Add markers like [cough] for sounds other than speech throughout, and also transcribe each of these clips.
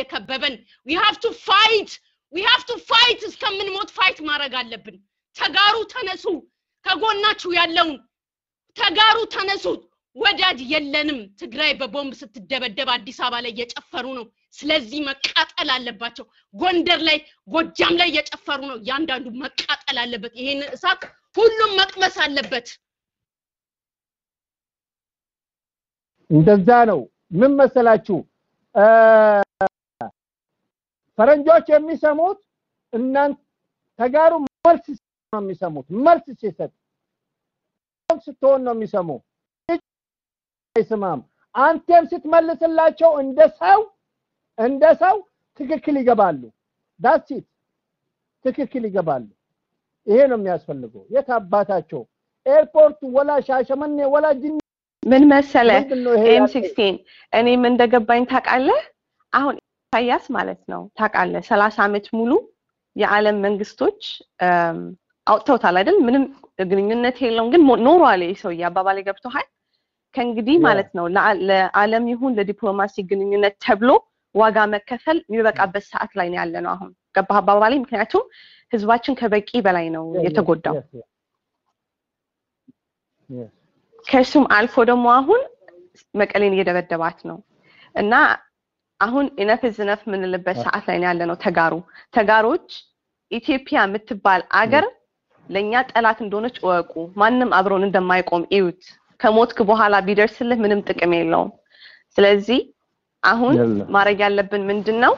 የከበበን። we have to fight we have to fight እስከምንሞት fight ማድረግ አለብን። ተጋሩ ተነሱ። ከጎናችሁ ያለውን ተጋሩ ተነሱ። ወዳጅ የለንም። ትግራይ በቦምብ ስትደበደብ አዲስ አበባ ላይ እየጨፈሩ ነው። ስለዚህ መቃጠል አለባቸው። ጎንደር ላይ ጎጃም ላይ እየጨፈሩ ነው። እያንዳንዱ መቃጠል አለበት። ይሄን እሳት ሁሉም መቅመስ አለበት። እንደዛ ነው። ምን መሰላችሁ ፈረንጆች የሚሰሙት እናንተ ተጋሩ መልስ ነው የሚሰሙት መልስ ሲሰጥ ስትሆን ነው የሚሰሙ። አይስማም። አንተም ስትመልስላቸው እንደ ሰው እንደ ሰው ትክክል ይገባሉ። ዳሲት ትክክል ይገባሉ። ይሄ ነው የሚያስፈልገው። የት አባታቸው? ኤርፖርት ወላ ሻሸመኔ ወላ ጅኒ ምን መሰለ ኤም? sixteen እኔም እንደገባኝ ታውቃለህ? አሁን ኢሳያስ ማለት ነው። ታውቃለህ? ሰላሳ ዓመት ሙሉ የዓለም መንግስቶች አውጥተውታል አይደል? ምንም ግንኙነት የለውም ግን ኖሯል ሰውዬ አባባሌ ገብቶሃል? ከእንግዲህ ማለት ነው ለዓለም ይሁን ለዲፕሎማሲ ግንኙነት ተብሎ ዋጋ መከፈል የሚበቃበት ሰዓት ላይ ነው ያለ ነው አሁን። ገባህ አባባሌ? ምክንያቱም ህዝባችን ከበቂ በላይ ነው የተጎዳው. ከእሱም አልፎ ደግሞ አሁን መቀሌን እየደበደባት ነው። እና አሁን enough is enough የምንልበት ሰዓት ላይ ያለ ነው ተጋሩ። ተጋሮች ኢትዮጵያ የምትባል አገር ለእኛ ጠላት እንደሆነች እወቁ። ማንም አብሮን እንደማይቆም እዩት። ከሞትክ በኋላ ቢደርስልህ ምንም ጥቅም የለውም። ስለዚህ አሁን ማድረግ ያለብን ምንድን ነው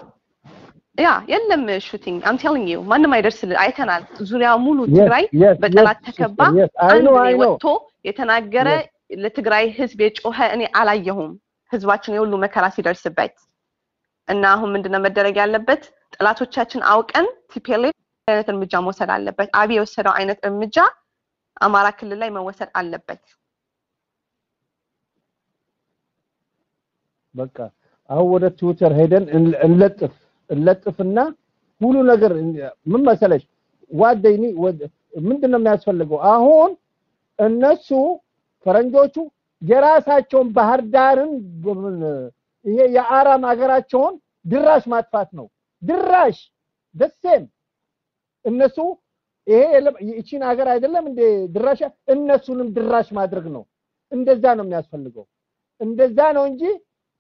ያ የለም shooting I'm telling you ማንም አይደርስልህ። አይተናል። ዙሪያ ሙሉ ትግራይ በጠላት ተከባ አንድ. ወጥቶ የተናገረ ለትግራይ ህዝብ የጮኸ እኔ አላየሁም። ህዝባችን የሁሉ መከራ ሲደርስበት እና አሁን ምንድነው መደረግ ያለበት? ጠላቶቻችን አውቀን TPLF አይነት እርምጃ መውሰድ አለበት። አብይ የወሰደው አይነት እርምጃ አማራ ክልል ላይ መወሰድ አለበት። በቃ አሁን ወደ ትዊተር ሄደን እንለ- እንለጥፍ እንለጥፍና ሁሉ ነገር ምን መሰለሽ? ዋደይኒ ምንድን ነው የሚያስፈልገው? አሁን እነሱ ፈረንጆቹ የራሳቸውን ባህር ዳርን ይሄ የአራም ሀገራቸውን ድራሽ ማጥፋት ነው። ድራሽ ደሴም እነሱ ይሄ ይቺን ሀገር አይደለም እንደ ድራሽ እነሱንም ድራሽ ማድረግ ነው። እንደዛ ነው የሚያስፈልገው። እንደዛ ነው እንጂ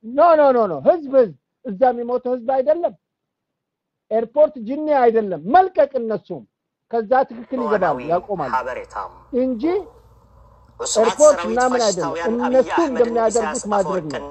no no no no ህዝብ ህዝብ እዛ የሚሞተው ህዝብ አይደለም። ኤርፖርት ጅኒ አይደለም። መልቀቅ እነሱም። ከዛ ትክክል ይገባሉ ያቆማሉ እንጂ ኤርፖርት ምናምን አይደለም። እነሱ እንደሚያደርጉት ማድረግ ነው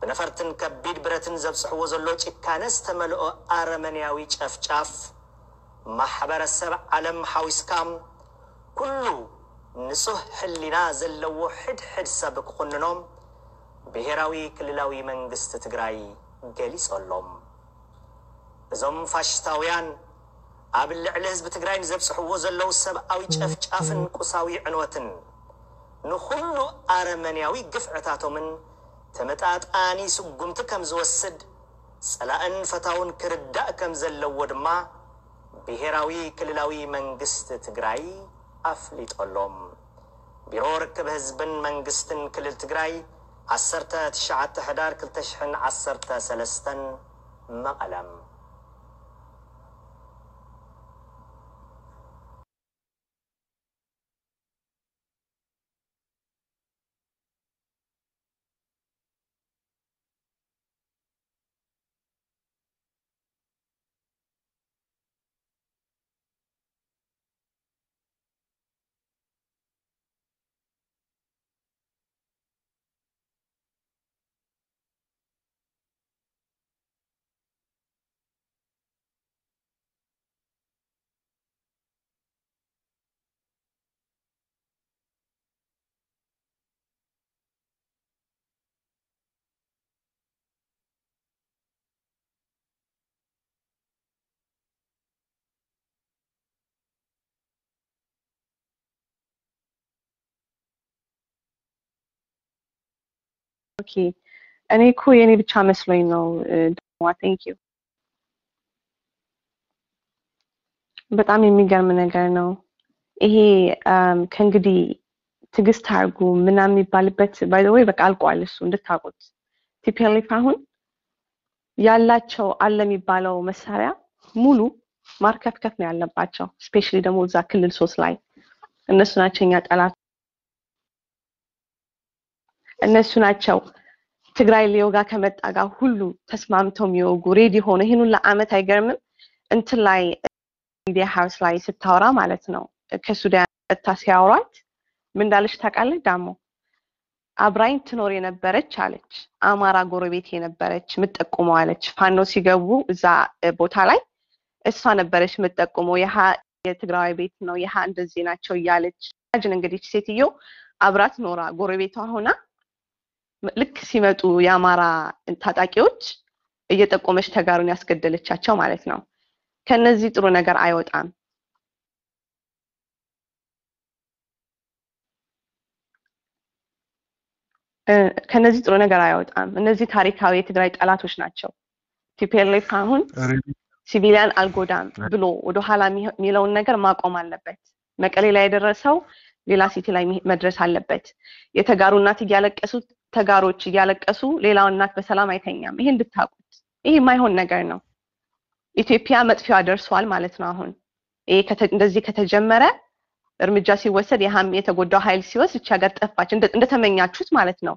ብነፈርትን ከቢድ ብረትን ዘብፅሕዎ ዘሎ ጭካነ ዝተመልኦ ኣረመንያዊ ጨፍጫፍ ማሕበረሰብ ዓለም ሓዊስካም ኩሉ ንጹህ ሕሊና ዘለዎ ሕድሕድ ሰብ ክኹንኖም ብሄራዊ ክልላዊ መንግስቲ ትግራይ ገሊጸሎም እዞም ፋሽስታውያን ኣብ ልዕሊ ህዝቢ ትግራይ ንዘብፅሕዎ ዘለው ሰብኣዊ ጨፍጫፍን ቁሳዊ ዕንወትን ንኩሉ ኣረመንያዊ ግፍዕታቶምን ተመጣጣኒ ስጉምቲ ከም ዝወስድ ጸላእን ፈታውን ክርዳእ ከም ዘለዎ ድማ ብሄራዊ ክልላዊ መንግስቲ ትግራይ ኣፍሊጦሎም ቢሮ ርክብ ህዝብን መንግስትን ክልል ትግራይ 19 ሕዳር 2013 መቐለም okay። እኔ እኮ የኔ ብቻ መስሎኝ ነው ደሞ thank you በጣም የሚገርም ነገር ነው። ይሄ ከእንግዲህ ትዕግስት አርጉ ምናምን የሚባልበት by the way በቃ አልቋል እሱ እንድታውቁት። TPLF አሁን ያላቸው አለ የሚባለው መሳሪያ ሙሉ ማርከፍከፍ ነው ያለባቸው። specially ደግሞ እዛ ክልል ሶስት ላይ እነሱ ናቸው እኛ ጠላት እነሱ ናቸው ትግራይ ሊወጋ ከመጣ ጋር ሁሉ ተስማምተው የሚወጉ ready ሆነ ይህን ሁላ አመት አይገርምም? እንትን ላይ media house ላይ ስታወራ ማለት ነው ከሱዳን ቀጥታ ሲያወሯት ምን እንዳለች ታውቃለች ደሞ አብራኝ ትኖር የነበረች አለች አማራ ጎረቤት የነበረች የምጠቁመው አለች። ፋኖ ሲገቡ እዛ ቦታ ላይ እሷ ነበረች የምጠቁመው ያሀ የትግራዊ ቤት ነው ያሀ እንደዚህ ናቸው እያለች ጅን እንግዲህ ሴትዮ አብራት ኖራ ጎረቤቷ ሆና ልክ ሲመጡ የአማራ ታጣቂዎች እየጠቆመች ተጋሩን ያስገደለቻቸው ማለት ነው። ከነዚህ ጥሩ ነገር አይወጣም። ከነዚህ ጥሩ ነገር አይወጣም። እነዚህ ታሪካዊ የትግራይ ጠላቶች ናቸው። TPLF አሁን civilian አልጎዳም ብሎ ወደኋላ የሚለውን ነገር ማቆም አለበት። መቀሌ ላይ የደረሰው ሌላ city ላይ መድረስ አለበት። የተጋሩ እናት እያለቀሱ ተጋሮች እያለቀሱ ሌላው እናት በሰላም አይተኛም። ይሄ እንድታቁት ይሄ የማይሆን ነገር ነው። ኢትዮጵያ መጥፊያ ደርሷል ማለት ነው አሁን። ይሄ እንደዚህ ከተጀመረ እርምጃ ሲወሰድ ያህም የተጎዳው ኃይል ሲወስድ እቺ ሀገር ጠፋች። እንደተመኛችሁት ማለት ነው።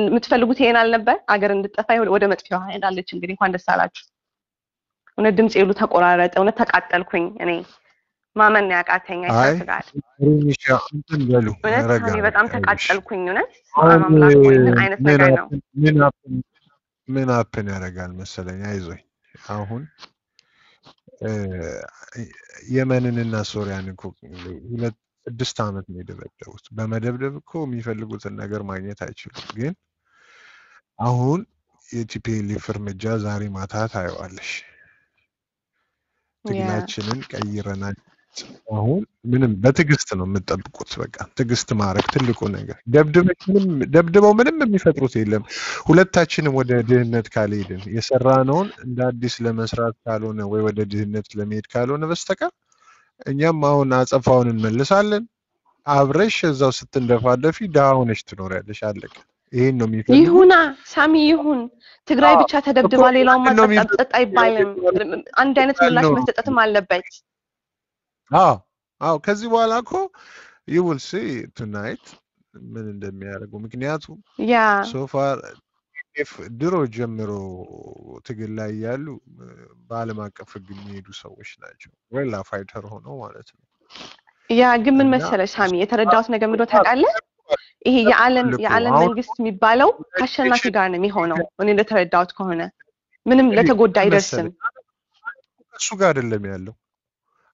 የምትፈልጉት ይሄን አልነበር? አገር እንድጠፋ ወደ መጥፊያዋ ሄዳለች። እንግዲህ እንኳን ደስ አላችሁ። እውነት ድምፅ የሉ ተቆራረጠ። እውነት ተቃጠልኩኝ እኔ ማመን ነው ያቃተኝ እውነት በጣም ተቃጠልኩኝ እውነት ምን አይነት ነገር ነው ምን happen ያደርጋል መሰለኝ አይዞኝ አሁን የመንንና ሶሪያን እኮ ሁለት ስድስት ዓመት ነው የደበደቡት። በመደብደብ እኮ የሚፈልጉትን ነገር ማግኘት አይችሉም። ግን አሁን የቲፒኤልኤፍ እርምጃ ዛሬ ማታ ታየዋለሽ። ትግላችንን ቀይረናል። አሁን ምንም በትዕግስት ነው የምጠብቁት። በቃ ትዕግስት ማድረግ ትልቁ ነገር። ደብድበው ምንም የሚፈጥሩት የለም። ሁለታችንም ወደ ድህነት ካልሄድን የሰራነውን እንደ አዲስ ለመስራት ካልሆነ ወይ ወደ ድህነት ለመሄድ ካልሆነ በስተቀር እኛም አሁን አጸፋውን እንመልሳለን። አብረሽ እዛው ስትንደፋደፊ ድሃ ሆነሽ ትኖሪያለሽ። አለቀ። ይሄን ነው የሚፈልጉት። ይሁና ሳሚ ይሁን። ትግራይ ብቻ ተደብድባ ሌላውን ማጠጣጠጥ አይባልም። አንድ አይነት ምላሽ መሰጠትም አለበት። አዎ አዎ። ከዚህ በኋላ እኮ you will see tonight ምን እንደሚያደርጉ ምክንያቱም ያ so far ድሮ ጀምሮ ትግል ላይ ያሉ በአለም አቀፍ ህግ የሚሄዱ ሰዎች ናቸው። ዌላ fighter ሆነው ማለት ነው። ያ ግን ምን መሰለህ ሳሚ የተረዳሁት ነገር ነው ታውቃለህ? ይሄ የዓለም የዓለም መንግስት የሚባለው ከአሸናፊ ጋር ነው የሚሆነው። እኔ እንደተረዳሁት ከሆነ ምንም ለተጎዳ አይደርስም። ከሱ ጋር አይደለም ያለው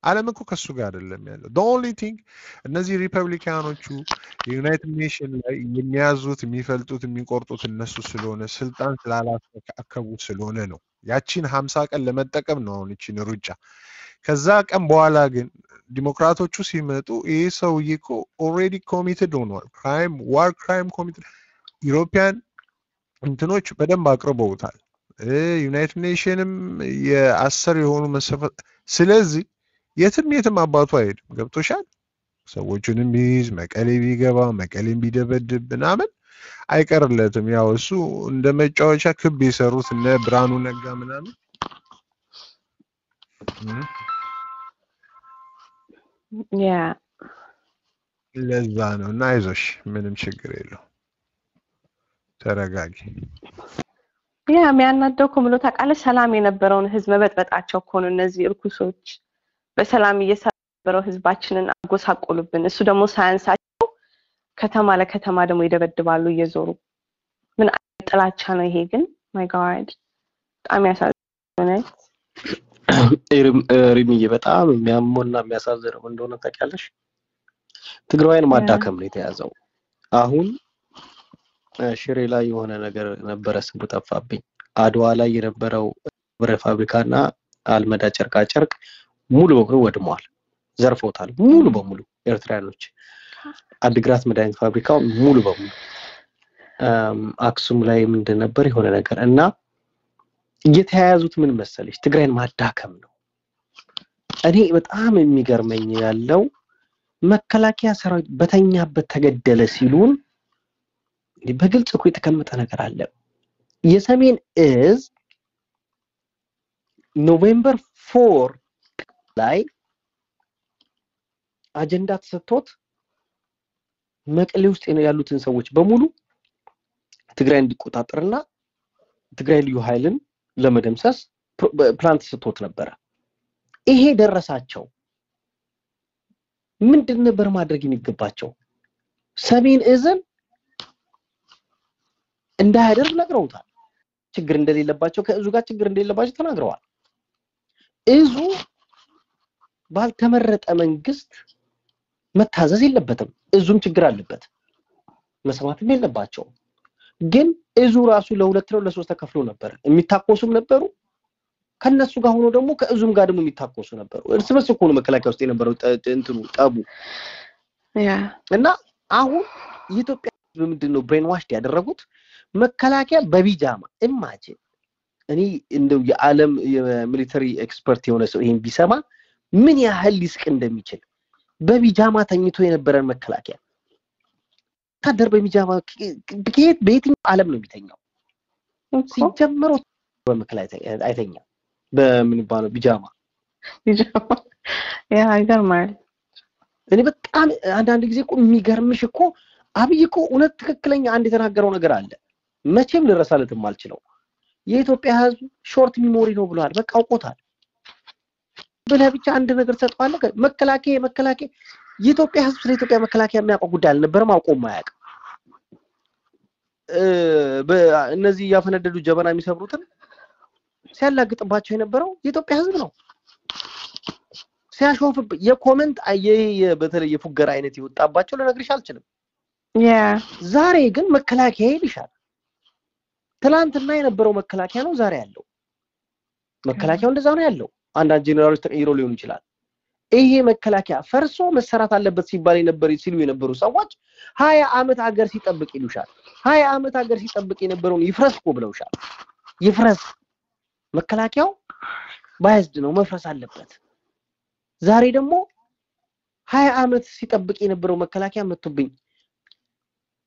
ዓለም እኮ ከሱ ጋር አይደለም ያለው። only thing እነዚህ ሪፐብሊካኖቹ የ United Nation ላይ የሚያዙት የሚፈልጡት የሚቆርጡት እነሱ ስለሆነ ስልጣን ስላላስረከቡ ስለሆነ ነው። ያቺን ሀምሳ ቀን ለመጠቀም ነው አሁን ይቺን ሩጫ። ከዛ ቀን በኋላ ግን ዲሞክራቶቹ ሲመጡ ይሄ ሰውዬ እኮ already committed ሆኗል። crime war crime committed European እንትኖች በደንብ አቅርበውታል። United Nation ም የአስር የሆኑ መሰፈ ስለዚህ የትም የትም አባቱ አይሄድም። ገብቶሻል? ሰዎቹንም ቢይዝ መቀሌ ቢገባ መቀሌም ቢደበድብ ምናምን አይቀርለትም። ያው እሱ እንደ መጫወቻ ክብ የሰሩት እነ ብርሃኑ ነጋ ምናምን ያ ለዛ ነው እና አይዞሽ፣ ምንም ችግር የለው። ተረጋጊ። ያ የሚያናደው እኮ ብሎ ታውቃለህ፣ ሰላም የነበረውን ህዝብ መበጥበጣቸው እኮ ነው እነዚህ እርኩሶች በሰላም እየሰራ የነበረው ህዝባችንን አጎሳቆሉብን። እሱ ደግሞ ሳያንሳቸው ከተማ ለከተማ ደግሞ ይደበድባሉ እየዞሩ። ምን አይነት ጥላቻ ነው ይሄ ግን? my God በጣም ያሳዝናል። ሪሚዬ በጣም የሚያመውና የሚያሳዝነው እንደሆነ ታውቂያለሽ፣ ትግራዋይን ማዳከም ነው የተያዘው። አሁን ሽሬ ላይ የሆነ ነገር ነበረ፣ ስሙ ጠፋብኝ። አድዋ ላይ የነበረው ብረት ፋብሪካና አልመዳ ጨርቃ ጨርቅ ሙሉ በሙሉ ወድመዋል፣ ዘርፎታል። ሙሉ በሙሉ ኤርትራያኖች። አድግራት መድኃኒት ፋብሪካው ሙሉ በሙሉ አክሱም ላይ ምንድን ነበር የሆነ ነገር እና የተያያዙት ምን መሰለሽ ትግራይን ማዳከም ነው። እኔ በጣም የሚገርመኝ ያለው መከላከያ ሰራዊት በተኛበት ተገደለ ሲሉን በግልጽ እኮ የተቀመጠ ነገር አለ። የሰሜን እዝ November four ላይ አጀንዳ ተሰጥቶት መቀሌ ውስጥ ያሉትን ሰዎች በሙሉ ትግራይ እንዲቆጣጠርና ትግራይ ልዩ ኃይልን ለመደምሰስ ፕላን ተሰጥቶት ነበረ። ይሄ ደረሳቸው። ምንድን ነበር ማድረግ የሚገባቸው? ሰሜን እዝን እንዳያደርግ ነግረውታል። ችግር እንደሌለባቸው ከእዙ ጋር ችግር እንደሌለባቸው ተናግረዋል። እዙ ባልተመረጠ መንግስት መታዘዝ የለበትም። እዙም ችግር አለበት፣ መስማትም የለባቸውም። ግን እዙ ራሱ ለሁለት ነው ለሶስት ተከፍሎ ነበር። የሚታኮሱም ነበሩ፣ ከነሱ ጋር ሆኖ ደግሞ ከእዙም ጋር ደግሞ የሚታኮሱ ነበሩ። እርስ በርስ እኮ ነው መከላከያ ውስጥ የነበረው እንትኑ ጠቡ yeah እና አሁን የኢትዮጵያ ህዝብ ምንድን ነው brainwashed ያደረጉት መከላከያ በቢጃማ imagine እኔ እንደው የዓለም የ military expert የሆነ ሰው ይሄን ቢሰማ ምን ያህል ሊስቅ እንደሚችል በቢጃማ ተኝቶ የነበረን መከላከያ ወታደር በቢጃማ በየትኛው ዓለም ነው የሚተኛው? ሲጀመር በመከላከያ አይተኛም። በምን ይባለው ቢጃማ yeah ይገርማል። እኔ በጣም አንዳንድ ጊዜ እኮ የሚገርምሽ እኮ አብይ እኮ እውነት ትክክለኛ አንድ የተናገረው ነገር አለ። መቼም ልረሳለትም አልችለው። የኢትዮጵያ ህዝብ short memory ነው ብለዋል። በቃ አውቆታል ብለህ ብቻ አንድ ነገር ትሰጠዋለህ። መከላከያ መከላከያ የኢትዮጵያ ህዝብ ስለ ኢትዮጵያ መከላከያ የሚያውቀው ጉዳይ አልነበረም፣ አውቆም አያውቅም። እነዚህ እያፈነደዱ ጀበና የሚሰብሩትን ሲያላግጥባቸው የነበረው የኢትዮጵያ ህዝብ ነው። ሲያሾፍ የኮመንት በተለይ የፉገራ አይነት የወጣባቸው ልነግርሽ አልችልም። ዛሬ ግን መከላከያ ይልሻል። ትላንትና የነበረው መከላከያ ነው ዛሬ ያለው። መከላከያው እንደዛ ነው ያለው። አንዳንድ ጄኔራሎች ተቀይሮ ሊሆኑ ይችላል። ይሄ መከላከያ ፈርሶ መሰራት አለበት ሲባል የነበር ሲሉ የነበሩ ሰዎች ሀያ አመት ሀገር ሲጠብቅ ይሉሻል። ሀያ አመት ሀገር ሲጠብቅ የነበረውን ይፍረስ እኮ ብለውሻል። ይፍረስ መከላከያው ባያዝድ ነው መፍረስ አለበት። ዛሬ ደግሞ ሀያ አመት ሲጠብቅ የነበረው መከላከያ መጥቶብኝ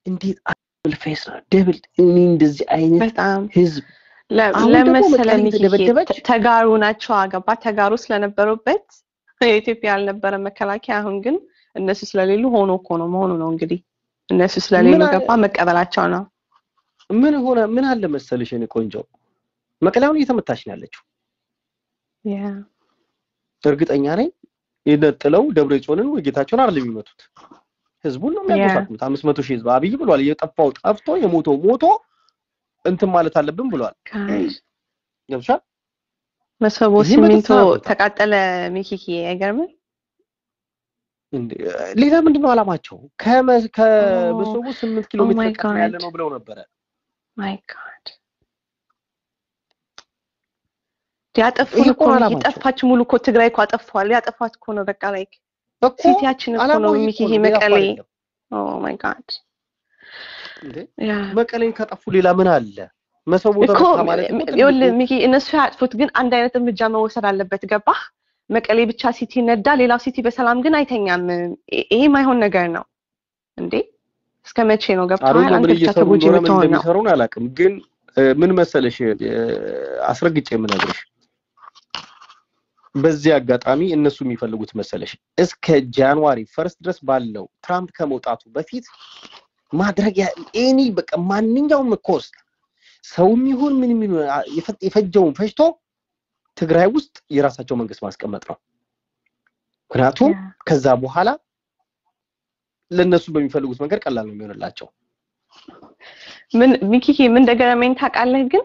እንዴት ፌስ ነው ደብል እኔ እንደዚህ አይነት ህዝብ ለ- አሁን ደግሞ ለመሰለ መቀሌ ሚኪ ተደበደበች። ተጋሩ ናቸው። አገባ ተጋሩ ስለነበሩበት የኢትዮጵያ ያልነበረ መከላከያ አሁን ግን እነሱ ስለሌሉ ሆኖ እኮ ነው መሆኑ ነው እንግዲህ። እነሱ ስለሌሉ ገባ መቀበላቸው ነው። ምን ሆነ ምን አለ መሰልሽ እኔ ቆንጆ? መቀሌውን እየተመታች ነው ያለችው። ያ እርግጠኛ ነኝ የነጥለው ደብረ ጽዮንን ወይ ጌታቸውን አይደለም የሚመቱት? ህዝቡን ነው የሚያጎሳቁሉት። አምስት መቶ ሺህ ህዝብ አብይ ብሏል። የጠፋው ጠፍቶ የሞተው ሞቶ እንትን ማለት አለብን ብሏል። ገብሻል መሰቦ ሲሚንቶ ተቃጠለ ሚኪኪ አይገርምም? ሌላ ምንድን ነው አላማቸው? ከመ- ከመሶቡ ስምንት ኪሎ ሜትር ያለ. ነው ብለው ነበረ። ጠፋች ሙሉ እኮ ትግራይ እኮ አጠፋዋል ያጠፋት እኮ ነው በቃ like city ያችን እኮ ነው ዓላማው ይሄ ሚኪ እኮ ይሄ ነው፣ ሌላ እኮ መቀሌ oh my God መቀሌን ከጠፉ ሌላ ምን አለ? መሰቦ ሚኪ እነሱ ያጥፉት ግን አንድ አይነት እርምጃ መወሰድ አለበት። ገባህ? መቀሌ ብቻ city ነዳ ሌላው city በሰላም ግን አይተኛም። ይሄ ማይሆን ነገር ነው። እንዴ? እስከ መቼ ነው? ነው አንተ ብቻ ተጎጂ ነው አላውቅም። ግን ምን መሰለሽ አስረግጬ የምነግርሽ በዚህ አጋጣሚ እነሱ የሚፈልጉት መሰለሽ እስከ January first ድረስ ባለው ትራምፕ ከመውጣቱ በፊት ማድረግ any በቃ ማንኛውም cost ሰውም ይሁን ምንም ይሁን የፈጀውን ፈጅቶ ትግራይ ውስጥ የራሳቸው መንግስት ማስቀመጥ ነው። ምክንያቱም ከዛ በኋላ ለእነሱ በሚፈልጉት መንገድ ቀላል ነው የሚሆንላቸው። ምን ሚኪኪ ምን እንደገረመኝ ታውቃለህ? ግን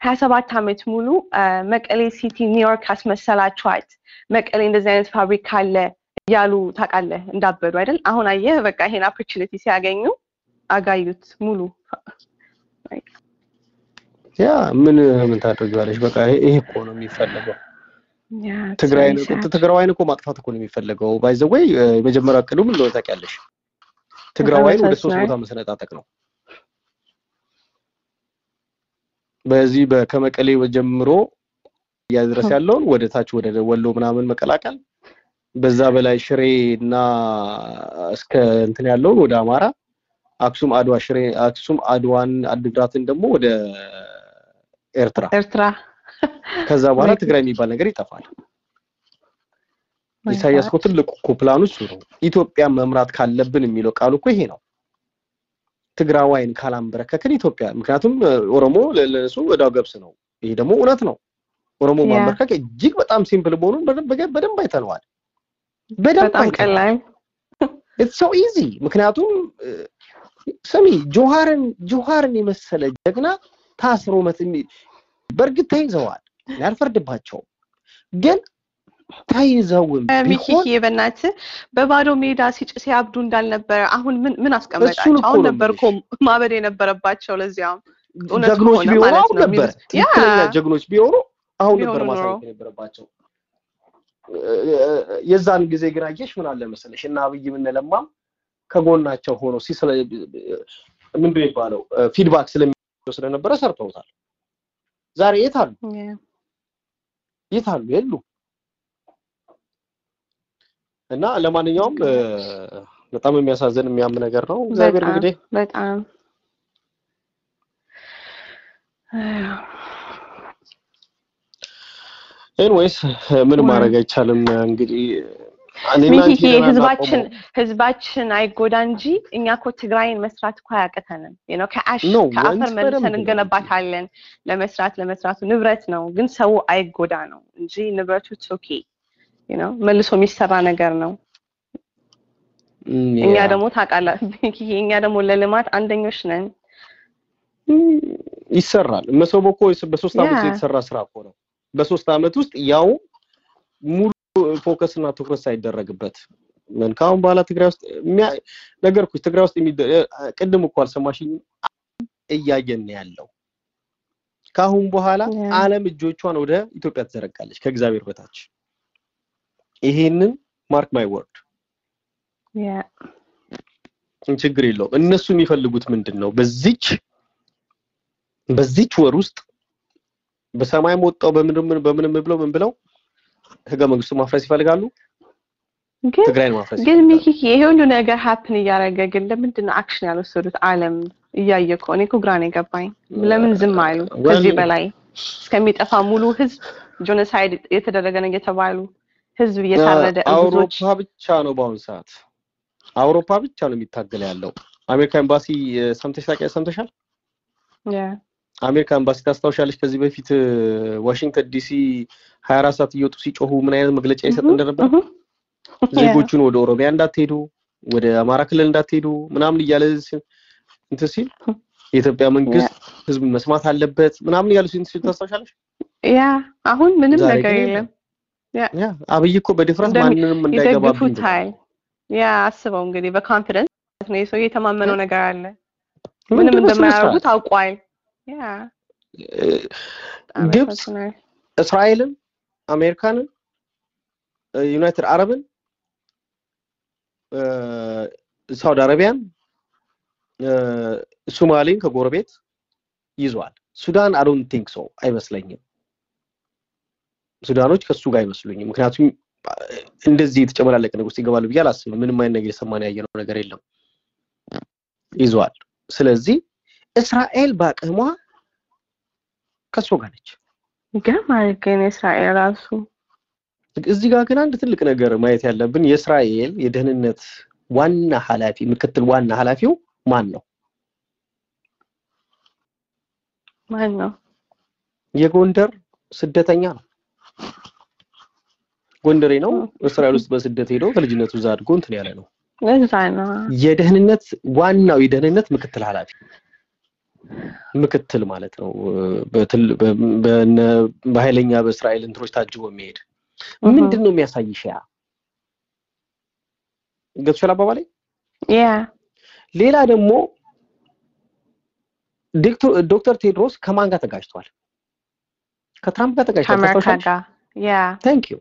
ሀያ ሰባት ዓመት ሙሉ መቀሌ city ኒውዮርክ አስመሰላችኋት፣ መቀሌ እንደዚህ አይነት ፋብሪካ አለ እያሉ ታውቃለህ፣ እንዳበዱ አይደል? አሁን አየህ፣ በቃ ይሄን opportunity ሲያገኙ አጋዩት ሙሉ። yeah ምን ምን ታደርጊዋለሽ? በቃ ይሄ እኮ ነው የሚፈለገው። ትግራይን. ትግራዋይን እኮ ማጥፋት እኮ ነው የሚፈለገው። by the way የመጀመሪያ እቅዱ ምን እንደሆነ ታውቂያለሽ? ትግራዋይን ወደ ሶስት ቦታ መሰነጣጠቅ ነው። በዚህ ከመቀሌ ጀምሮ እያድረስ ያለውን ወደ ታች ወደ ወሎ ምናምን መቀላቀል በዛ በላይ ሽሬ እና እስከ እንትን ያለውን ወደ አማራ አክሱም አድዋ ሽሬ አክሱም አድዋን አድግራትን ደግሞ ወደ ኤርትራ ኤርትራ ከዛ በኋላ ትግራይ የሚባል ነገር ይጠፋል። ኢሳያስ እኮ ትልቁ እኮ ፕላኑ እሱ ነው። ኢትዮጵያን መምራት ካለብን የሚለው ቃሉ እኮ ይሄ ነው። ትግራዋይን ካላንበረከክን ኢትዮጵያ ምክንያቱም ኦሮሞ ለ- ለእሱ ወዳው ገብስ ነው። ይሄ ደግሞ እውነት ነው። ኦሮሞ ማንበርከክ እጅግ በጣም simple መሆኑን በደንብ አይተነዋል። በደንብ ቀላል it's so easy ምክንያቱም ስሚ ጃዋርን ጃዋርን የመሰለ ጀግና ታስሮ በእርግጥ ተይዘዋል፣ ያልፈርድባቸውም ግን ተይዘውም ሚኪዬ በእናትህ በባዶ ሜዳ ሲጭ ሲያብዱ እንዳልነበረ አሁን ምን ምን አስቀመጣቸው? አሁን ነበር እኮ ማበድ የነበረባቸው። ለዚያም ጀግኖች ቢሆኑ አሁን ነበር ትክክለኛ ጀግኖች ቢሆኑ አሁን ነበር ማሳየት የነበረባቸው። የዛን ጊዜ ግን አየሽ ምን አለ መሰለሽ እና አብይ ምን ለማም ከጎናቸው ሆኖ ሲስለ ምንድን የሚባለው feedback ስለሚሰጡ ስለነበረ ሰርተውታል። ዛሬ የት አሉ? የት አሉ? የሉ እና ለማንኛውም በጣም የሚያሳዝን የሚያም ነገር ነው። እግዚአብሔር እንግዲህ በጣም anyways ምንም ማድረግ አይቻልም። እንግዲህ ደህና ህዝባችን ህዝባችን አይጎዳ እንጂ እኛ እኮ ትግራይን መስራት እኮ አያቅተንም። ነው ከ ash ከአፈር መልሰን እንገነባታለን። ለመስራት ለመስራቱ ንብረት ነው፣ ግን ሰው አይጎዳ ነው እንጂ ንብረቱ okay ነው መልሶ የሚሰራ ነገር ነው። እኛ ደግሞ ታውቃለህ ሚኪዬ፣ [laughs] እኛ ደግሞ ለልማት አንደኞች ነን። ይሰራል። መሰቦ እኮ በሶስት ውስጥ የተሰራ ስራ እኮ ነው። በሶስት ዓመት ውስጥ ያው ሙሉ focus እና ትኩረት ሳይደረግበት ምን ከአሁን በኋላ ትግራይ ውስጥ ነገርኩሽ ትግራይ ውስጥ ቅድም እኮ አልሰማሽኝም? እያየን ነው ያለው። ከአሁን በኋላ ያ ዓለም እጆቿን ወደ ኢትዮጵያ ትዘረጋለች ከእግዚአብሔር በታች። ይሄንን mark my word ችግር የለውም። እነሱ የሚፈልጉት ምንድን ነው? በዚች በዚች ወር ውስጥ በሰማይም ወጣው በምንም በምንም ብለው ምን ብለው ህገ መንግስቱ ማፍረስ ይፈልጋሉ። ግን ትግራይን ማፍረስ ግን ሚኪ ይሄ ሁሉ ነገር happen እያደረገ ግን ለምንድን ነው action ያልወሰዱት? ዓለም እያየ እኮ እኔ እኮ ግራ ነው የገባኝ። ለምን ዝም አሉ? ከዚህ በላይ እስከሚጠፋ ሙሉ ህዝብ genocide የተደረገ ነው እየተባሉ ህዝብ እየታረደ አውሮፓ ብቻ ነው በአሁኑ ሰዓት አውሮፓ ብቻ ነው የሚታገለ ያለው። አሜሪካ ኤምባሲ ሰምተሽ ታውቂያለሽ? ሰምተሻል? አሜሪካ ኤምባሲ ታስታውሻለሽ? ከዚህ በፊት ዋሽንግተን ዲሲ 24 ሰዓት እየወጡ ሲጮሁ ምን አይነት መግለጫ ይሰጥ እንደነበር ዜጎቹን ወደ ኦሮሚያ እንዳትሄዱ ወደ አማራ ክልል እንዳትሄዱ ምናምን እያለ እንትን ሲል የኢትዮጵያ መንግስት ህዝብ መስማት አለበት ምናምን እያሉ ሲል ታስታውሻለሽ? yeah አሁን ምንም ነገር የለም። yeah አብይ እኮ በድፍረት ማንንም ይደግፉታል። yeah አስበው እንግዲህ በ confidence ነው የሰው የተማመነው ነገር አለ። ምንም እንደማያደርጉት አውቋል። yeah እስራኤልን፣ አሜሪካንን፣ ዩናይትድ አረብን፣ ሳውዲ አረቢያን፣ ሱማሌን ከጎረቤት ይዟል። ሱዳን I think so አይመስለኝም። ሱዳኖች ከሱ ጋር አይመስሉኝም። ምክንያቱም እንደዚህ የተጨመላለቀ ነገር ውስጥ ይገባሉ ብዬ አላስብም። ምንም አይነት ነገር የሰማን ያየነው ነገር የለም። ይዟል። ስለዚህ እስራኤል በአቅሟ ከሱ ጋር ነች። ይገርማል ግን እስራኤል ራሱ እዚህ ጋር ግን አንድ ትልቅ ነገር ማየት ያለብን የእስራኤል የደህንነት ዋና ኃላፊ ምክትል ዋና ኃላፊው ማን ነው? ማን ነው? የጎንደር ስደተኛ ነው። ጎንደሬ ነው። እስራኤል ውስጥ በስደት ሄዶ ከልጅነቱ እዛ አድጎ እንትን ያለ ነው። እዛ ነው። የደህንነት ዋናው የደህንነት ምክትል ኃላፊ ምክትል ማለት ነው። በኃይለኛ በእስራኤል እንትኖች ታጅቦ የሚሄድ ምንድን ነው የሚያሳይሽ? yeah ገብቶሻል አባባሌ? yeah ሌላ ደግሞ ዶክተር ቴድሮስ ከማን ጋር ተጋጭቷል? ከትራምፕ ጋር ተጋጭቷል። ከአሜሪካ ታስታውሻለሽ? ጋር yeah thank you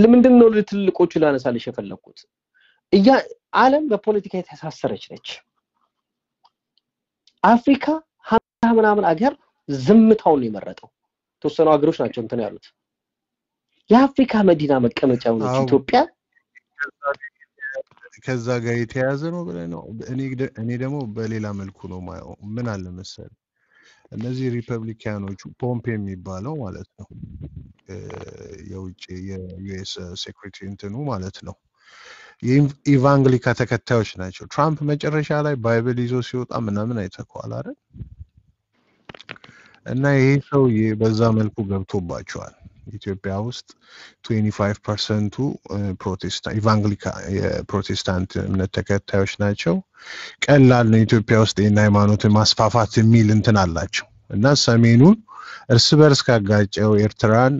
ለምንድን ነው ትልቆቹ ላነሳልሽ የፈለግኩት? እያ ዓለም በፖለቲካ የተሳሰረች ነች። አፍሪካ ሀምሳ ምናምን አገር ዝምታውን ነው የመረጠው። የተወሰኑ ሀገሮች ናቸው እንትን ያሉት። የአፍሪካ መዲና መቀመጫ የሆነች ኢትዮጵያ ከዛ ጋር የተያያዘ ነው ብለህ ነው። እኔ ደግሞ በሌላ መልኩ ነው ማየው። ምን አለ መሰለህ እነዚህ ሪፐብሊካኖቹ ፖምፔ የሚባለው ማለት ነው የውጭ የ US secretary እንትኑ ማለት ነው የ evangelical ተከታዮች ናቸው። ትራምፕ መጨረሻ ላይ Bible ይዞ ሲወጣ ምናምን አይተኸዋል አይደል? እና ይሄ ሰውዬ በዛ መልኩ ገብቶባቸዋል። ኢትዮጵያ ውስጥ 25 percent ቱ ፕሮቴስታንት evangelical የፕሮቴስታንት እምነት ተከታዮች ናቸው። ቀላል ነው ኢትዮጵያ ውስጥ ይህን ሃይማኖትን ማስፋፋት የሚል እንትን አላቸው እና ሰሜኑን እርስ በርስ ካጋጨው ኤርትራን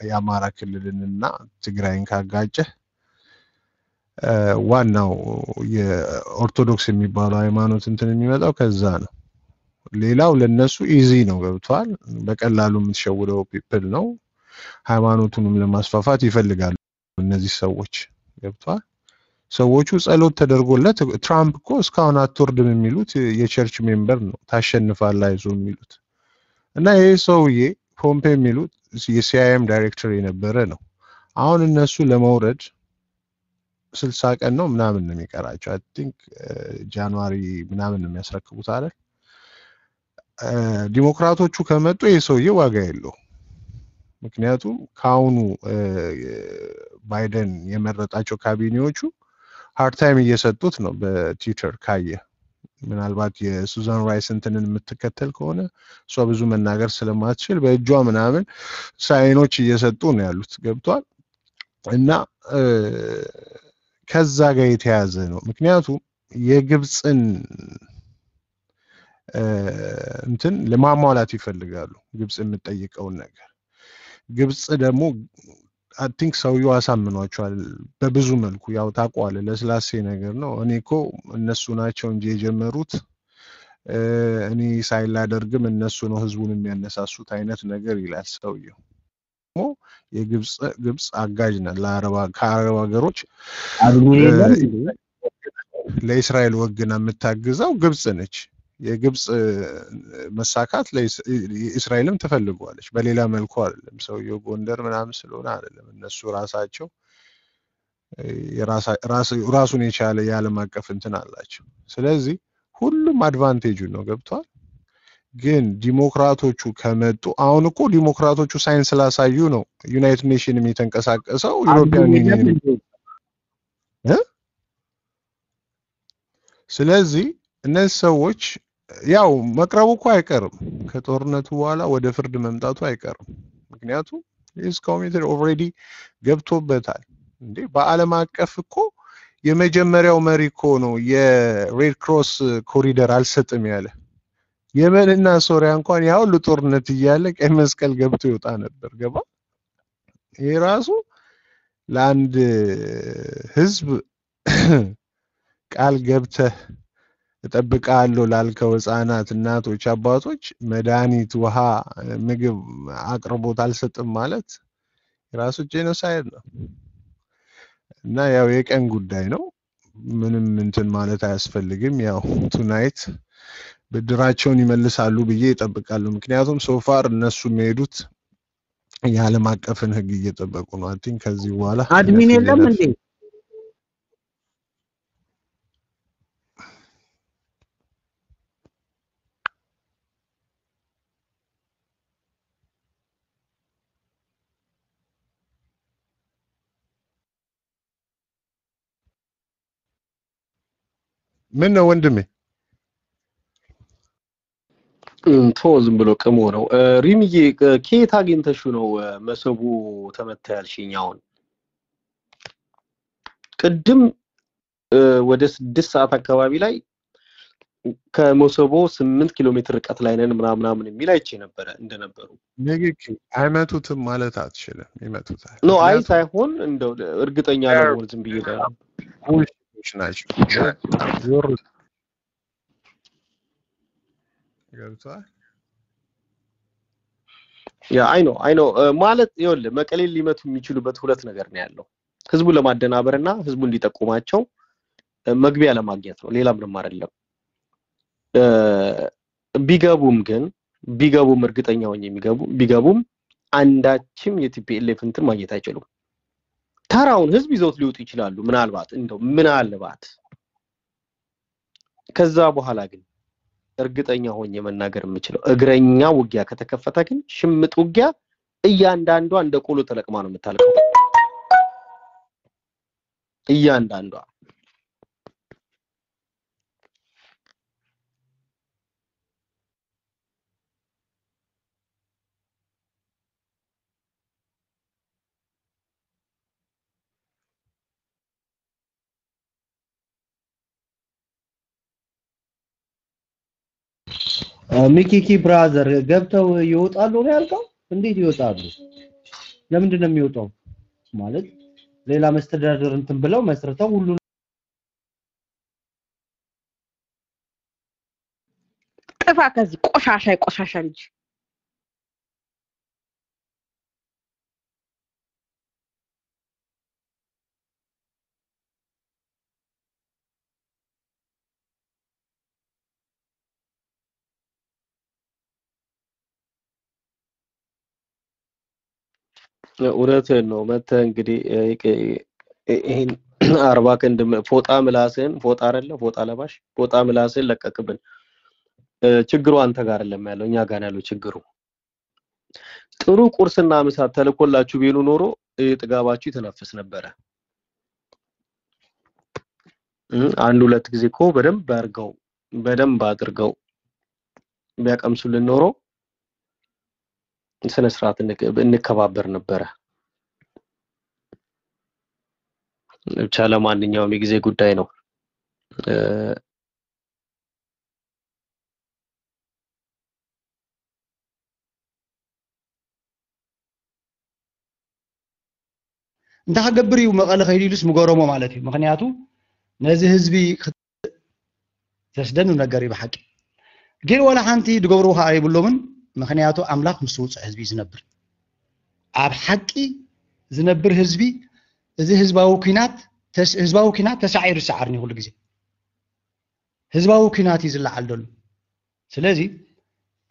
የአማራ ክልልንና ትግራይን ካጋጨ እ፣ ዋናው የኦርቶዶክስ የሚባለው ሃይማኖት እንትን የሚመጣው ከዛ ነው። ሌላው ለነሱ easy ነው፣ ገብቷል። በቀላሉ የምትሸውደው people ነው። ሃይማኖቱንም ለማስፋፋት ይፈልጋሉ እነዚህ ሰዎች ገብቷል። ሰዎቹ ጸሎት ተደርጎለት ትራምፕ እኮ እስካሁን አትወርድም የሚሉት የ church member ነው። ታሸንፋለህ አይዞህ የሚሉት እና ይሄ ሰውዬ ፖምፔዮ የሚሉት የ CIA ም ዳይሬክተር የነበረ ነው። አሁን እነሱ ለመውረድ ስልሳ ቀን ነው ምናምን ነው የሚቀራቸው። I think January ምናምን ነው የሚያስረክቡት አለ። ዲሞክራቶቹ ከመጡ ይህ ሰውዬ ዋጋ የለው። ምክንያቱም ከአሁኑ እ፣ ባይደን የመረጣቸው ካቢኔዎቹ hard time እየሰጡት ነው። በትዊተር ካየ ምናልባት የሱዛን ራይስ እንትንን የምትከተል ከሆነ እሷ ብዙ መናገር ስለማትችል በእጇ ምናምን sign ኦች እየሰጡ ነው ያሉት። ገብቷል። እና ከዛ ጋር የተያያዘ ነው። ምክንያቱም የግብፅን እንትን ለማሟላት ይፈልጋሉ። ግብፅ የምትጠይቀውን ነገር ግብፅ ደግሞ I think ሰውየው አሳምኗቸዋል በብዙ መልኩ። ያው ታውቀዋለህ፣ ለስላሴ ነገር ነው። እኔ እኮ እነሱ ናቸው እንጂ የጀመሩት እኔ ሳላደርግም እነሱ ነው ህዝቡን የሚያነሳሱት አይነት ነገር ይላል ሰውየው። ደግሞ የግብፅ ግብፅ አጋዥ ናት ከአረብ ሀገሮች? ለእስራኤል ወግና የምታግዘው ግብፅ ነች። የግብፅ መሳካት ለእስ- እስራኤልም ትፈልገዋለች። በሌላ መልኩ አይደለም። ሰውየው ጎንደር ምናምን ስለሆነ አይደለም። እነሱ ራሳቸው ራሱን የቻለ የዓለም አቀፍ እንትን አላቸው። ስለዚህ ሁሉም advantage ኡን ነው ገብቷል። ግን ዲሞክራቶቹ ከመጡ አሁን እኮ ዲሞክራቶቹ signs ስላሳዩ ነው United Nation ም የተንቀሳቀሰው European? እ? ስለዚህ እነዚህ ሰዎች ያው መቅረቡ እኮ አይቀርም። ከጦርነቱ በኋላ ወደ ፍርድ መምጣቱ አይቀርም። ምክንያቱም he's committed already ገብቶበታል። እንዴ በዓለም አቀፍ እኮ የመጀመሪያው መሪ እኮ ነው የ Red Cross corridor አልሰጥም ያለ። የመንና ሶሪያ እንኳን ያ ሁሉ ጦርነት እያለ ቀይ መስቀል ገብቶ ይወጣ ነበር። ገባ? ይሄ ራሱ ለአንድ ህዝብ [coughs] ቃል ገብተህ እጠብቅሃለሁ ላልከው ህፃናት፣ እናቶች፣ አባቶች መድኃኒት፣ ውሃ፣ ምግብ አቅርቦት አልሰጥም ማለት የራሱ genocide ነው እና ያው የቀን ጉዳይ ነው። ምንም እንትን ማለት አያስፈልግም። ያው tonight ብድራቸውን ይመልሳሉ ብዬ እጠብቃለሁ። ምክንያቱም so far እነሱ የሚሄዱት የዓለም አቀፍን ህግ እየጠበቁ ነው። think ከዚህ በኋላ admin የለም እንዴ? ምን ነው ወንድሜ? ቶ ዝም ብሎ ቅሞ ነው። ሪምዬ ከየት አግኝተሹ ነው እ፣ መሶቦ ተመታ ያልሽኝ? አሁን ቅድም ወደ ስድስት ሰዓት አካባቢ ላይ ከመሶቦ ስምንት ኪሎ ሜትር ርቀት ላይ ነን ምናምን ምናምን የሚል አይቼ ነበረ እንደነበሩ። አይመቱትም ማለት አትችልም። ይመቱታል። no አይ ሳይሆን እንደው እርግጠኛ ለመሆን ዝም ብዬ ዞር ገብቷል። ያ አይ ነው አይ ነው ማለት ይኸውልህ መቀሌን ሊመቱ የሚችሉበት ሁለት ነገር ነው ያለው። ህዝቡን ለማደናበር እና ህዝቡ እንዲጠቁማቸው መግቢያ ለማግኘት ነው፣ ሌላ ምንም አይደለም። እ፣ ቢገቡም ግን ቢገቡም እርግጠኛ ሆኜ የሚገቡ ቢገቡም አንዳችም የቲፒኤልኤፍ እንትን ማግኘት አይችሉም። ተራውን ህዝብ ይዘውት ሊወጡ ይችላሉ። ምናልባት እንደው ምናልባት ከዛ በኋላ ግን እርግጠኛ ሆኜ መናገር የምችለው እግረኛ ውጊያ ከተከፈተ ግን ሽምጥ ውጊያ እያንዳንዷ እንደ ቆሎ ተለቅማ ነው የምታልቀው። እያንዳንዷ ሚኪኪ ብራዘር ገብተው ይወጣሉ ነው ያልከው? እንዴት ይወጣሉ? ለምንድን ነው የሚወጣው? ማለት ሌላ መስተዳደር እንትን ብለው መስርተው ሁሉ ጥፋ ከዚህ ቆሻሻ የቆሻሻ ልጅ እውነትህን ነው። መተህ እንግዲህ ይሄን [clears throat] አርባ ክንድ ፎጣ ምላስህን ፎጣ አይደለ ፎጣ ለባሽ ፎጣ ምላስህን ለቀቅብን። ችግሩ አንተ ጋር አይደለም ያለው እኛ ጋር ያለው ችግሩ። ጥሩ ቁርስና ምሳ ተልኮላችሁ ቢሉ ኖሮ ጥጋባችሁ ይተነፍስ ነበረ። አንድ ሁለት ጊዜ እኮ በደንብ አድርገው በደንብ አድርገው ቢያቀምሱልን ኖሮ ስነ ስርዓት እንከባበር ነበረ። ብቻ ለማንኛውም የጊዜ ጉዳይ ነው። እ፣ እንተኸገብር እዩ መቐለ ከይዱ ኢሉስ ምገረሞ ማለት እዩ ምክንያቱ ነዚ ህዝቢ ዘስደኑ ነገር እዩ ብሓቂ ግን ወላ ሓንቲ ድገብሩ ከዓ ይብሎምን ምክንያቱ ኣምላኽ ምስ ውፅእ ህዝቢ እዩ ዝነብር ኣብ ሓቂ ዝነብር ህዝቢ እዚ ህዝባዊ ኩናት ተስ- ህዝባዊ ኩናት ተሳዒሩ ይሰዓርኒ ኩሉ ግዜ ህዝባዊ ኩናት እዩ ዝለዓል ደሉ ስለዚ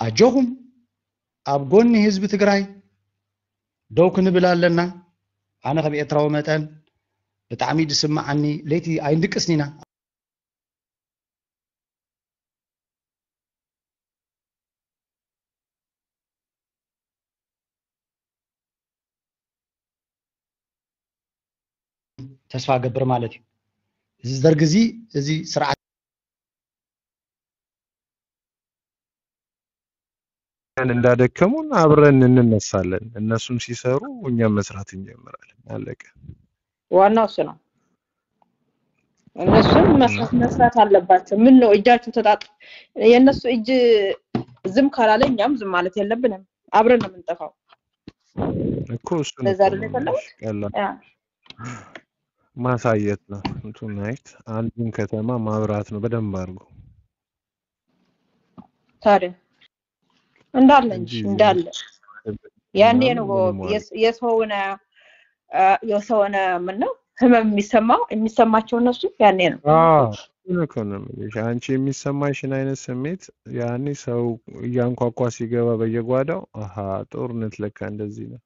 ኣጆኹም ኣብ ጎኒ ህዝቢ ትግራይ ደው ክንብል ኣለና ኣነ ከም ኤርትራዊ መጠን ብጣዕሚ ድስማዓኒ ለይቲ ኣይንድቅስኒ ተስፋ ገብር ማለት እዩ እዚ ደርጊ እዚ እዚ ስርዓት እንዳደከሙን አብረን እንነሳለን። እነሱም ሲሰሩ እኛም መስራት እንጀምራለን። አለቀ። ዋናው እሱ ነው። እነሱም መስራት መስራት አለባቸው። ምን ነው እጃቸው ተጣጥ የእነሱ እጅ ዝም ካላለ እኛም ዝም ማለት የለብንም። አብረን ነው የምንጠፋው። እኮ አይደል ነው ቀላል ማሳየት ነው። ቱናይት አንዱን ከተማ ማብራት ነው በደንብ አድርጎ ታዲያ እንዳለ እንጂ እንዳለ ያኔ ነው የሰውን የሰውን ምን ነው ህመም የሚሰማው የሚሰማቸው እነሱ ያኔ ነው። አንቺ የሚሰማሽን አይነት ስሜት ያኔ ሰው እያንኳኳ ሲገባ በየጓዳው አሀ ጦርነት ለካ እንደዚህ ነው።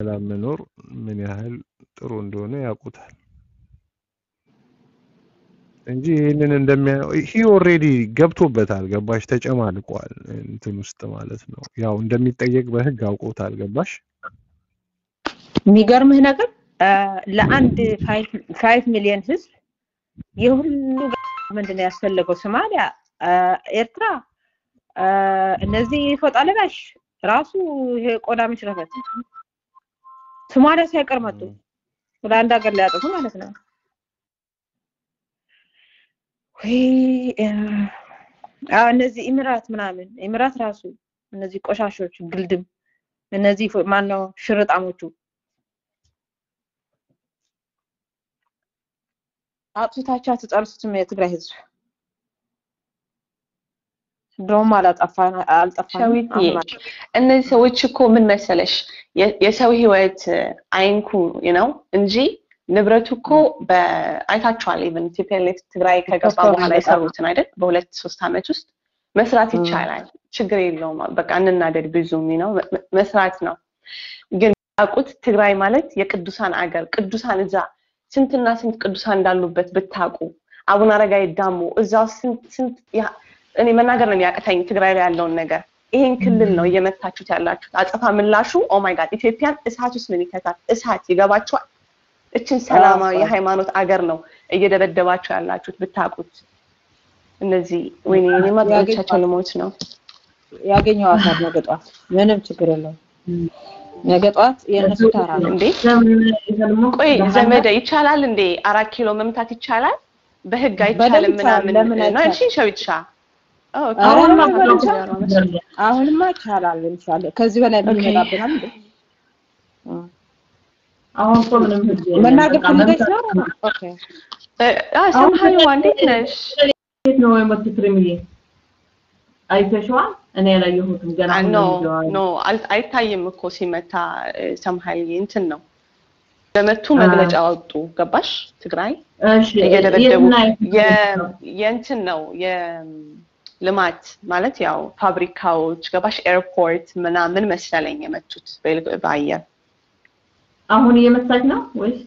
ሰላም መኖር ምን ያህል ጥሩ እንደሆነ ያውቁታል እንጂ ይህንን እንደሚያ ሂ already ገብቶበታል። ገባሽ? ተጨማልቋል እንትን ውስጥ ማለት ነው። ያው እንደሚጠየቅ በህግ አውቆታል። ገባሽ? የሚገርምህ ነገር ለአንድ five million ህዝብ የሁሉ ምንድን ነው ያስፈለገው? ሶማሊያ፣ ኤርትራ፣ እነዚህ ፎጣ ለባሽ ራሱ ይሄ ቆዳ መሽረፈት ሶማሊያ ሳይቀር መጡ። ወደ አንድ ሀገር ሊያጠፉ ማለት ነው። እነዚህ ኢሚራት ምናምን ኢሚራት ራሱ እነዚህ ቆሻሾች ግልድም እነዚህ ማነው ሽርጣሞቹ? አጥፍታችሁ አትጨርሱትም የትግራይ ህዝብ ድሮም አለ። እነዚህ ሰዎች እኮ ምን መሰለሽ? የሰው ህይወት አይንኩ ነው እንጂ ንብረቱ እኮ በአይታችኋል even TPLF ትግራይ ከገባ በኋላ የሰሩትን አይደል? በሁለት ሶስት ዓመት ውስጥ መስራት ይቻላል። ችግር የለውም። በቃ እንናደድ ብዙም ነው። መስራት ነው። ግን ያውቁት ትግራይ ማለት የቅዱሳን አገር ቅዱሳን እዛ ስንትና ስንት ቅዱሳን እንዳሉበት ብታውቁ። አቡነ አረጋዊ ዳሞ እዛ ስንት እኔ መናገር ነው የሚያቅተኝ ትግራይ ላይ ያለውን ነገር። ይሄን ክልል ነው እየመታችሁት ያላችሁት። አጸፋ ምላሹ oh my God ኢትዮጵያን እሳት ውስጥ ምን ይከታል እሳት ይገባችኋል? እችን ሰላማዊ የሃይማኖት አገር ነው እየደበደባችሁ ያላችሁት ብታውቁት። እነዚህ ወይኔ እኔማ ጥሎቻቸው ልሞት ነው። ያገኘዋታል ነገ ጠዋት። ምንም ችግር የለውም። ነገ ጠዋት የእነሱ ተራ ነው። እንዴ? ቆይ ዘመደ ይቻላል እንዴ? አራት ኪሎ መምታት ይቻላል? በህግ አይቻልም ምናምን ነው? ያልሽኝ ሸዊትሻ አሁንማ ይቻላል። ይቻላል። አሁንማ ይቻላል እንሻለን ከዚህ በላይ ምን ይመጣብናል? አሁን እኮ ምንም መናገር ፈልገሽ ነው? okay። ሰምሃይዋ እንዴት ነሽ? እንዴት ነው የሞቱት ሪምዬ? አይተሽዋል? እኔ ያላየሁትም ገና no ነው no አይታይም እኮ ሲመታ ሰምሃይ እንትን ነው። በመቱ መግለጫ ወጡ። ገባሽ? ትግራይ? እየደበደቡ የትና የት የ- የልማት ማለት ያው ፋብሪካዎች ገባሽ? airport ምናምን መሰለኝ የመቱት በአየር። አሁን እየመታች ነው ወይስ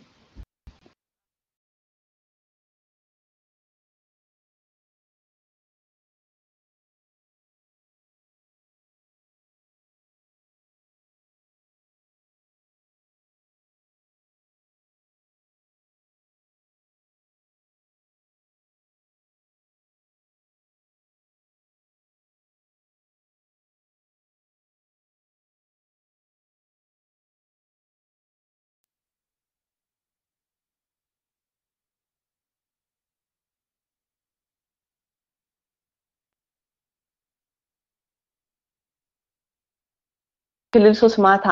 ክልል ሶስት ማታ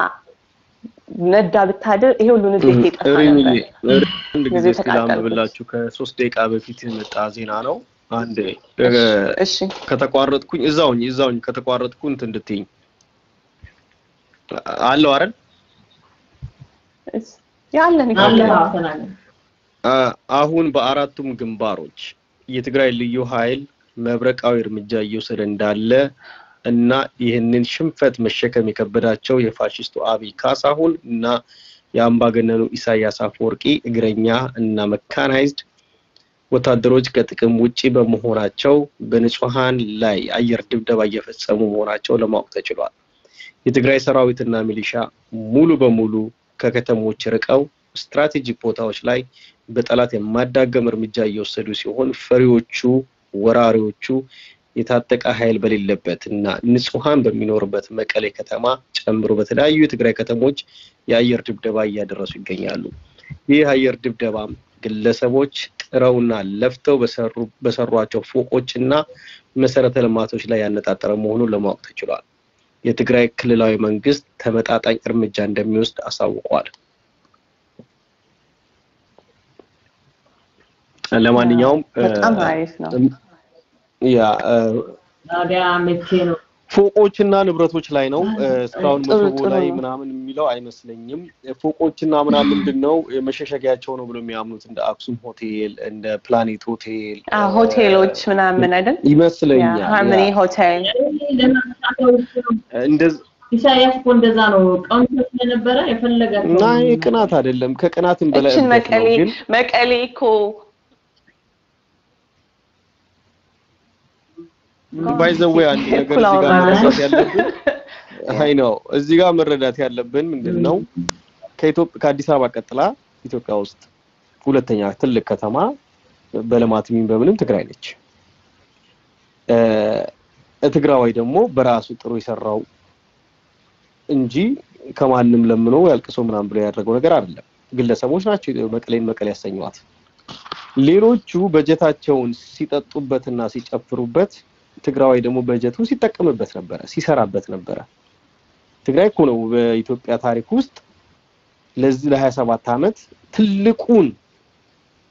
ነዳ ብታድር ይሄ ሁሉ ንዴት ይጠፋ ሪምዬ ነበር። አንድ ጊዜ ላንብብላችሁ ከሶስት ደቂቃ በፊት የመጣ ዜና ነው። አንድ እሺ ከተቋረጥኩኝ እዛውኝ እዛውኝ ከተቋረጥኩ እንትን እንድትይኝ አለው አይደል? ያለን አሁን በአራቱም ግንባሮች የትግራይ ልዩ ኃይል መብረቃዊ እርምጃ እየወሰደ እንዳለ እና ይህንን ሽንፈት መሸከም የከበዳቸው የፋሽስቱ አብይ ካሳሁን እና የአምባገነኑ ኢሳያስ አፈወርቂ እግረኛ እና መካናይዝድ ወታደሮች ከጥቅም ውጪ በመሆናቸው በንጹሐን ላይ አየር ድብደባ እየፈጸሙ መሆናቸው ለማወቅ ተችሏል። የትግራይ ሰራዊትና ሚሊሻ ሙሉ በሙሉ ከከተሞች ርቀው ስትራቴጂክ ቦታዎች ላይ በጠላት የማዳገም እርምጃ እየወሰዱ ሲሆን ፈሪዎቹ ወራሪዎቹ የታጠቀ ኃይል በሌለበት እና ንጹሐን በሚኖርበት መቀሌ ከተማ ጨምሮ በተለያዩ የትግራይ ከተሞች የአየር ድብደባ እያደረሱ ይገኛሉ። ይህ የአየር ድብደባም ግለሰቦች ጥረውና ለፍተው በሰሩ በሰሯቸው ፎቆች እና መሰረተ ልማቶች ላይ ያነጣጠረ መሆኑን ለማወቅ ተችሏል። የትግራይ ክልላዊ መንግስት ተመጣጣኝ እርምጃ እንደሚወስድ አሳውቋል። ለማንኛውም በጣም አሪፍ ነው። ያ እ፣ ታዲያ መቼ ነው? ፎቆችና ንብረቶች ላይ ነው። እስካሁን ጥሩ ላይ ምናምን የሚለው አይመስለኝም። ፎቆችና ምናምን ምንድን ነው መሸሸጊያቸው ነው ብሎ የሚያምኑት እንደ አክሱም ሆቴል እንደ ፕላኔት ሆቴል ሆቴሎች ምናምን አይደል? ይመስለኛል። ሃርመኒ ሆቴል። ኢሳያስ እኮ እንደዛ ነው። ቀንቶ ስለነበረ የፈለጋቸው እና የቅናት አይደለም። ከቅናትም በላይ መቀሌ መቀሌ እኮ ባይዘዌ አንድ ነገር እዚህ ጋር መረዳት ያለብን [laughs] አይ ነው እዚህ ጋር መረዳት ያለብን ምንድን ነው ከኢትዮጵያ ከአዲስ አበባ ቀጥላ ኢትዮጵያ ውስጥ ሁለተኛ ትልቅ ከተማ በልማት የሚን በምንም ትግራይ ነች። ትግራዋይ ደግሞ በራሱ ጥሩ የሰራው እንጂ ከማንም ለምኖ ያልቅሶ ምናምን ብሎ ያደረገው ነገር አይደለም። ግለሰቦች ናቸው መቀሌን መቀሌ ያሰኘዋት። ሌሎቹ በጀታቸውን ሲጠጡበትና ሲጨፍሩበት ትግራዋይ ደግሞ በጀቱን ሲጠቀምበት ነበረ፣ ሲሰራበት ነበረ። ትግራይ እኮ ነው በኢትዮጵያ ታሪክ ውስጥ ለዚህ ለሀያ ሰባት ዓመት ትልቁን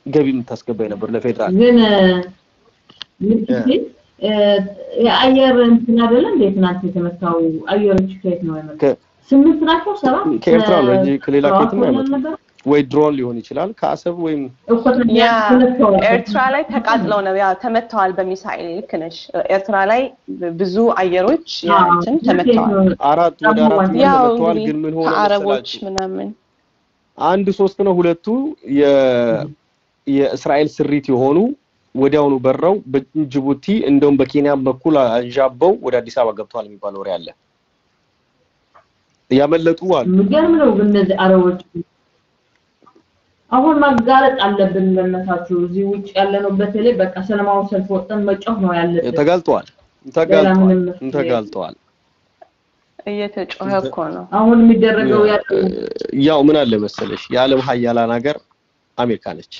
ገቢ የምታስገባ የነበር ለፌዴራል ግን የአየር እንትን አይደለ እንዴ ትናንት የተመታው አየሮች ከየት ነው የመጡት? ስምንት ናቸው ሰባት ከኤርትራ ነው እንጂ ከሌላ ከየትም አይመጡም። ነበር? ወይ ድሮን ሊሆን ይችላል ከአሰብ ወይም ኤርትራ ላይ ተቃጥለው ነው ያ ተመተዋል በሚሳኤል ልክ ነሽ ኤርትራ ላይ ብዙ አየሮች እንዴት ተመተዋል? አራት ወደ አራት ተመተዋል። ግን ምን ሆነ ከአረቦች መሰላችሁ? ምናምን አንድ ሶስት ነው ሁለቱ የ- የእስራኤል ስሪት የሆኑ ወዲያውኑ በረው በጅቡቲ እንደውም በኬንያ በኩል አንዣበው ወደ አዲስ አበባ ገብተዋል የሚባል ወሬ አለ። ያመለጡ አሉ። የሚገርም ነው እነዚህ አረቦች አሁን ማጋለጥ አለብን። በእናታችሁ እዚህ ውጭ ያለ ነው በተለይ በቃ ሰላማዊ ሰልፍ ወጥተን መጮህ ነው ያለብን። ምንም መፍትሄ ተጋልጠዋል። እየተጮኸ እኮ ነው አሁን የሚደረገው ያለው ያው ምን አለ መሰለሽ የዓለም ሀያላን ሀገር አሜሪካ ነች።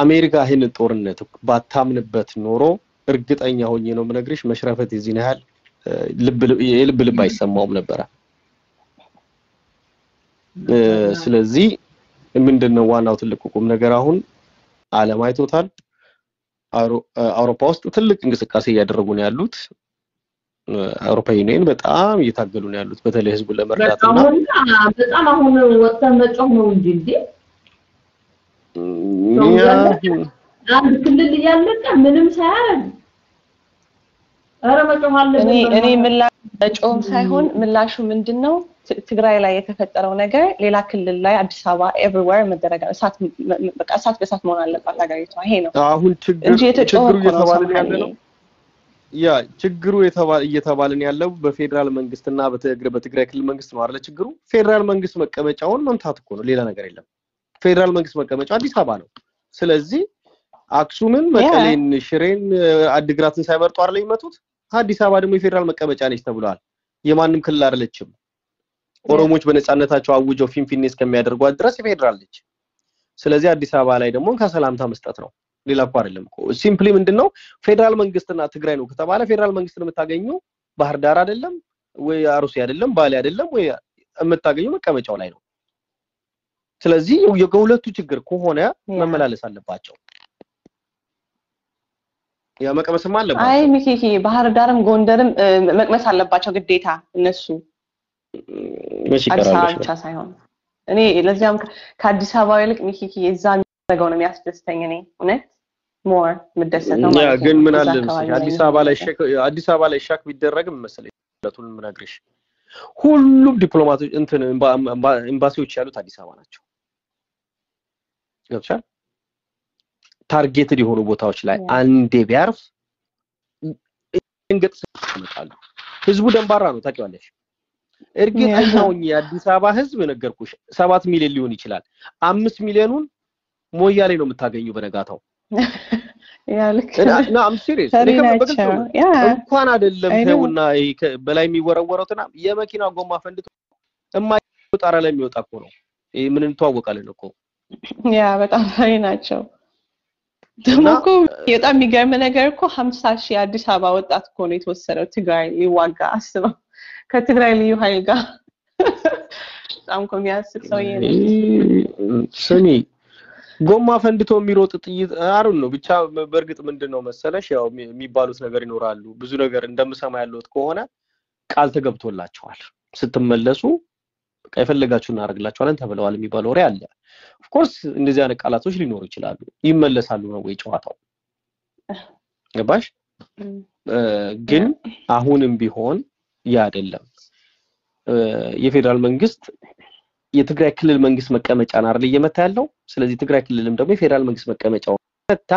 አሜሪካ ይህንን ጦርነት ባታምንበት ኖሮ እርግጠኛ ሆኜ ነው የምነግርሽ መሽረፈት የዚህን ያህል እ፣ ልብ ልብ- የልብ ልብ አይሰማውም ነበረ። ስለዚህ ምንድን ነው ዋናው ትልቁ ቁም ነገር አሁን ዓለም አይቶታል። አውሮፓ ውስጥ ትልቅ እንቅስቃሴ እያደረጉ ነው ያሉት። አውሮፓ ዩኒየን በጣም እየታገሉ ነው ያሉት በተለይ ህዝቡን ለመርዳት እና በጣም አሁን ወጥተን መጮህ ነው እንጂ እንዴ አንድ ክልል እያለቀ ምንም ሳያደርግ ኧረ መጮህ አለብን እኔ እኔ መጮህም ሳይሆን ምላሹ ምንድን ነው ትግራይ ላይ የተፈጠረው ነገር ሌላ ክልል ላይ አዲስ አበባ everywhere መደረግ እሳት በእሳት መሆን አለባት ሀገሪቷ ይሄ ነው አሁን ችግር ችግሩ እኮ ነው ያለ ያ ችግሩ የተባ- እየተባልን ያለው በፌዴራል መንግስትና በትግራይ ክልል መንግስት ነው አይደለ? ችግሩ ፌዴራል መንግስት መቀመጫውን መምታት እኮ ነው፣ ሌላ ነገር የለም። ፌዴራል መንግስት መቀመጫው አዲስ አበባ ነው። ስለዚህ አክሱምን፣ መቀሌን፣ ሽሬን፣ አድግራትን ሳይመርጡ አይደለ የሚመቱት? አዲስ አበባ ደግሞ የፌዴራል መቀመጫ ነች ተብሏል። የማንም ክልል አይደለችም። ኦሮሞዎች በነፃነታቸው አውጀው ፊንፊኔ እስከሚያደርጓት ድረስ የፌዴራል ነች። ስለዚህ አዲስ አበባ ላይ ደግሞ ከሰላምታ መስጠት ነው። ሌላ እኮ አይደለም እኮ simply ምንድን ነው ፌዴራል መንግስትና ትግራይ ነው ከተባለ ፌዴራል መንግስትን የምታገኙ ባህር ዳር አይደለም ወይ አሩሲ አይደለም ባሌ አይደለም ወይ የምታገኙ መቀመጫው ላይ ነው። ስለዚህ የሁለቱ ችግር ከሆነ መመላለስ አለባቸው። ያ መቀመስም አይ አለባቸው። ሚኪኪ ባህር ዳርም ጎንደርም መቅመስ አለባቸው ግዴታ እነሱ። አዲስ አበባ ብቻ ሳይሆን። እኔ ለዚያም ከአዲስ አበባ ይልቅ ሚኪኪ እዛ የሚደረገው ነው የሚያስደስተኝ እኔ። እውነት? more የምደሰተው ግን ምን አለ አዲስ አበባ ላይ shake አዲስ አበባ ላይ shake ቢደረግም መሰለሽ ሁለቱን የምነግርሽ ሁሉም ዲፕሎማቶች እንትን ኤምባ- ኤምባ- ኤምባሲዎች ያሉት አዲስ አበባ ናቸው። ገብቶሻል targeted የሆኑ ቦታዎች ላይ አንዴ ቢያርፍ ድንገት ይመጣሉ። ህዝቡ ደንባራ ነው ታውቂዋለሽ። እርግጠኛ ሆኜ የአዲስ አበባ ህዝብ ነገርኩሽ ሰባት ሚሊዮን ሊሆን ይችላል። አምስት ሚሊዮኑን ሞያሌ ነው የምታገኙ በነጋታው። [laughs] እንኳን አይደለም ተውና በላይ የሚወረወረውትና የመኪና ጎማ ፈንድቶ የማይወጣ ጣራ ላይ የሚወጣ እኮ ነው። ይሄ ምን እንተዋወቃለን እኮ ያ በጣም ፈሪ ናቸው። ደግሞ እኮ በጣም የሚገርም ነገር እኮ ሀምሳ ሺህ የአዲስ አበባ ወጣት እኮ ነው የተወሰደው ትግራይ ሊዋጋ አስበው ከትግራይ ልዩ ኃይል ጋር በጣም እኮ የሚያስቅ ሰውዬ ነው። ስሚ ጎማ ፈንድቶ የሚሮጥ ጥይት አሩን ነው ብቻ በእርግጥ ምንድን ነው መሰለሽ ያው የሚ- የሚባሉት ነገር ይኖራሉ። ብዙ ነገር እንደምሰማ ያለሁት ከሆነ ቃል ተገብቶላቸዋል ስትመለሱ የፈለጋችሁ እናደርግላችኋለን ተብለዋል የሚባል ወሬ አለ። of course እንደዚህ አይነት ቃላቶች ሊኖሩ ይችላሉ። ይመለሳሉ ነው ወይ ጨዋታው? ገባሽ? ግን አሁንም ቢሆን ያ አይደለም። የፌዴራል መንግስት የትግራይ ክልል መንግስት መቀመጫን አይደል እየመታ ያለው። ስለዚህ ትግራይ ክልልም ደግሞ የፌዴራል መንግስት መቀመጫው መታ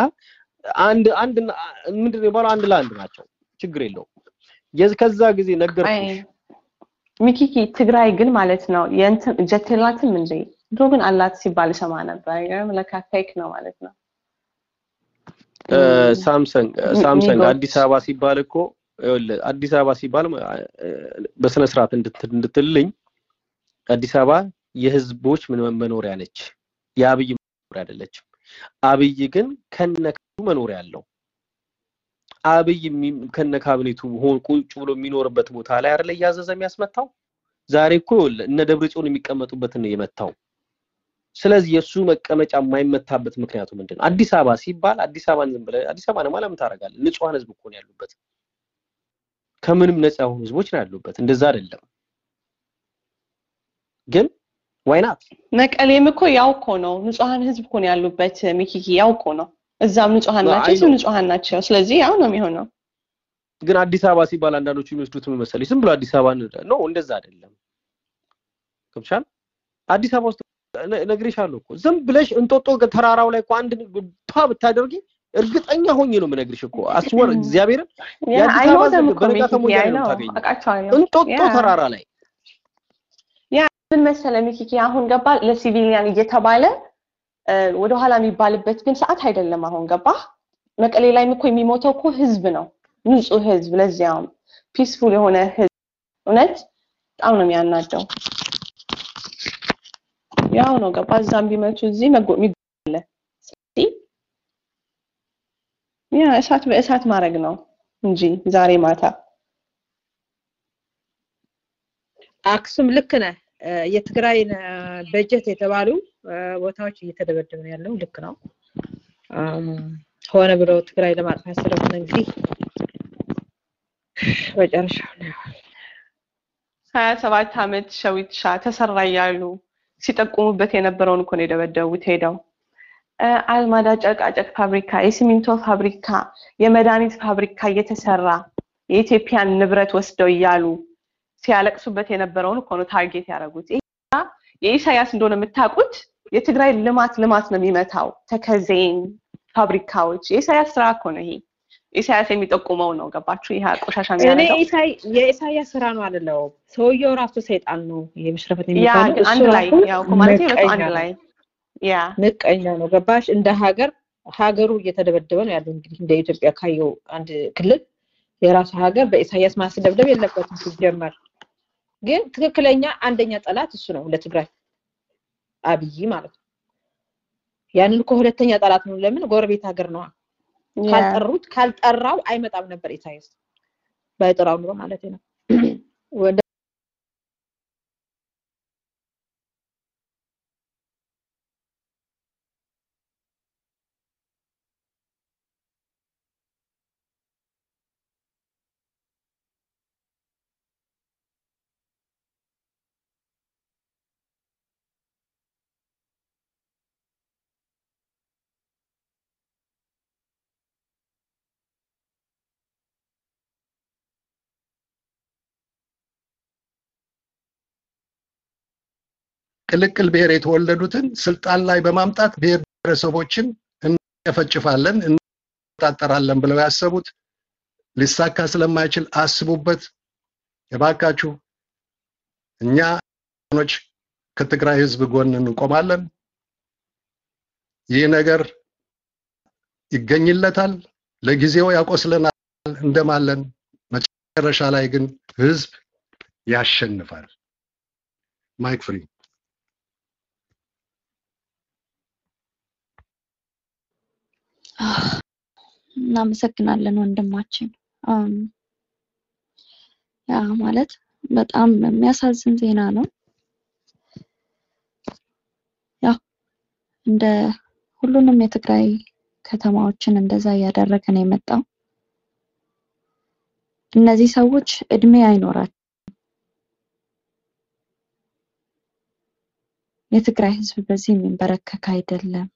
አንድ አንድ ምንድን ነው የሚባለው አንድ ለአንድ ናቸው። ችግር የለውም። ከዛ ጊዜ ነገርኩሽ። ሚኪኪ ትግራይ ግን ማለት ነው የእንትን ጀት የላትም እንዴ? ድሮ ግን አላት ሲባል ሰማ ነበር። አይገርም? ለካ fake ነው ማለት ነው። something አዲስ አበባ ሲባል እኮ አዲስ አበባ ሲባል በስነ ስርዓት እንድት- እንድትልኝ አዲስ አበባ የህዝቦች ምን መኖሪያ ነች። የአብይ መኖሪያ አይደለችም። አብይ ግን ከነካቱ መኖሪያ አለው። አብይ ከነ ካቢኔቱ ሆን ቁጭ ብሎ የሚኖርበት ቦታ ላይ አይደለ እያዘዘ የሚያስመታው። ዛሬ እኮ እነ ደብረ ጽዮን የሚቀመጡበትን የመታው። ስለዚህ የእሱ መቀመጫ የማይመታበት ምክንያቱ ምንድን ነው? አዲስ አበባ ሲባል አዲስ አበባን ዝም ብለህ አዲስ አበባ ለማ ለምን ታደርጋለህ? ንጹሐን ህዝብ እኮ ነው ያሉበት። ከምንም ነፃ የሆኑ ህዝቦች ነው ያሉበት። እንደዛ አይደለም። ግን ዋይናት መቀሌም እኮ ያው እኮ ነው ንጹሐን ህዝብ እኮ ነው ያሉበት ሚኪኪ ያው እኮ ነው እዛም ንጹሐን አይ ናቸው እዚህም ንጹሐን ናቸው ስለዚህ ያው ነው የሚሆነው። ግን አዲስ አበባ ሲባል አንዳንዶቹ የሚወስዱት ምን መሰለኝ? ዝም ብሎ አዲስ አበባ ኖ እንደዛ አይደለም። ገብቶሻል አዲስ አበባ ውስጥ ነግሬሻለሁ እኮ። ዝም ብለሽ እንጦጦ ተራራው ላይ እኮ አንድ ፓ ብታደርጊ እርግጠኛ ሆኜ ነው የምነግርሽ እኮ። I swear እግዚአብሔርን ያ የአዲስ አበባ በነጋታው እንጦጦ ያ ተራራ ላይ ምን መሰለ ሚኪኪ አሁን ገባ ለ civilian እየተባለ ወደኋላ የሚባልበት ግን ሰዓት አይደለም አሁን ገባ መቀሌ ላይም እኮ የሚሞተው እኮ ህዝብ ነው። ንጹህ ህዝብ ለዚያውም ፒስፉል የሆነ ህዝብ። እውነት? በጣም ነው የሚያናደው። ያው ነው ገባ እዛም ቢመቱ እዚህ የሚጎለ ያ እሳት በእሳት ማድረግ ነው እንጂ ዛሬ ማታ። አክሱም ልክ ነህ። የትግራይን በጀት የተባሉ ቦታዎች እየተደበደበ ያለው። ልክ ነው። ሆነ ብለው ትግራይ ለማጥፋት ስለሆነ እንግዲህ መጨረሻው ነው። ሀያ ሰባት አመት ሸዊት ሻ ተሰራ እያሉ ሲጠቁሙበት የነበረውን እኮ ነው የደበደቡት ሄደው አልማዳ ጨርቃጨርቅ ፋብሪካ፣ የሲሚንቶ ፋብሪካ፣ የመድኃኒት ፋብሪካ እየተሰራ የኢትዮጵያን ንብረት ወስደው እያሉ ሲያለቅሱበት የነበረውን እኮ ነው target ያደረጉት። የኢሳያስ እንደሆነ የምታውቁት የትግራይ ልማት ልማት ነው የሚመታው ተከዜን ፋብሪካዎች የኢሳያስ ስራ እኮ ነው ይሄ ኢሳያስ የሚጠቁመው ነው ገባችሁ ይሄ ቆሻሻ የኢሳያስ ስራ ነው አይደለው። ሰውየው ራሱ ሰይጣን ነው። ይሄ መሽረፈት አንድ ላይ ያው ማለት አንድ ነው። ላይ ያ ምቀኛ ነው። ገባሽ? እንደ ሀገር ሀገሩ እየተደበደበ ነው ያለው። እንግዲህ እንደ ኢትዮጵያ ካየው አንድ ክልል የራሱ ሀገር በኢሳያስ ማስደብደብ የለበትም ሲጀመር። ግን ትክክለኛ አንደኛ ጠላት እሱ ነው ለትግራይ አብይ ማለት ነው። ያንን እኮ ሁለተኛ ጠላት ነው። ለምን ጎረቤት ሀገር ነዋ። ካልጠሩት ካልጠራው አይመጣም ነበር ኢሳያስ ባይጠራው ኑሮ ማለት ነው። [clears throat] ቅልቅል ብሔር የተወለዱትን ስልጣን ላይ በማምጣት ብሔር ብሔረሰቦችን እንጨፈጭፋለን እንቆጣጠራለን ብለው ያሰቡት ሊሳካ ስለማይችል አስቡበት። የባካችሁ እኛ ኖች ከትግራይ ህዝብ ጎን እንቆማለን። ይህ ነገር ይገኝለታል ለጊዜው ያቆስለናል እንደማለን። መጨረሻ ላይ ግን ህዝብ ያሸንፋል። mic free እናመሰግናለን ወንድማችን። ያ ማለት በጣም የሚያሳዝን ዜና ነው። ያው እንደ ሁሉንም የትግራይ ከተማዎችን እንደዛ እያደረገ ነው የመጣው። እነዚህ ሰዎች እድሜ አይኖራቸውም። የትግራይ ህዝብ በዚህ የሚንበረከክ አይደለም፣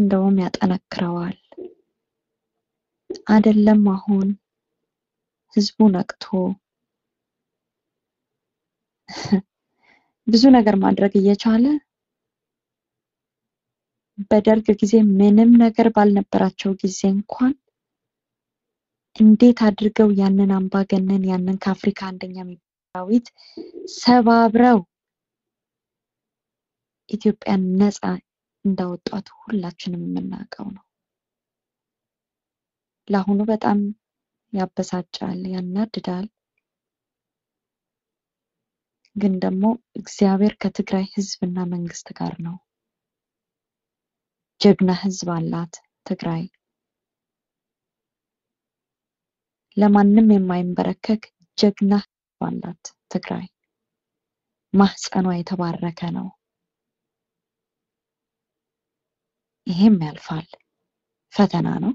እንደውም ያጠነክረዋል። አይደለም አሁን ህዝቡ ነቅቶ [laughs] ብዙ ነገር ማድረግ እየቻለ በደርግ ጊዜ ምንም ነገር ባልነበራቸው ጊዜ እንኳን እንዴት አድርገው ያንን አምባገነን ያንን ከአፍሪካ አንደኛ ሰባብረው ኢትዮጵያን ነፃ እንዳወጧት ሁላችንም የምናውቀው ነው። ለአሁኑ በጣም ያበሳጫል፣ ያናድዳል። ግን ደግሞ እግዚአብሔር ከትግራይ ህዝብና መንግስት ጋር ነው። ጀግና ህዝብ አላት ትግራይ። ለማንም የማይንበረከክ ጀግና ህዝብ አላት ትግራይ። ማህፀኗ የተባረከ ነው። ይሄም ያልፋል፣ ፈተና ነው።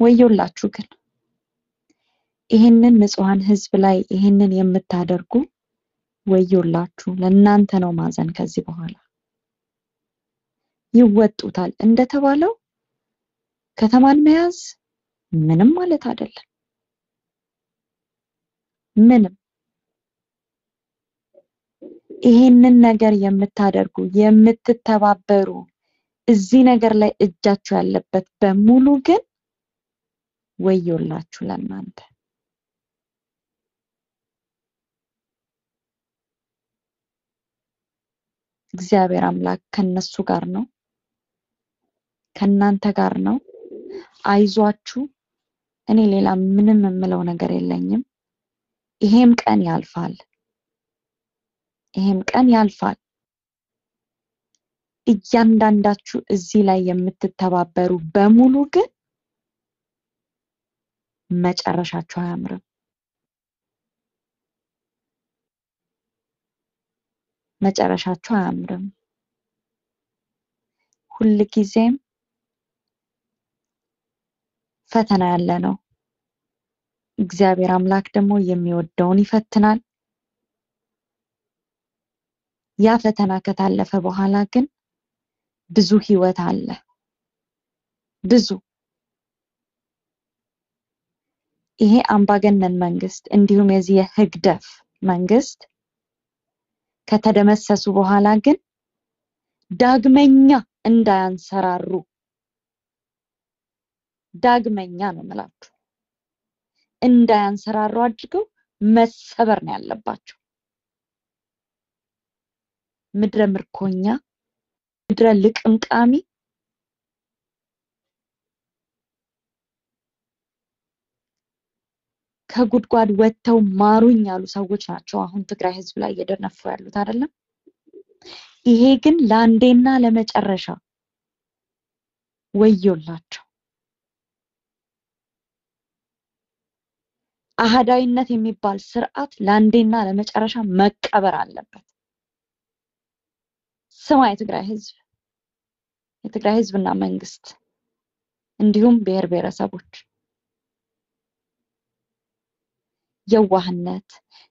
ወዮላችሁ ግን ይህንን ንጹሐን ህዝብ ላይ ይህንን የምታደርጉ ወዮላችሁ፣ ለእናንተ ነው ማዘን ከዚህ በኋላ ይወጡታል። እንደተባለው ከተማን መያዝ ምንም ማለት አይደለም። ምንም ይሄንን ነገር የምታደርጉ የምትተባበሩ እዚህ ነገር ላይ እጃችሁ ያለበት በሙሉ ግን ወዮላችሁ ለእናንተ። እግዚአብሔር አምላክ ከነሱ ጋር ነው፣ ከእናንተ ጋር ነው። አይዟችሁ። እኔ ሌላ ምንም የምለው ነገር የለኝም። ይሄም ቀን ያልፋል። ይሄም ቀን ያልፋል። እያንዳንዳችሁ እዚህ ላይ የምትተባበሩ በሙሉ ግን መጨረሻችሁ አያምርም። መጨረሻችሁ አያምርም። ሁል ጊዜም ፈተና ያለ ነው። እግዚአብሔር አምላክ ደግሞ የሚወደውን ይፈትናል። ያ ፈተና ከታለፈ በኋላ ግን ብዙ ህይወት አለ። ብዙ ይሄ አምባገነን መንግስት እንዲሁም የዚህ የህግደፍ መንግስት ከተደመሰሱ በኋላ ግን ዳግመኛ እንዳያንሰራሩ ዳግመኛ ነው የምላችሁ እንዳያንሰራሩ አድርገው መሰበር ነው ያለባቸው። ምድረ ምርኮኛ፣ ምድረ ልቅምቃሚ ከጉድጓድ ወጥተው ማሩኝ ያሉ ሰዎች ናቸው አሁን ትግራይ ህዝብ ላይ እየደነፉ ያሉት አይደለም። ይሄ ግን ለአንዴና ለመጨረሻ ወዮላቸው። አህዳዊነት የሚባል ስርዓት ለአንዴና ለመጨረሻ መቀበር አለበት። ስማ የትግራይ ህዝብ፣ የትግራይ ህዝብና መንግስት እንዲሁም ብሔር ብሔረሰቦች የዋህነት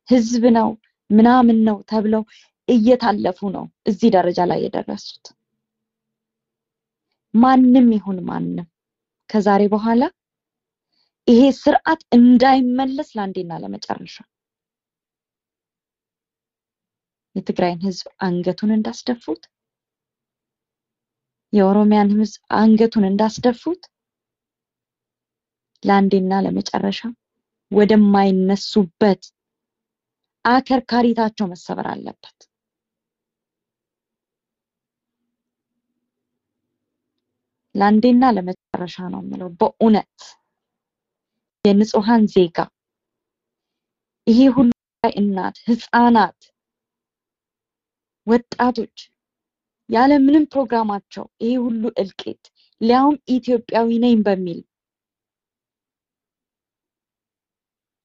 ህዝብ ነው ምናምን ነው ተብለው እየታለፉ ነው እዚህ ደረጃ ላይ የደረሱት። ማንም ይሁን ማንም ከዛሬ በኋላ ይሄ ስርዓት እንዳይመለስ ለአንዴና ለመጨረሻ የትግራይን ህዝብ አንገቱን እንዳስደፉት የኦሮሚያን ህዝብ አንገቱን እንዳስደፉት ለአንዴና ለመጨረሻ ወደማይነሱበት አከርካሪታቸው መሰበር አለበት። ለአንዴና ለመጨረሻ ነው የምለው በእውነት የንጹሃን ዜጋ ይሄ ሁሉ እናት፣ ህፃናት፣ ወጣቶች! ያለ ምንም ፕሮግራማቸው ይሄ ሁሉ እልቂት! ሊያውም ኢትዮጵያዊ ነኝ በሚል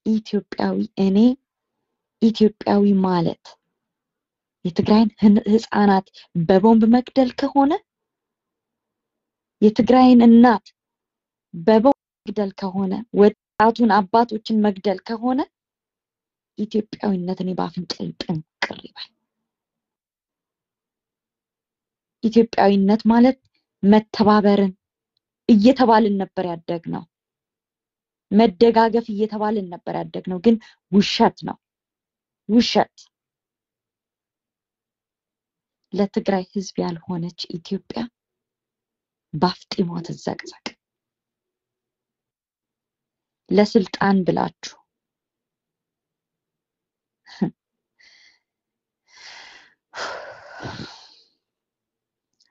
ኢትዮጵያዊ እኔ ኢትዮጵያዊ ማለት የትግራይን ህፃናት በቦምብ መግደል ከሆነ? የትግራይን እናት በቦምብ መግደል ከሆነ? ወጣቱን አባቶችን መግደል ከሆነ? ኢትዮጵያዊነት እኔ ጥንቅር ይበል። ኢትዮጵያዊነት ማለት መተባበርን እየተባልን ነበር ያደግነው። መደጋገፍ እየተባልን ነበር ያደግነው። ግን ውሸት ነው፣ ውሸት። ለትግራይ ህዝብ ያልሆነች ኢትዮጵያ ባፍጢሟ ትዘቅዘቅ። ለስልጣን ብላችሁ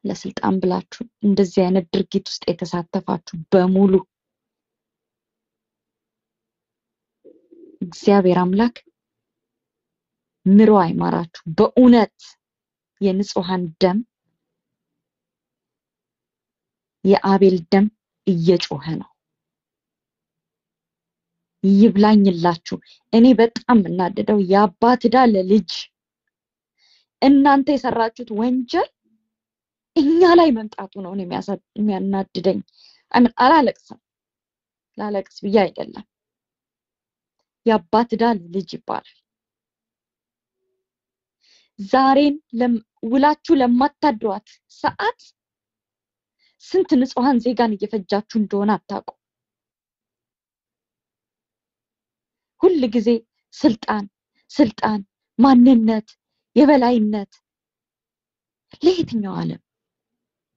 ለስልጣን ብላችሁ እንደዚህ አይነት ድርጊት ውስጥ የተሳተፋችሁ በሙሉ እግዚአብሔር አምላክ ምሮ አይማራችሁ። በእውነት የንጹሃን ደም የአቤል ደም እየጮኸ ነው። ይብላኝላችሁ። እኔ በጣም የምናደደው የአባት ዕዳ ለልጅ እናንተ የሰራችሁት ወንጀል እኛ ላይ መምጣቱ ነው የሚያናድደኝ። አላለቅስም፣ ላለቅስ ብዬ አይደለም የአባት ዕዳ ልጅ ይባላል። ዛሬን ውላችሁ ለማታድሯት ሰዓት ስንት ንጹሐን ዜጋን እየፈጃችሁ እንደሆነ አታውቁ። ሁል ጊዜ ስልጣን ስልጣን፣ ማንነት፣ የበላይነት ለየትኛው ዓለም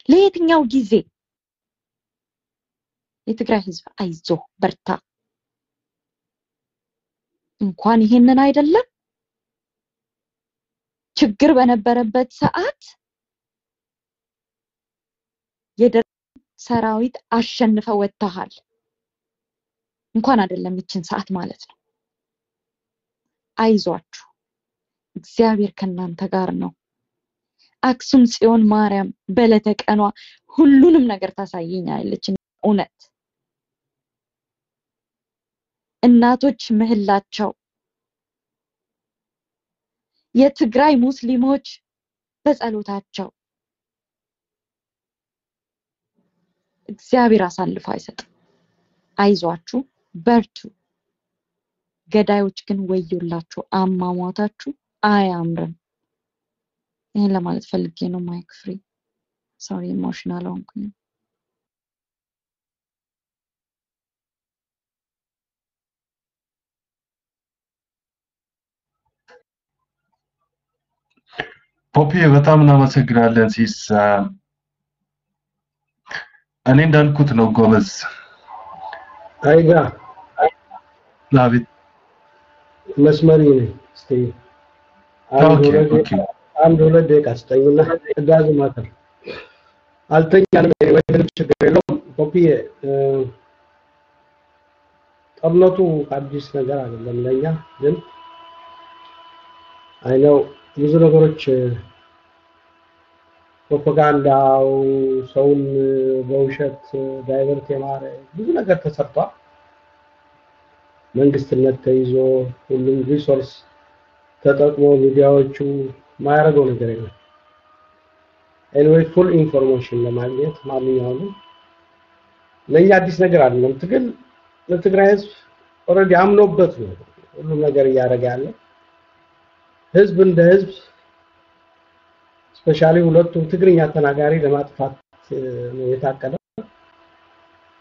ለየትኛው ጊዜ? የትግራይ ህዝብ አይዞ በርታ። እንኳን ይሄንን አይደለም ችግር በነበረበት ሰዓት የደርግ ሰራዊት አሸንፈ ወጥተሃል። እንኳን አይደለም ይችን ሰዓት ማለት ነው። አይዟችሁ፣ እግዚአብሔር ከእናንተ ጋር ነው። አክሱም ጽዮን ማርያም በዕለተ ቀኗ ሁሉንም ነገር ታሳየኛለች። እውነት እናቶች ምህላቸው፣ የትግራይ ሙስሊሞች በጸሎታቸው እግዚአብሔር አሳልፎ አይሰጥም። አይዟችሁ፣ በርቱ። ገዳዮች ግን ወዮላችሁ፣ አሟሟታችሁ አያምርም። ይህን ለማለት ፈልጌ ነው። mic free። sorry፣ emotional ሆንኩኝ። ፖፒ በጣም እናመሰግናለን sis። እኔ እንዳልኩት ነው ጎበዝ። አይጋ አቤት መስመሪ ነኝ አንድ ኦኬ ኦኬ አንድ ሁለት ደቂቃ ስጠኝና እዳዝ ማተር። አልተኛንም ምንም ችግር የለውም። ፖፒዬ እ፣ ጦርነቱ አዲስ ነገር አይደለም ለኛ ግን አይነው ብዙ ነገሮች ፕሮፓጋንዳው ሰውን በውሸት divert የማድረግ ብዙ ነገር ተሰርቷል። መንግስትነት ተይዞ ሁሉም resource ተጠቅሞ ሚዲያዎቹ ማያደርገው ነገር የለም። anyway full information ለማግኘት ማንኛውንም ለእኛ አዲስ ነገር አይደለም። ትግል ለትግራይ ህዝብ already አምኖበት ነው ሁሉም ነገር እያደረገ ያለ ህዝብ እንደ ህዝብ ስፔሻሊ ሁለቱም ትግርኛ ተናጋሪ ለማጥፋት ነው የታቀደው።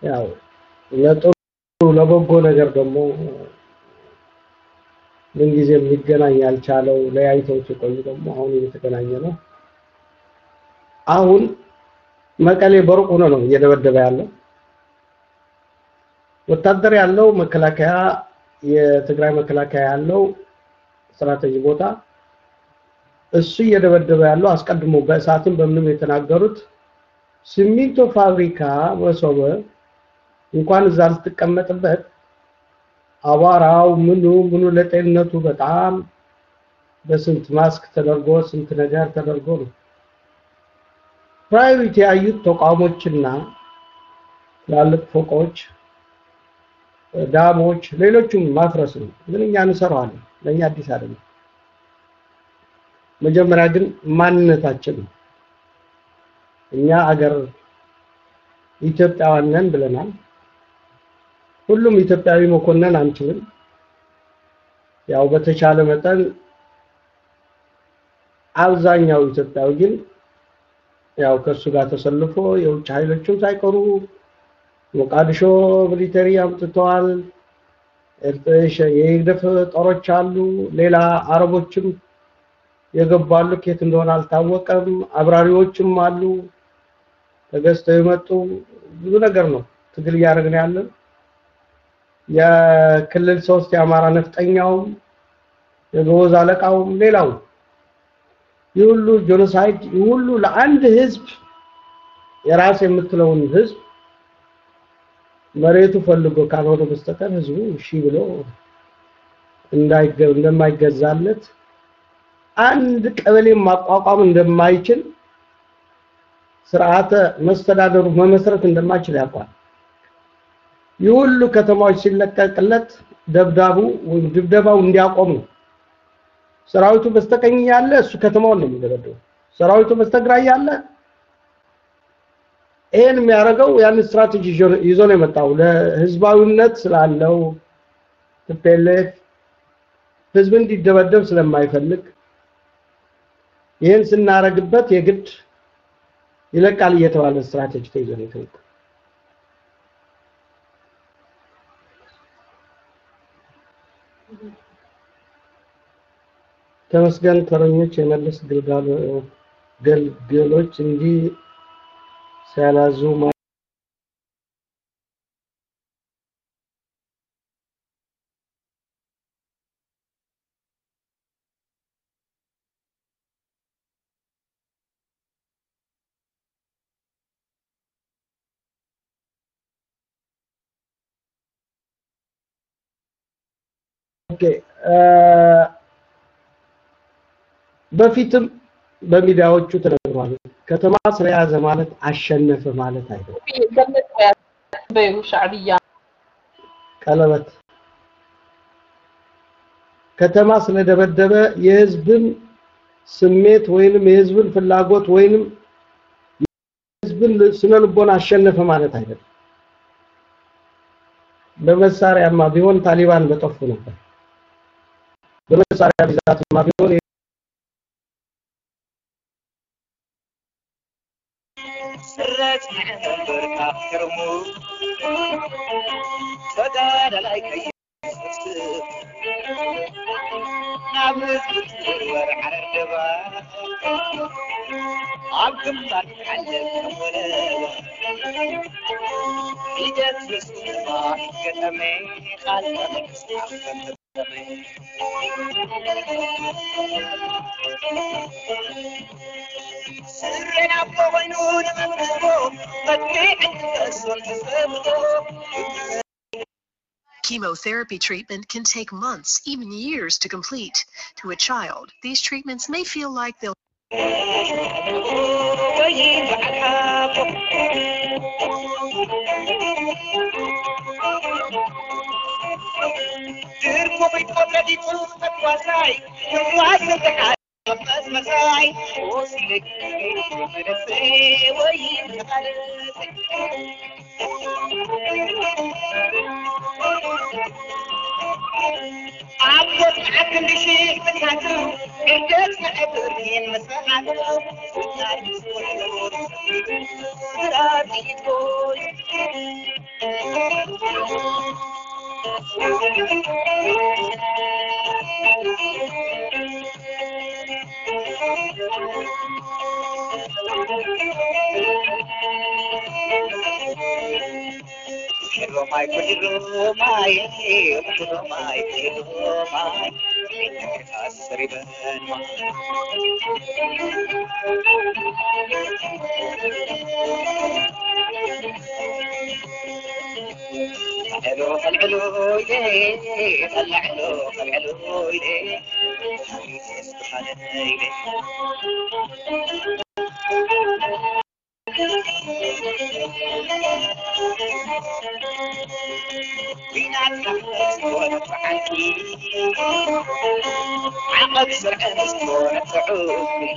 ያው ለጥሩ ለበጎ ነገር ደግሞ ምንጊዜም ሊገናኝ ያልቻለው ለያይተው ሲቆዩ ደግሞ አሁን እየተገናኘ ነው። አሁን መቀሌ በሩቅ ሆኖ ነው እየደበደበ ያለው። ወታደር ያለው መከላከያ የትግራይ መከላከያ ያለው ስትራቴጂ ቦታ እሱ እየደበደበ ያለው አስቀድሞ በእሳትም በምንም የተናገሩት ሲሚንቶ ፋብሪካ መሰቦ እንኳን እዛ ልትቀመጥበት አቧራው ምኑ ምኑ ለጤንነቱ በጣም በስንት ማስክ ተደርጎ ስንት ነገር ተደርጎ ነው priority ያዩት ተቋሞችና ትላልቅ ፎቆች፣ ዳሞች፣ ሌሎቹም ማፍረስ ነው። ግን እኛ እንሰራዋለን። ለእኛ አዲስ አይደለም። መጀመሪያ ግን ማንነታችን ነው። እኛ አገር ኢትዮጵያውያን ነን ብለናል። ሁሉም ኢትዮጵያዊ መኮነን አንችልም። ያው በተቻለ መጠን አብዛኛው ኢትዮጵያዊ ግን ያው ከእሱ ጋር ተሰልፎ የውጭ ኃይሎችም ሳይቀሩ ሞቃዲሾ ሚሊተሪ አምጥተዋል። የይግደፍ ጦሮች አሉ። ሌላ አረቦችም የገባሉ። ከየት እንደሆነ አልታወቀም። አብራሪዎችም አሉ ተገዝተው የመጡ ብዙ ነገር ነው ትግል እያደረግን ያለን። የክልል ሶስት የአማራ ነፍጠኛውም የጎበዝ አለቃውም ሌላው ይህ ሁሉ ጄኖሳይድ ይህ ሁሉ ለአንድ ህዝብ የራስ የምትለውን ህዝብ መሬቱ ፈልጎ ካልሆነ በስተቀር ህዝቡ እሺ ብሎ እንደማይገዛለት አንድ ቀበሌ ማቋቋም እንደማይችል ስርዓተ መስተዳደሩ መመስረት እንደማይችል ያውቋል። ይህ ሁሉ ከተማዎች ሲለቀቅለት ደብዳቡ ወይም ድብደባው እንዲያቆም ሰራዊቱ በስተቀኝ ያለ እሱ ከተማውን ነው የሚደበድበው። ሰራዊቱ በስተግራ ያለ ይሄን የሚያደርገው ያን ስትራቴጂ ይዞ- ነው የመጣው ለህዝባዊነት ስላለው TPLF ህዝብ እንዲደበደብ ስለማይፈልግ ይህን ስናረግበት የግድ ይለቃል እየተባለ ስትራቴጂ ተይዞ ነው የተወጣው። ተመስገን ተረኞች የመለስ ግልገሎች እንዲህ ሲያላዙ ማ- ኦኬ እ፣ በፊትም በሚዲያዎቹ ተነግሯል። ከተማ ስለያዘ ማለት አሸነፈ ማለት አይደለም። ቀለበት ከተማ ስለደበደበ የህዝብን ስሜት ወይንም የህዝብን ፍላጎት ወይንም የህዝብን ስነ ልቦና አሸነፈ ማለት አይደለም። በመሳሪያማ ቢሆን ታሊባን በጠፉ ነበር። በመሳሪያ ብዛትማ ቢሆን ስረት ነበር ካፍርሙ ተጋዳላይ ከየሱስ ናብ ህዝቢ ትወር ዓረር ደባ ኣብ ግንባር ሓለፍ ወለባ ሂደት ምስማ ገጠመ ቃል ስሬን አቦ ኮይኑ ንመምርቦ Chemotherapy treatment can take months, even years to complete. To a child, these treatments may feel like they'll capaz mas ai ou se me I'm just happy to see the tattoo. It just never been a tattoo. I'm Shiromai, Shiromai, Shiromai, Shiromai, Shiromai, Shiromai, العلو يلي طلع له العلو يلي سبحان يلي عقد سرعة سكورة تعوفي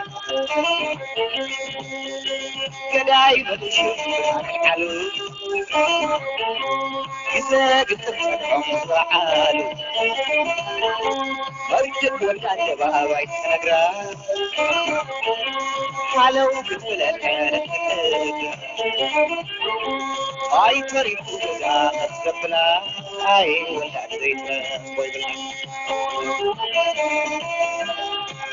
Gadai bachu, halu. Kisa kisa kisa halu. Barjat barjat bahay sagra. Halu kisa kisa kisa. Ay tari puja sabla. Ay wala.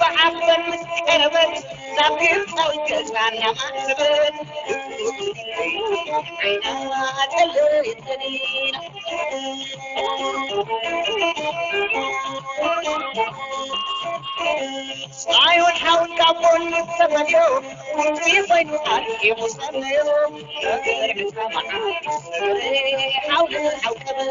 ብዓፈን ምስ ቀረበት ናብ ግብፃዊ ገዛ እናማዕበን ዓይና ጠለየትኒ ፀሓዩን ሓውን ካብ ጎኒ ዝተፈልዮ ቁንፂ ኮይኑ ኣርኪቡ ሰነዮ ሓውልን ዓውቀበር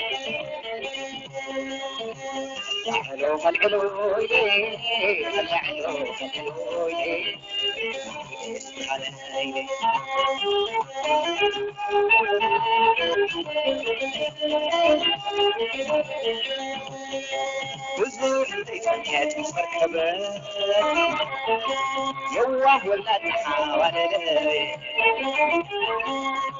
بعبد مسكربت نبيل طوجت عنا معبد عينا تلي تدين صايون حول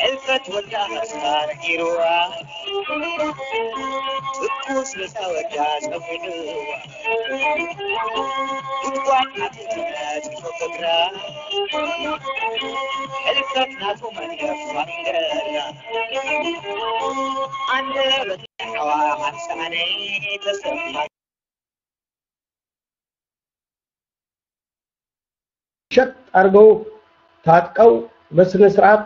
Elfa tuwata hasar kiruwa Ukus ni sawa jaz afinuwa Utkwat na tutulat kokogra Elfa na tumanya fangara Andara tuwa hansane tasamma शक्त अर्गो ታጥቀው በስነ ስርዓት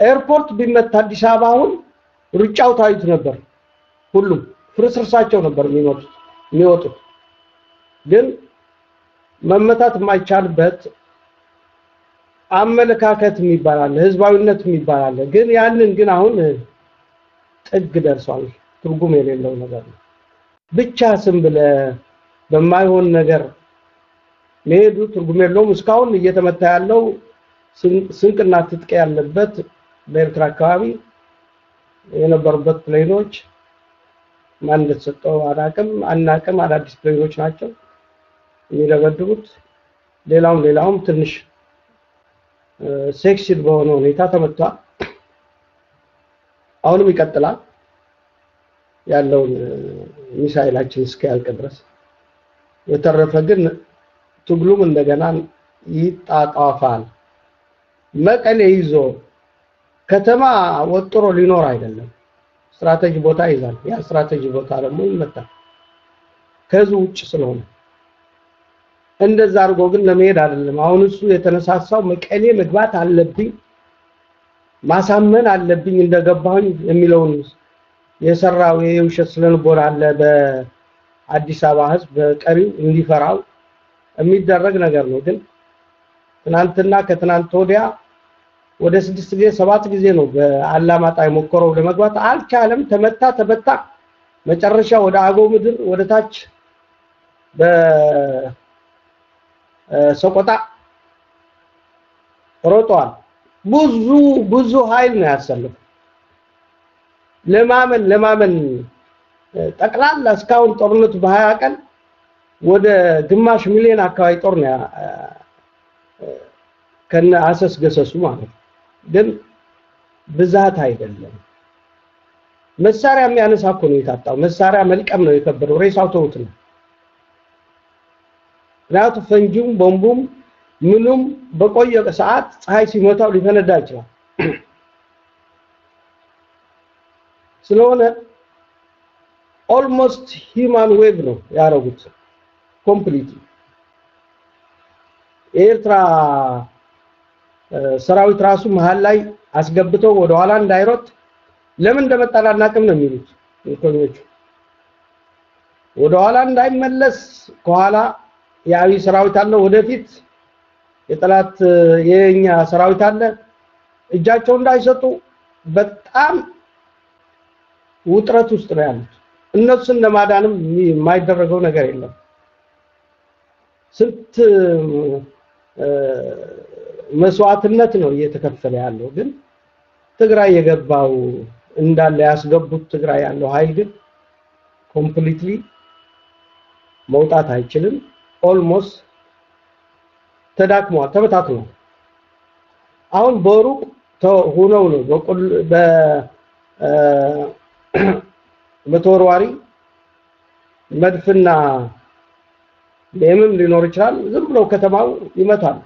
ኤርፖርት ቢመታ አዲስ አበባ አሁን ሩጫው ታዩት ነበር። ሁሉም ፍርስርሳቸው ነበር የሚመጡት የሚወጡት። ግን መመታት የማይቻልበት አመለካከት የሚባል ህዝባዊነት የሚባል አለ። ግን ያንን ግን አሁን ጥግ ደርሷል። ትርጉም የሌለው ነገር ነው። ብቻ ስም ብለ በማይሆን ነገር መሄዱ ትርጉም የለውም። እስካሁን እየተመታ ያለው ስንቅና ትጥቅ ያለበት በኤርትራ አካባቢ የነበሩበት plane ኦች ማን እንደተሰጠው አናቅም አናቅም። አዳዲስ plane ኦች ናቸው የሚደበድቡት። ሌላውም ሌላውም ትንሽ succeed በሆነ ሁኔታ ተመቷል። አሁንም ይቀጥላል ያለውን ሚሳኤላችን እስኪያልቅ ድረስ። የተረፈ ግን ትግሉም እንደገና ይጣጣፋል። መቀሌ ይዞ ከተማ ወጥሮ ሊኖር አይደለም። ስትራቴጂ ቦታ ይዛል። ያ ስትራቴጂ ቦታ ደግሞ ይመታል ከህዝብ ውጭ ስለሆነ እንደዛ አድርጎ ግን ለመሄድ አይደለም። አሁን እሱ የተነሳሳው መቀሌ መግባት አለብኝ ማሳመን አለብኝ እንደገባሁኝ የሚለውን የሰራው የውሸት ስለንቦና አለ በአዲስ አበባ ህዝብ በቀሪው እንዲፈራው የሚደረግ ነገር ነው። ግን ትናንትና ከትናንት ወዲያ ወደ ስድስት ጊዜ ሰባት ጊዜ ነው በአላማጣ የሞከረው ለመግባት አልቻለም። ተመታ ተመታ። መጨረሻ ወደ አገው ምድር ወደ ታች በሰቆጣ ሮጠዋል። ብዙ ብዙ ኃይል ነው ያሰለፈው። ለማመን ለማመን ጠቅላላ እስካሁን ጦርነቱ በሀያ ቀን ወደ ግማሽ ሚሊዮን አካባቢ ጦር ነው ከነ አሰስ ገሰሱ ማለት ግን ብዛት አይደለም። መሳሪያ የሚያነሳ እኮ ነው የታጣው። መሳሪያ መልቀም ነው የከበደው። ሬሳው ተውት ነው። ምክንያቱም ፈንጂውም ቦምቡም ምኑም በቆየ ሰዓት ፀሐይ ሲመታው ሊፈነዳ ይችላል። [clears throat] ስለሆነ almost human wave ነው ያደረጉት complete የኤርትራ ሰራዊት ራሱ መሀል ላይ አስገብተው ወደ ኋላ እንዳይሮጥ ለምን እንደመጣ አናውቅም ነው የሚሉት ምርኮኞቹ። ወደኋላ እንዳይመለስ ከኋላ የአብይ ሰራዊት አለ፣ ወደፊት የጠላት የኛ ሰራዊት አለ። እጃቸው እንዳይሰጡ በጣም ውጥረት ውስጥ ነው ያሉት። እነሱን ለማዳንም የማይደረገው ነገር የለም። ስንት መስዋዕትነት ነው እየተከፈለ ያለው። ግን ትግራይ የገባው እንዳለ ያስገቡት ትግራይ ያለው ኃይል ግን completely መውጣት አይችልም። almost ተዳክሟል፣ ተበታትኗል። አሁን በሩቅ ሆነው ነው በተወርዋሪ መድፍና ሌላም ሊኖር ይችላል። ዝም ብለው ከተማው ይመታሉ።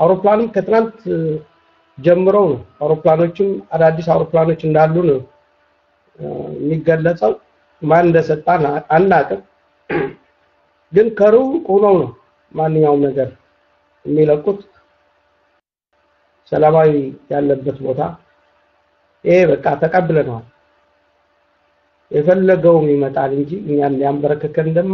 አውሮፕላንም ከትናንት ጀምረው ነው አውሮፕላኖችም አዳዲስ አውሮፕላኖች እንዳሉ ነው የሚገለጸው። ማን እንደሰጣን አናቅም፣ ግን ከሩቅ ሆነው ነው ማንኛውም ነገር የሚለቁት። ሰላማዊ ያለበት ቦታ ይሄ በቃ ተቀብለነዋል። የፈለገውም ይመጣል እንጂ እኛን ሊያንበረክከን እንደማ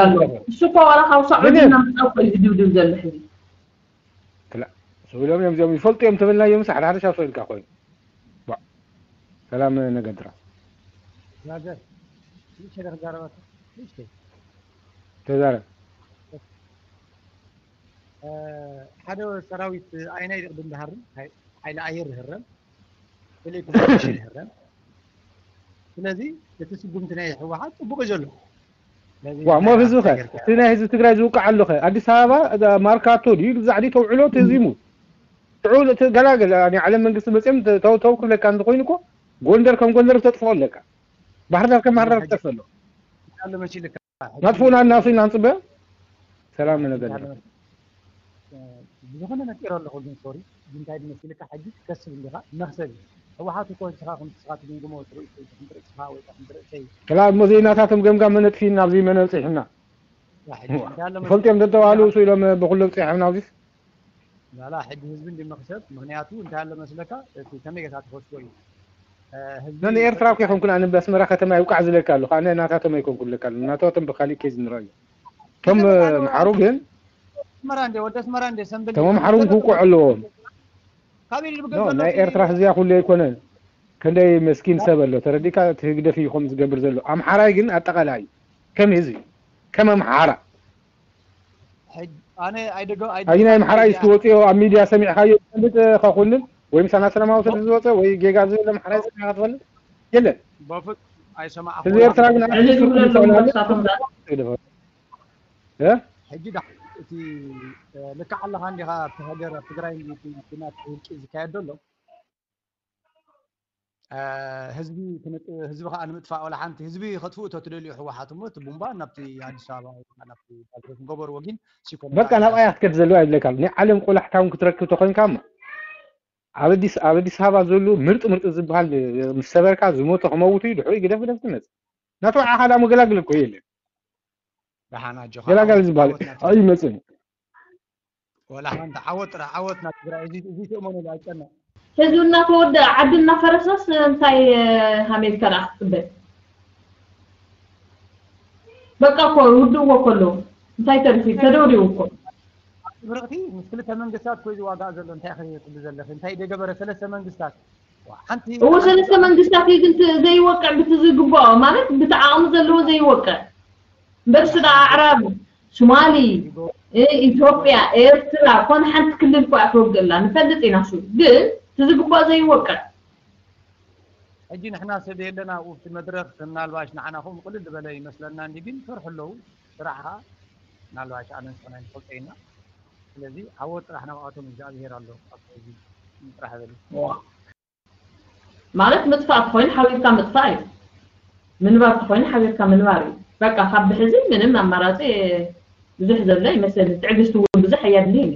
ኣለዎ እሱ እኮ ዋላ ካብ ሳዑዲና ምፃው ኮይኑ ዝድብድብ ዘሎ ሕዚ ሰብሎም እዮም እዚኦም ይፈልጡ እዮም ተበልናዮም ምስ ሓደ ሓደ ሻብ ሰኢልካ ኮይኑ ዋ፣ ሰላም ነገድራ ናገር ትንሽ ነገር ጋረባት ትንሽ ተዛረብ ሓደ ሰራዊት ኣይናይ ድቅድም ዝሃርም ሓይሊ ኣየር ዝህረም ቴሌኮሙኒኬሽን ይህረም ስለዚ እቲ ስጉምቲ ናይ ህወሓት ፅቡቅ እዩ ዘሎ ዋ ሞ ህዝቢ ኸ እቲ ናይ ህዝቢ ትግራይ ዝውቃዕ ኣሎ ኸ ኣዲስ ኣበባ እዛ ማርካቶ ድዩ ዛዕዲ ተውዕሎ ተዚሙ ትዑ ገላገል ናይ ዓለም መንግስቲ መፅኦም ተው ተው ክብለካ እንተኮይኑ እኮ ጎንደር ከም ጎንደር ተጥፍኦ ኣለካ ባህር ዳር ከም ባህር ዳር ክጠፍእ ኣሎ ኣሎ መሲልካ ናጥፉና እናሱ ኢና ንፅበ ሰላም ነገር ብዝኾነ ነጢሮ ኣለኹ ግን ሶሪ እንታይ ድመሲልካ ሕጂ ትከስብ እንዲኻ መክሰብ እዩ ህወሓት እኮ ንስኻ ከም ንስኻ ትግምግሞ ትርኢ ክንትርእስኻ ወይ ክንትርእሰይ ከላ እሞ ዜናታቶም ገምጋም መነጥፊ ናብዚ መነ ፅሒና ይፈልጡ እዮም ዘተባሃሉ እሱ ኢሎም ብኩሎም ፅሒና ኣብዚ ላላ ሕጂ ህዝቢ እንዲመክሰብ ምክንያቱ እንታይ ኣሎ መስለካ እቲ ከመይ ጌታ ትወስዶ እዩ ነን ኤርትራ እኮ ይኮንኩን ኣነ በስመራ ከተማ ይውቃዕ ዝለካ ኣለኹ ኣነ ናታቶም ኣይኮንኩን ለካ ኣለሁ ናታቶም ብካሊእ ኬዝ ንረአዩ እቶም መሓሩ ግን ኣስመራ እንደ ወደ ኣስመራ እንደ ሰንበል እቶም መሓሩ ክውቅዑ ኣለዎም ካበይ ኖ ዝብገብ ናይ ኤርትራ ህዝያ ኩሉ ኣይኮነን ክንደይ መስኪን ሰብ ኣሎ ተረዲካ እቲ ህግደፍ እዩ ከም ዝገብር ዘሎ ኣምሓራይ ግን ኣጠቃላይ እዩ ከም ህዝቢ ከም ኣምሓራ ኣነ ኣይደገ ኣይ ናይ ኣምሓራይ ዝተወፅዮ ኣብ ሚድያ ሰሚዕካዮ ትፈልጥ ከኩንን ወይ ምሳና ሰላማዊ ሰልፊ ዝወፀ ወይ ጌጋ ዝብል ኣምሓራይ ሰሚዕካ ትፈልጥ የለን በፍፁም ኣይሰማዕኹ ህዝቢ ኤርትራ ግን ሕጂ ዳ እቲ ልክዕ ኣለካ እንዲኻ ኣብቲ ሃገር ኣብ ትግራይ ኩናት ውልቂ ዝካየድ ዘሎ ህዝቢ ህዝቢ ከዓ ንምጥፋእ ወላ ሓንቲ ህዝቢ ከጥፍኡ እቶ ትደልዩ ህወሓት እሞ እቲ ቡምባ ናብቲ ኣዲስ ኣበባ ወይ ከዓ ናብቲ ካልኦት ንገበርዎ ግን ሲኮነ በቃ ናብ ኣያ ክትከድ ዘለዋ ይብለካ ናይ ዓለም ቆላሕታውን ክትረክብ ተኮይንካ ማ ኣብ ኣዲስ ኣብ ኣዲስ ኣበባ ዘሎ ምርጢ ምርጢ ዝበሃል ምስ ሰበርካ ዝሞተ ክመውቱ እዩ ድሕሪ ግደፍ ግደፍ ትመፅእ ናቱ ባዕኻ ዳ መገላግል እኮ የለን ደሓና ጆኻ ገላጋሊ ዝበሃል ኣይመፅን ወላ ሓንቲ ዓወት ጥራሕ ዓወት ናብ ትግራይ እዚ እዚ ትእመነሉ ኣይጨነቕ ህዝቢ እናተወድአ ዓዲ እናፈረሰስ እንታይ ኣሜሪካ ዳ ክትፅበል በቃ እኮ ውድእዎ ከለዉ እንታይ ተርፊ ተደውሪቡ እኮ ብርቕቲ ምስ ክልተ መንግስታት ኮይ ዝዋጋእ ዘሎ እንታይ ኸ ትብል ዘለኺ እንታይ ደገበረ ሰለስተ መንግስታት ሓንቲ እዎ ሰለስተ መንግስታት እዩ ግን ት- ዘይወቅዕ ብቲ ዝግብኦ ማለት ብቲ ዓቕሚ ዘለዎ ዘይወቅዕ እምበር ስዳ ኣዕራብ ሶማሊ እ ኢትዮጵያ ኤርትራ ኮነ ሓንቲ ክልል እኳ ክወግአላ ንፈልጥ ኢና ሱ ግን እቲ ዝግብኦ ዘይወቅዕ ሕጂ ንሕና ሰብ የለና ኣብቲ መድረክ ምናልባሽ ንዓና ኹም ቅልል ዝበለ ይመስለና እንዲ ግን ሰርሑ ኣለዉ ስራሕኻ ምናልባሽ ኣነ ንስና ንፈልጦ ኢና ስለዚ ዓወት ጥራሕ ናብኣቶም እግዚኣብሄር ኣሎ ኣብቲ ሕዚ ጥራሕ በሉ ማለት ምጥፋእ ተኮይኑ ሓቢርካ ምጥፋእ እዩ ምንባር ተኮይኑ ሓቢርካ ምንባር እዩ በቃ ካብ ብሕዚ ምንም ኣማራፂ ብዙሕ ዘሎ ይመስለኒ ትዕግስቲ እውን ብዙሕ እያድልየኒ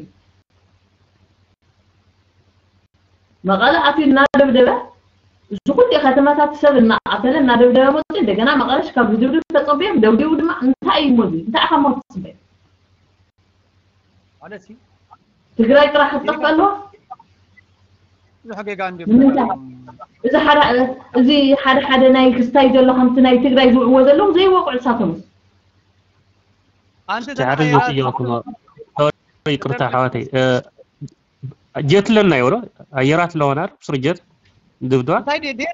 መቐለ ኣትዩ እናደብደበ እዚ ኩሉ ከተማታት ሰብ እናቐተለ እናደብደበ መፅኡ እንደገና መቐለሽ ካብ ዝድብድብ ተፀቢዮም ደብዲቡ ድማ እንታይ እዩ ሞዚ እንታይ ኢኻ ሞ ትፅበ ማለት ሲ ትግራይ ጥራሕ ክጠፍእ ኣለዋ ብዙሕ ጌጋ እንዲ ንምንታይ እዚ ሓደ እዚ ሓደ ሓደ ናይ ክስታይ ዘሎ ከምቲ ናይ ትግራይ ዝውዕዎ ዘለዉ ዘይወቅዑ ንሳቶምስ ኣንተ ሓደ ዝጥየቅኩሞ ይቅርታ ኣሕዋተይ ጀት ኣለና ይብሎ ኣየራት ኣለዎና ብስሩ ጀት ድብድባ እንታይ ደ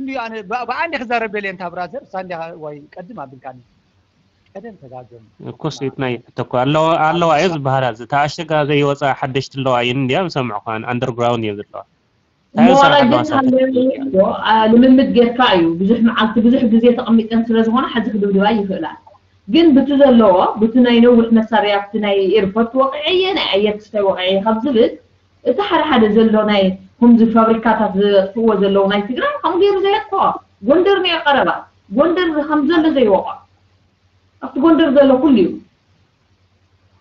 እንዲ ኣነ ብዓንዲ ክዛረብ የለ እንታ ብራዘር ሳንዲ ወይ ቀድም ኣቢልካኒ ቀደም ተጋገሙ እኮስ ናይ ሕተኮ ኣለዋ ኣለዋ እየ ዝበሃላ ዝተኣሸጋ ዘይወፃ ሓደሽቲ ኣለዋ እየን እንድያ ምሰምዑ ከዓ ኣንደርግራውንድ እዮም ዘለዋ ሞላ ግን ሃለዎ ልምምድ ጌርካ እዩ ብዙሕ መዓልቲ ብዙሕ ግዜ ተቐሚጠን ስለ ዝኾነ ሕዚ ክድብድባ ይኽእላ ግን ብቲ ዘለዎ ብቲ ናይ ነዊሕ መሳርያ ብቲ ናይ ኤርፖርት ወቂዐየ ናይ ኣየር ክስታይ ወቂዐየ ካብ ዝብል እቲ ሓደ ሓደ ዘሎ ናይ ከምዚ ፋብሪካታት ዘጥፍዎ ዘለዉ ናይ ትግራይ ከምኡ ገይሩ ዘየጥፍኦ ጎንደር እኒኦ ቀረባ ጎንደር ከም ዘሎ ዘይወቅዖ ኣብቲ ጎንደር ዘሎ ኩሉ እዩ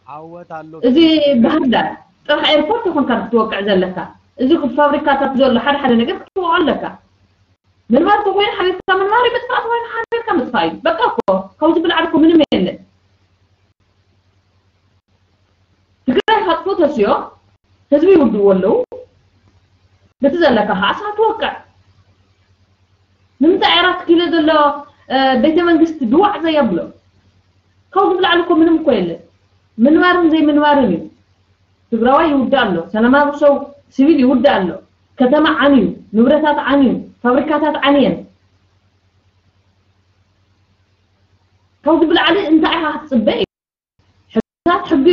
ዓወት ኣሎ እዚ ባህር ዳር ጥራሕ ኤርፖርት ይኮንካ ክትወቅዕ ዘለካ እዚ ፋብሪካታት ዘሎ ሓደ ሓደ ነገር ክትወቅዖ ኣለካ ምንባር ተኮይኑ ሓቢርካ ምንባር እዩ ምጥፋእ ተኮይኑ ሓቢርካ ምጥፋእ እዩ በቃ እኮ ካብዚ ብላዕሊ ምንም የለን ትግራይ ከጥፉ ተስዮ ህዝቢ ይውድዎ ኣለዉ በቲ ዘለካ ከዓ እሳ ትወቅዕ ንምንታይ ዕራት ክኢለ ዘሎ ቤተ መንግስቲ ድዋዕ ዘየብሎ ካብዚ ብላዕሊ እኮ ምንም እኮ የለን ምንባርን ዘይምንባርን እዩ ትግራዋይ ይውዳእ ኣሎ ሰላማዊ ሰው ሲቪል ይውዳእ ኣሎ ከተማ ዓንዩ ንብረታት ዓንዩ ፋብሪካታት ዓንየን ካብዚ ብላዕሊ እንታይ ኢኻ ክትፅበ እዩ ሕግታት ሕጊ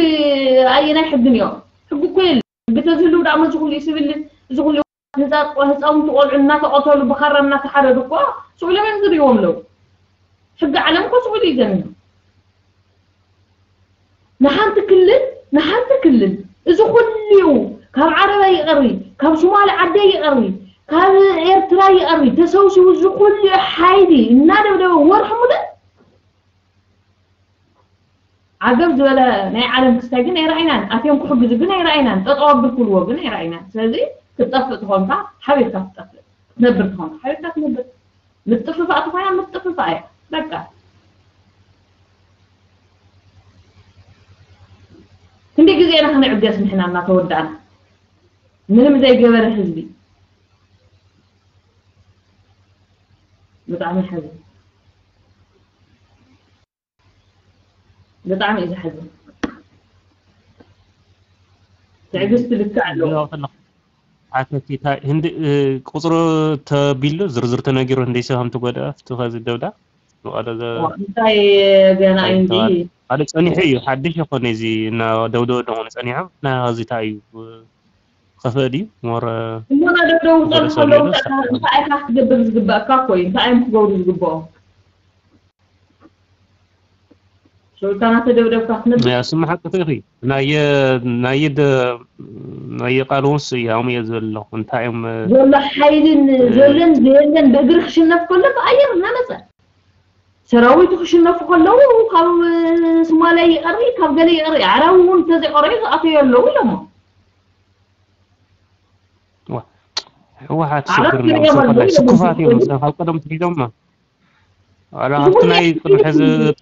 ኣየናይ ሕጊ እኒኦም ሕጊ እኮ የለን ሕጊ ተዝህልው ዳእሞ እዚ ኩሉ ሲቪል እዚ ኩሉ ህፃውንቲ ቆልዑ እናተቐተሉ ብኻራ እናተሓረዱ እኮ ስዑሎም እዮም ዝርይዎም ኣለው ሕጊ ዓለም እኮ ስዑል እዩ ዘሚኑ ንሓንቲ ክልል ንሓንቲ ክልል እዚ ኩሉ ካብ ዓረባ ይቐሪ ካብ ሶማሊ ዓደይ ይቐሪ ካብ ኤርትራ ይቐሪ ተሰብሲቡ እዚ ኩሉ ሓይሊ እናደብደበ ወርሒ ሙሉእ ዓገብ ዝበለ ናይ ዓለም ክስታይ ግን ኣይረኣይናን ኣትዮም ክሕግዙ ግን ኣይረኣይናን ጠጠው ኣብል ክብልዎ ግን ኣይረኣይናን ስለዚ ክትጠፍእ ትኾንካ ሓቢርካ ትጠፍእ ክትነብር ትኾንካ ሓቢርካ ትነብር ምጥፍፋእ ትኾና ምጥፍፋእ እያ በቃ ክንደይ ግዜና ክንዕገስ ንሕና እናተወዳእና ምንም ዘይገበረ ህዝቢ ብጣዕሚ ሓዘን ብጣዕሚ እዩ ዝሓዝን ትዕግስቲ ልክዕ ኣለዎ ሓተቲ ህንዲ ቁፅሩ ተቢሉ ዝርዝር ተነጊሩ ህንደይ ሰብ ከም ትጎድአ ኣብቲ ከዚ ደብዳ እንታይ ገና እዩ እንዲ ሓደ ፀኒሑ እዩ ሓድሽ ይኮነ እዚ እና ደብደብ ደኾነ ፀኒሖም ናይ ከዚ እንታይ እዩ ከፍአ ድዩ ሞር እሞና ደብደቡ ፀርሑ ከለዉ እንታይ ኢኻ ክትገብር ዝግባእካ እኮ እዩ እንታይ እዮም ክገብሩ ዝግብኦም ሱልጣና ተደብደብካ ክትነብር ያ ስማ ሓቂ ትኽሪ ናየ ናየ ናየ ቃል ውንስ እያም እየ ዘሎ እንታይ እዮም ዘሎ ሓይልን ዘለን ዘየለን ብእግሪ ክሽነፍ ከሎ ተኣየር እናመፀ ሰራዊቱ ክሽነፉ ከለዉ ካብ ሶማልያ ይቐሪ ካብ ገለ ይቐሪ ዓረብ እውን ተዘይቀረዩ ዝኣተዩ ኣለዉ ኢሎሞ واحد صفر ولا شكو فاتي يعني. ولا هكذا على عرفتنا يصلح حزب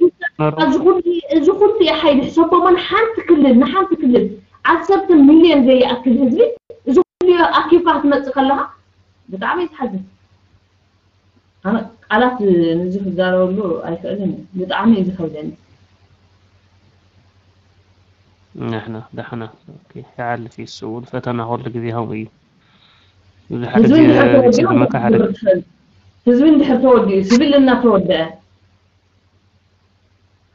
زغور زغور في حيد حسب ما نحن تكلل نحن تكلل عسبت مليون زي أكل هزبي زغور أكيد فات ما تقلها بتعمل يتحزن أنا قالت نزيف الدار ولو أيكلني بتعمل يتحزن يعني. نحن دحنا. أوكي يعلي في السؤال فتنا هو اللي قضيها ويه ህዝቢ እንድሕር ተወዲኡ ስብል እናተወድአ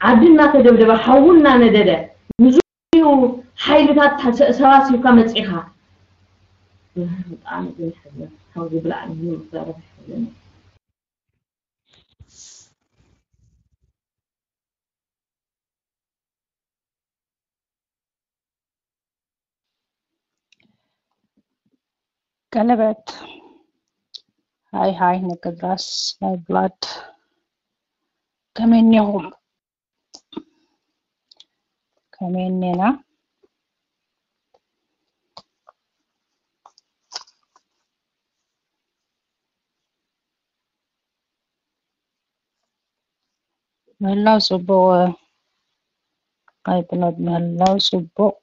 ዓዲ እናተደብደበ ሓዊ እናነደደ ንዝዩ ሓይልታት ሰባሲብካ መፂኻ ብጣዕሚ ግን ብላዕሊ ምንም ክዛረብ ይሕዘን ቀለበት ሃይ ሃይ ነቅድራስ ናይ ብላድ ከመይ እኒኹም ከመይ እኒና ምህላው ፅቡቅ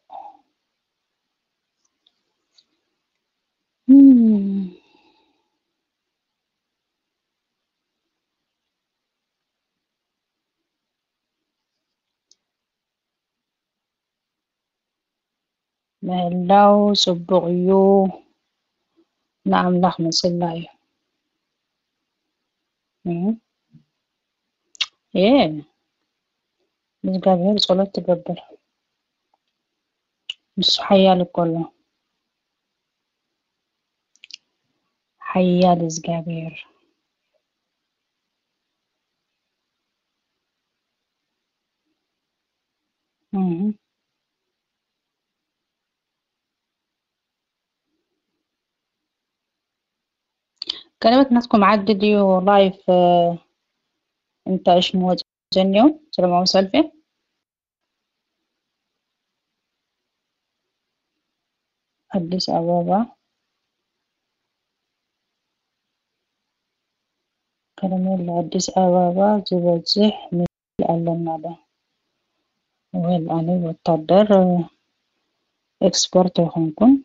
مهلاو سبغيو نعم لحم سلاي إيه مش جايبين صلاة تقبل مش حيالي كله حيالي زجابير Mm-hmm. كلمات ناسكم عددي لايف انت إيش مواجه جنيو سلام سلفي أديس أبابا كرميل أديس أبابا زبزح هذا وين أنا بتقدر إكسبورت هونكون.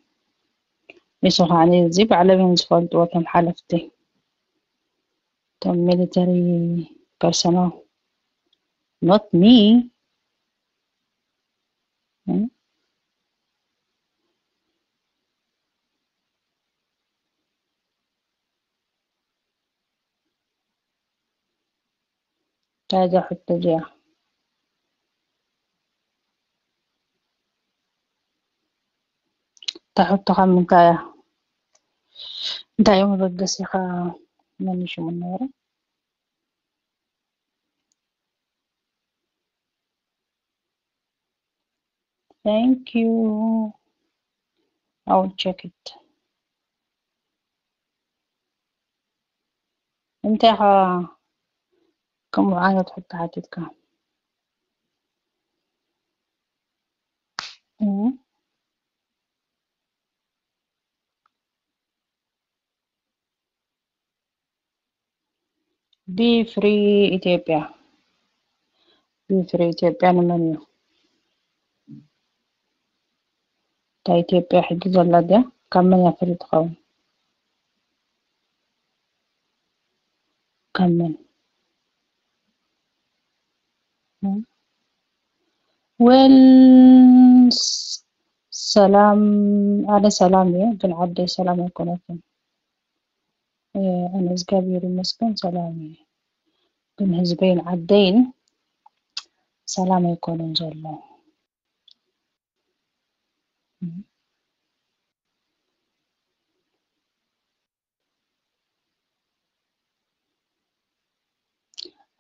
ميسوها عني زيب على وينز فولد وطن حلفتي طم ميليتري برسنال not me. تاجا حتى جاء تحطها من دائما بقسي خا من شو من نورة Thank you. I'll check it. انت كم عادة تحط حاجتك؟ كام Be free ኢትዮጵያ Be free ኢትዮጵያ ንመን እዩ እታ ኢትዮጵያ ሕጂ ዘላ ድያ ካብ መን እያ ፍሪ ትኸውን ካብ መን ወል ሰላም ኣነ ሰላም እየ ግን ዓደይ ሰላም ኣይኮነትን ኣነ እግዚኣብሔር ይመስገን ሰላም እየ ግን ህዝበይን ዓደይን ሰላም ኣይኮነን ዘሎ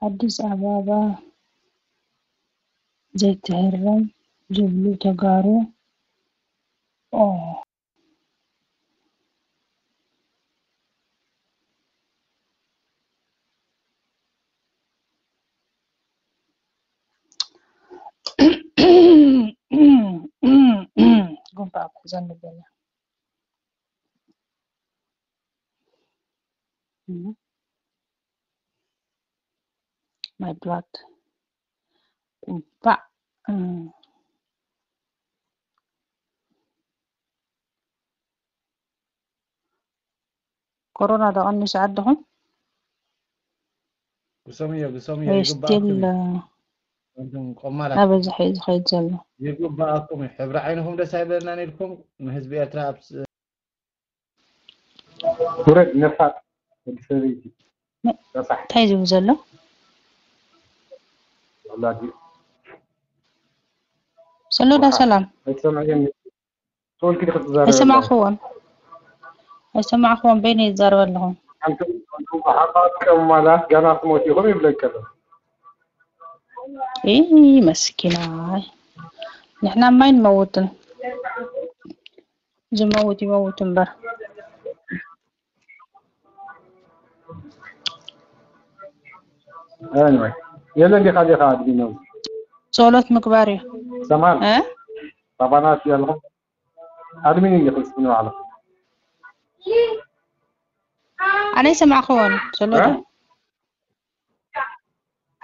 አዲስ አበባ ዘይትህረም ዝብሉ ተጋሩ bakuza nubona mm. my blood mm. Corona da كورونا ده قنش عندهم قسامية قسامية أبز حيد خيد زلا يقبعكم يحبر عينهم دسايبرنا نيلكم نهزب إرترا أبس ورد نفاق الفريدي نفاق تايزو زلا والله سلو دا سلام. اسمع خوان اسمع خوان بيني يتزاروا لهم أنتم حقاتكم مالا جانا سموتي هم يبلك كذا. إيه مسكينا نحنا ما نموتن. زي جموت يموت برا. Anyway يلا دي خادي خادي نو صولت مكباري تمام آه طبعا يلا. ادمين يخلص منو على أنا سمع اخوان صولت. إيه؟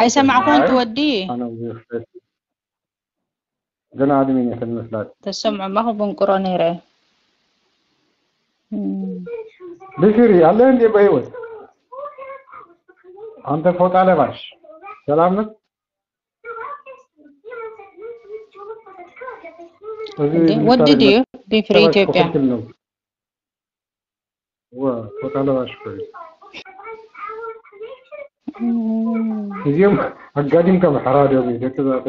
هيثم معكم توديه أنا ويختي دنا عادي من يسمى فلات تسمع ما هو بنقراني راه بشري الله أنت بيوت. أنت فوق على باش سلامك What did you do for Ethiopia? اليوم قاعدين كم حرارة يومي كذا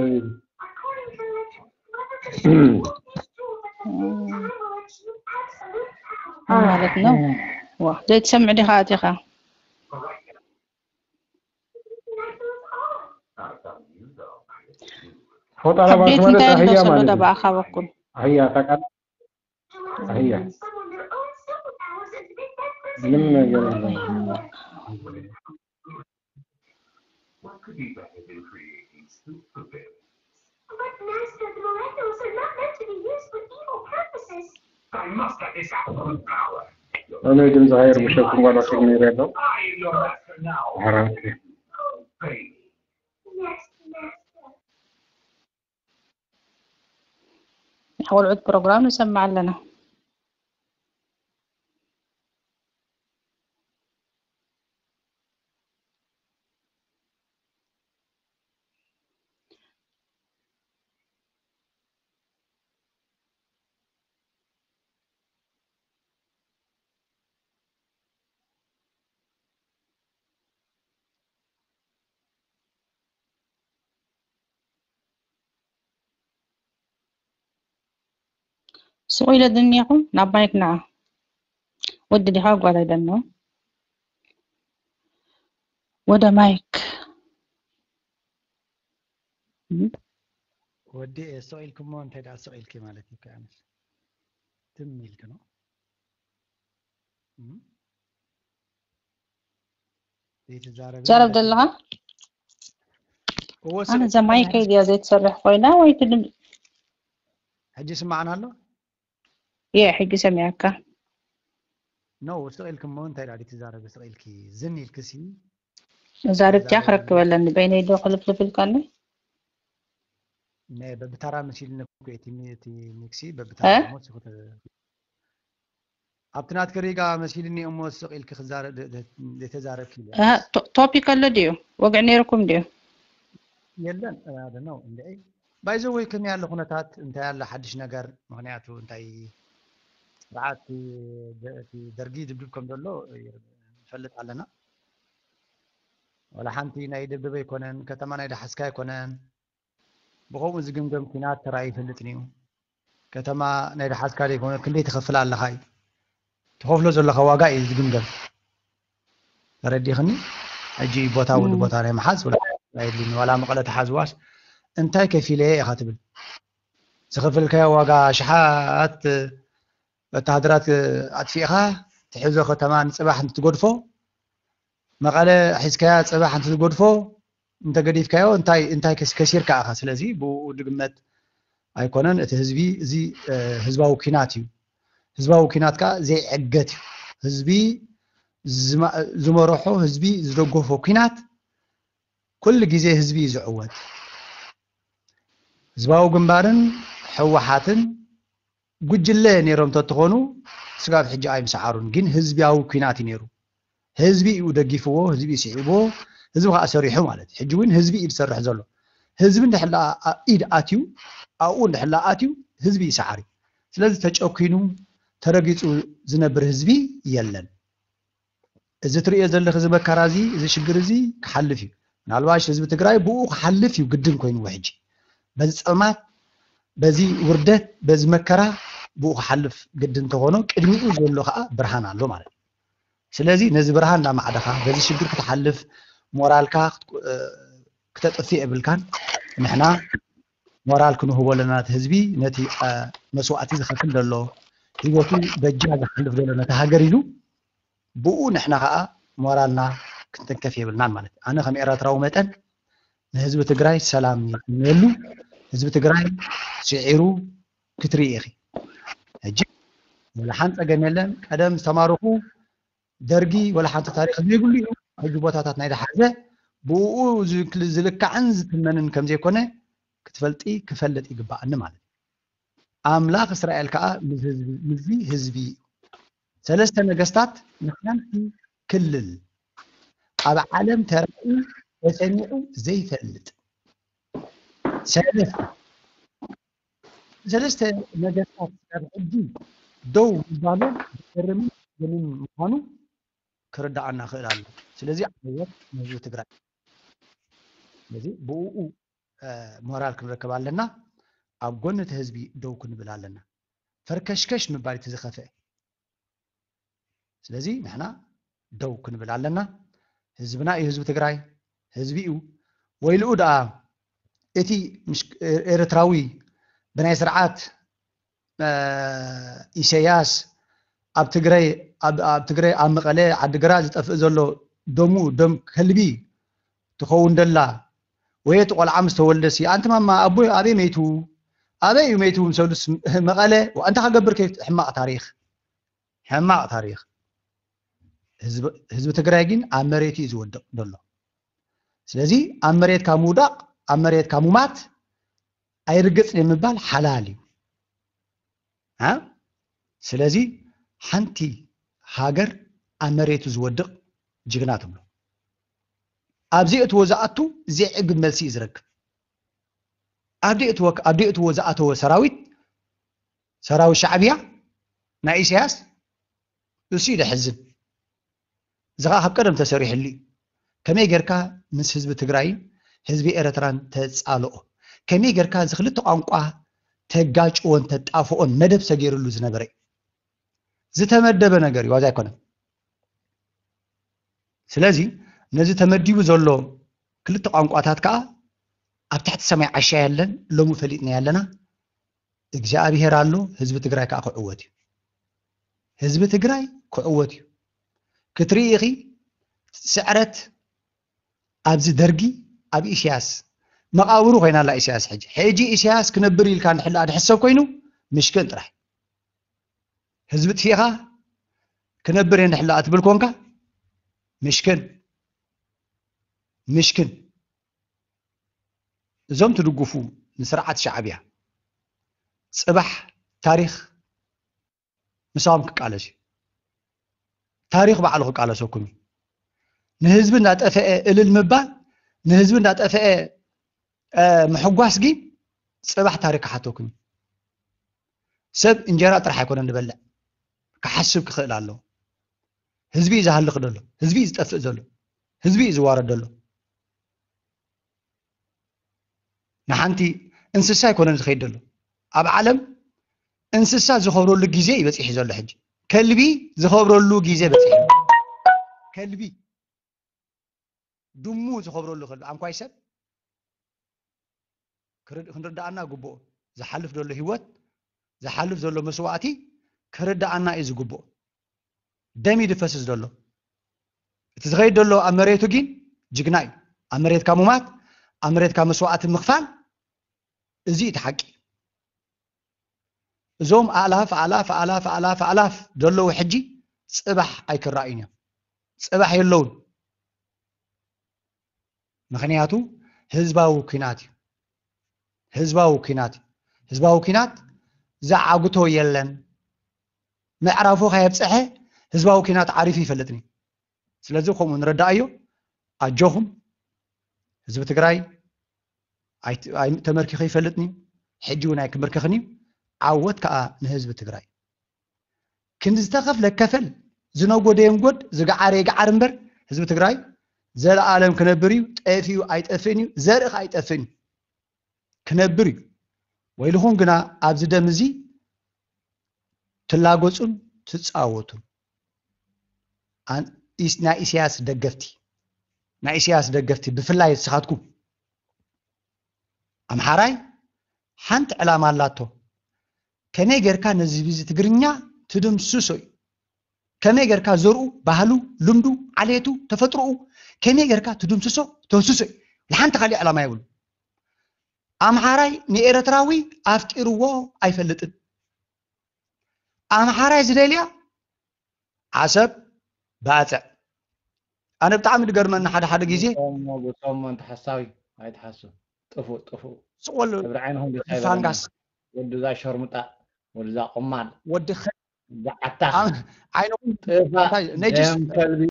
ها مالك نو واحدة تسمع لي خاتخة فوت على بعض ما تحية مالك هيا تكال هيا لما جرى What could be better than creating super for? But, Master, the Miraculous are not meant to be used for evil purposes. I must have this absolute power. أنا يجب ظاهر مش وأنا في الميرادو حرام كده نحول عود بروجرام نسمع لنا So ila din niya ko, nabayak na. What did hag what I don't know? What am I? ودي سؤالكم ما انتهيت على سؤالك مالتي كامل تمي جرب دلها أنا زمايكي دي زيت صرح خوينا ويتدم. هجي سمعنا له؟ يا حق سمعك. هكا نو اسرائيل كم انت عليك تزارب اسرائيل كي زني الكسي. زارب تأخرك ولا بين يدو خلف في الكاني ني نعم، ببترا مشي لنا كويتي ميتي ميكسي ببترا موت سخوت. أبتنات كريغا مشي لني أمو اسرائيل كي خزار لتزارب كي آه توبيك اللي ديو؟ وقعني نيركم ديو؟ يلن هذا نو باي بايزو وي كم يالله هناك انت يالله حدش نجر مهنياتو انت እንታይ ስርዓት እቲ ደርጊ ድብድብ ከም ዘሎ ንፈልጥ ኣለና ወላ ሓንቲ ናይ ደብደበ ኣይኮነን ከተማ ናይ ዳሓስካ ኣይኮነን ብከምኡ ዝግምገም ኩናት ተራእዩ ይፈልጥን እዩ ከተማ ናይ ዳሓስካ ዘይኮነ ክንደይ ትኸፍል ኣለኻ እዩ ትኸፍሎ ዘለኻ ዋጋ እዩ ዝግምገም ተረዲኽኒ ሕጂ ቦታ ውድ ቦታ ናይ መሓዝ ወላ ኣይድልኒ ዋላ መቐለ ተሓዝዋስ እንታይ ከፊለ ኢኻ ትብል ዝኸፍልካዮ ዋጋ ሽሓት ወታሃደራት ኣጥፊእኻ ትሕዞ ከተማ ንፅባሕ እንትትጎድፎ መቐለ ሒዝካያ ፅባሕ እንትትጎድፎ እንተገዲፍካዮ እንታይ እንታይ ከስ- ከሲርካ ኢኻ ስለዚ ብኡ ድግመት ኣይኮነን እቲ ህዝቢ እዚ እ፣ ህዝባዊ ኩናት እዩ ህዝባዊ ኩናት ከዓ ዘይዕገት እዩ ህዝቢ ዝማ- ዝመርሖ ህዝቢ ዝደገፎ ኩናት ኩሉ ግዜ ህዝቢ እዩ ዝዕወት ህዝባዊ ግንባርን ሕወሓትን ጉጅለ ነይሮም ተትኾኑ ስጋብ ሕጂ ኣይምሰዓሩን ግን ህዝቢያዊ ኩናት እዩ ነይሩ። ህዝቢ እዩ ደጊፍዎ ህዝቢ እዩ ስዒቦ ህዝቢ ከዓ ሰሪሑ ማለት እዩ። ሕጂ እውን ህዝቢ እዩ ዝሰርሕ ዘሎ። ህዝቢ እንድሕላ ኢድ ኣትዩ ኣብኡ እንድሕላ ኣትዩ ህዝቢ ይሰዓር እዩ። ስለዚ ተጨኪኑ ተረጊፁ ዝነብር ህዝቢ የለን። እዚ ትሪኦ ዘለኹ እዚ መከራ እዚ እዚ ሽግር እዚ ክሓልፍ እዩ። ምናልባሽ ህዝቢ ትግራይ ብኡ ክሓልፍ እዩ ግድን ኮይኑዎ ሕጂ። በዚ ፀልማት በዚ ውርደት በዚ መከራ ብኡ ክሓልፍ ግድን እንተኾኖ ቅድሚኡ ዘሎ ከዓ ብርሃን ኣሎ ማለት እዩ ስለዚ ነዚ ብርሃን እናማዕደኻ በዚ ሽግር ክትሓልፍ ሞራልካ ክትቁ- እ፣ ክተጥፍእ የብልካን ንሕና ሞራል ክንህቦ ኣለና ነቲ ህዝቢ ነቲ አ፣ መስዋእቲ ዝኸፍል ዘሎ ሂወቱ በጃ ዝሓልፍ ዘሎ ነቲ ሃገር ኢሉ ብኡ ንሕና ከዓ ሞራልና ክንትንከፍ የብልናን ማለት እዩ ኣነ ከም ኤረትራዊ መጠን ንህዝቢ ትግራይ ሰላም ይመሉ ህዝቢ ትግራይ ስዒሩ ክትርኢ ኢኺ ሕጂ ወላ ሓንቲ ፀገም የለን ቀደም ዝተማርኹ ደርጊ ወላ ሓንቲ ታሪክ ዘይብሉ እዩ ሕጂ ቦታታት ናይ ዝሓዘ ብኡ ዝክል- ዝልካዕን ዝትመንን ከም ዘይኮነ ክትፈልጢ ክፈልጥ ይግባአኒ ማለት እዩ ኣምላኽ እስራኤል ከዓ ምስ ህዝቢ- ምስዚ ህዝቢ እዩ ሰለስተ ነገስታት ንሓንቲ ክልል ኣብ ዓለም ተራእዩ ተሰሚዑ ዘይፈልጥ ሰለስተ ሰለስተ ነገስታት ካብ ሕጂ ደው ምባሎም ዝገርምን ዘምን ምኳኑ ክርዳኣና ክእል ኣሎ ስለዚ ዓወት ንህዝቢ ትግራይ ስለዚ ብኡ ሞራል ክንረክብ ኣለና ኣብ ጎኒ እቲ ህዝቢ ደው ክንብል ኣለና ፈርከሽከሽ ምባል እቲ ዝኸፍአ ስለዚ ንሕና ደው ክንብል ኣለና ህዝብና እዩ ህዝቢ ትግራይ ህዝቢ እዩ ወይልኡ ደኣ እቲ ምሽ- ኤርትራዊ ብናይ ስርዓት አ፣ ኢሳያስ ኣብ ትግራይ ኣብ ኣብ ትግራይ ኣብ መቐለ ዓዲግራት ዝጠፍእ ዘሎ ደሙ ደም ከልቢ ትኸውን ደላ ወይ እቲ ቆልዓ ምስ ተወልደሲ ኣንቲ ማማ ኣቦ ኣበይ መይቱ ኣበይ እዩ መይቱ ምሰሉስ መቐለ እንታ ከገብር ከ ሕማቕ ታሪክ ሕማቕ ታሪክ ህዝቢ- ህዝቢ ትግራይ ግን ኣብ መሬት እዩ ዝወድቕ ዘሎ ስለዚ ኣብ መሬትካ ምውዳቕ ኣብ መሬትካ ሙማት ኣይርግፅን የምባል ሓላል እዩ አ? ስለዚ ሓንቲ ሃገር ኣብ መሬቱ ዝወድቕ ጅግና ትብሎ ኣብዚ እትዎ ዝኣቱ ዘይዕግብ መልሲ እዩ ዝረክብ ኣብ ዲእትዎ ኣብ ዲእትዎ ዝኣተወ ሰራዊት ሰራዊት ሻዕብያ ናይ ኢሳያስ እሱ እዩ ደሕዝን እዚ ከዓ ካብ ቀደም ተሰሪሕሉ እዩ ከመይ ጌርካ ምስ ህዝቢ ትግራይን ህዝቢ ኤረትራን ተፃልኦ ከመይ ጌርካ እዚ ክልተ ቋንቋ ተጋጭዎን ተጣፍኦን መደብ ሰገይሩሉ ዝነበረ እዩ። ዝተመደበ ነገር እዩ። ዋዛ ኣይኮነን። ስለዚ ነዚ ተመዲቡ ዘሎ ክልተ ቋንቋታት ከዓ ኣብ ትሕቲ ሰማይ ዓሻ ያለን ሎሚ ፈሊጥና ያለና እግዚኣብሄር ኣሎ። ህዝቢ ትግራይ ከዓ ክዕወት እዩ። ህዝቢ ትግራይ ክዕወት እዩ። ክትርኢ ኢኺ ስዕረት ኣብዚ ደርጊ ኣብ ኢሳያስ መቃብሩ ኮይናላ ኢሳያስ ሕጂ ሕጂ ኢሳያስ ክነብር ኢልካ ንሕላ ድሕሰብ ኮይኑ ምሽክን ጥራሕ ህዝቢ ጥፊእኻ ክነብር እየ ንሕላ እትብል ኮንካ ምሽክን ምሽክን እዞም ትድግፉ ንስርዓት ሻዕብያ ፅባሕ ታሪክ ምሳኦም ክቃለስ እዩ ታሪክ ባዕሉ ክቃለሰኩም እዩ ንህዝቢ እንዳጠፍአ እልል ምባል ንህዝቢ እንዳጠፍአ ምሕጓስ ግን ፅባሕ ታሪክ እዩ ሰብ እንጀራ ጥራሕ ኣይኮነን ንበልዕ ክሓስብ ክኽእል ኣለዎ ህዝቢ እዩ ዝሃልኽ ዘሎ ህዝቢ እዩ ዝጠፍእ ዘሎ ህዝቢ እዩ ዝዋረድ ዘሎ ንሓንቲ እንስሳ ኣይኮነን ዝኸይድ ዘሎ ኣብ ዓለም እንስሳ ዝኸብረሉ ግዜ በፂሑ ዘሎ ሕጂ። ከልቢ ዝኸብረሉ ግዜ በፂሑ ከልቢ ድሙ ዝኸብረሉ ከሎ ኣንኳይ ሰብ ክንርዳእና ግብኦ ዝሓልፍ ዘሎ ሂወት ዝሓልፍ ዘሎ መስዋእቲ ክርዳእና እዩ ዝግብኦ ደም እዩ ዝፈስስ ዘሎ እቲ ዝኸይድ ዘሎ ኣብ መሬቱ ግን ጅግና እዩ ኣብ መሬትካ ሙማት ኣብ መሬትካ መስዋእቲ ምኽፋል እዚ እቲ ሓቂ እዞም ኣላፍ ኣላፍ ኣላፍ ኣላፍ ኣላፍ ዘለዉ ሕጂ ፅባሕ ኣይክረኣዩን እዮም ፅባሕ የለውን ምክንያቱ ህዝባዊ ኩናት እዩ ህዝባዊ ኩናት እዩ ህዝባዊ ኩናት ዘዓግቶ የለን ምዕራፉ ከየብፅሐ ህዝባዊ ኩናት ዓሪፉ ይፈልጥኒ ስለዚ ከምኡ ንረዳእዮ ኣጆኹም ህዝቢ ትግራይ ተመርኪኹ ይፈልጥኒ ሕጂ እውን ኣይክምርክኽን እዩ ዓወት ከዓ ንህዝቢ ትግራይ ክንዲ ዝተኸፍለ ከፈል ዝነጎደ የንጎድ ዝገዓረ ይገዓር እምበር ህዝቢ ትግራይ ዘለኣለም ክነብር እዩ ጠፊኡ ኣይጠፍእን እዩ ዘርእኽ ኣይጠፍእን እዩ ክነብር እዩ። ወይልኹም ግና ኣብዚ ደም እዚ ትላጎፁን ትፃወቱን ናይ ኢሳያስ ደገፍቲ ናይ ኢሳያስ ደገፍቲ ብፍላይ ንስኻትኩም ኣምሓራይ ሓንቲ ዕላማ ኣላቶ። ከመይ ጌርካ ነዚ ህዝቢ ትግርኛ ትድምስሶ እዩ? ከመይ ጌርካ ዘርኡ ባህሉ ልምዱ ዓሌቱ ተፈጥሮኡ ከመይ ጌርካ ትድምስሶ ተወስሶ እዩ? ንሓንቲ ካሊእ ዕላማ የብሉ ኣምሓራይ ንኤርትራዊ ኣፍጢርዎ ኣይፈልጥን ኣምሓራይ ዝደልያ ዓሰብ ባዕፀ ኣነ ብጣዕሚ ዝገርመኒ ሓደ ሓደ ግዜ ጉሶም እንተ ሓሳቢ ኣይተሓስብ ጥፉእ ጥፉእ ስቆል ሕብሪ ዓይንኹም ደስ ፋንጋስ ወዲ ዛ ሸርሙጣ ወዲ ዛ ቁማል ወዲ ዛዓታ ዓይንኹም ጥፋእ ነጅስ ደም ከልቢ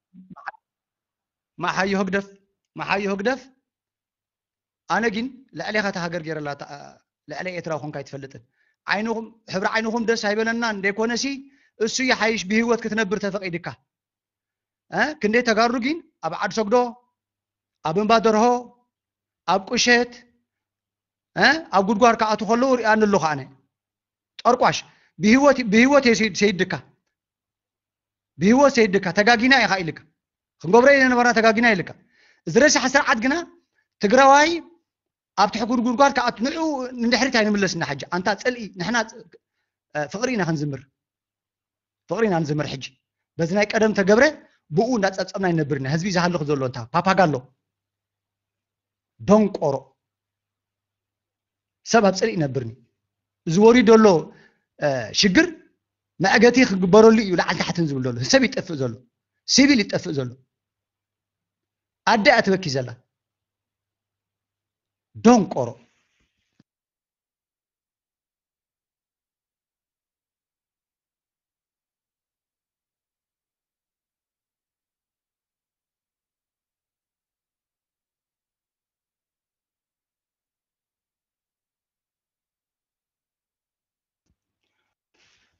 ማሓዮ ህግደፍ ማሓዮ ህግደፍ ኣነ ግን ልዕለኻ እታ ሃገር ገይረላ ልዕለ ኤርትራ ኮንካ ኣይትፈልጥን ዓይንኹም ሕብሪ ዓይንኹም ደስ ኣይበለና እንደይኮነሲ እሱ ይሓይሽ ብሂወት ክትነብር ተፈቂድካ ክንደይ ተጋሩ ግን? ኣብ ዓዲ ሰግዶ ኣብ እምባ ደርሆ ኣብ ቁሸት ኣብ ጉድጓድ ክኣቱ ከለዉ ሪኣኒ ኣለኹ ኣነ። ጠርቋሽ ብሂወት ሰይድካ። ብሂወት ሰይድካ ተጋጊና ኢኻ ኢልካ። ክንገብሮ ኢና ነበርና ተጋጊና ኢልካ። ረሳሕ ስርዓት ግና ትግራዋይ ኣብ ትሕቲ ጉድጓድ ክኣቱ ንዑ ንድሕሪት ኣይንምለስና ሕጂ? ኣንታ ፀልኢ ንሕና ፍቅሪ ኢና ክንዝምር ፍቅሪ ኢና ንዝምር ሕጂ። በዚ ናይ ቀደም ተገብረ ብኡ እንዳፀፀምና ይነብር ኢና ህዝቢ ዝሃልኽ ዘሎ እንታ ፓፓጋሎ ደንቆሮ ሰብ ኣብ ፀሊእ ይነብርኒ። እዚ ዘሎ ሽግር መዕገቲ ክግበረሉ እዩ። ላዕሊ ታሕትን ዝብል ዘሎ ሰብ ይጠፍእ ዘሎ ሲቪል ይጠፍእ ዘሎ። ኣደ እያ ዘላ ደንቆሮ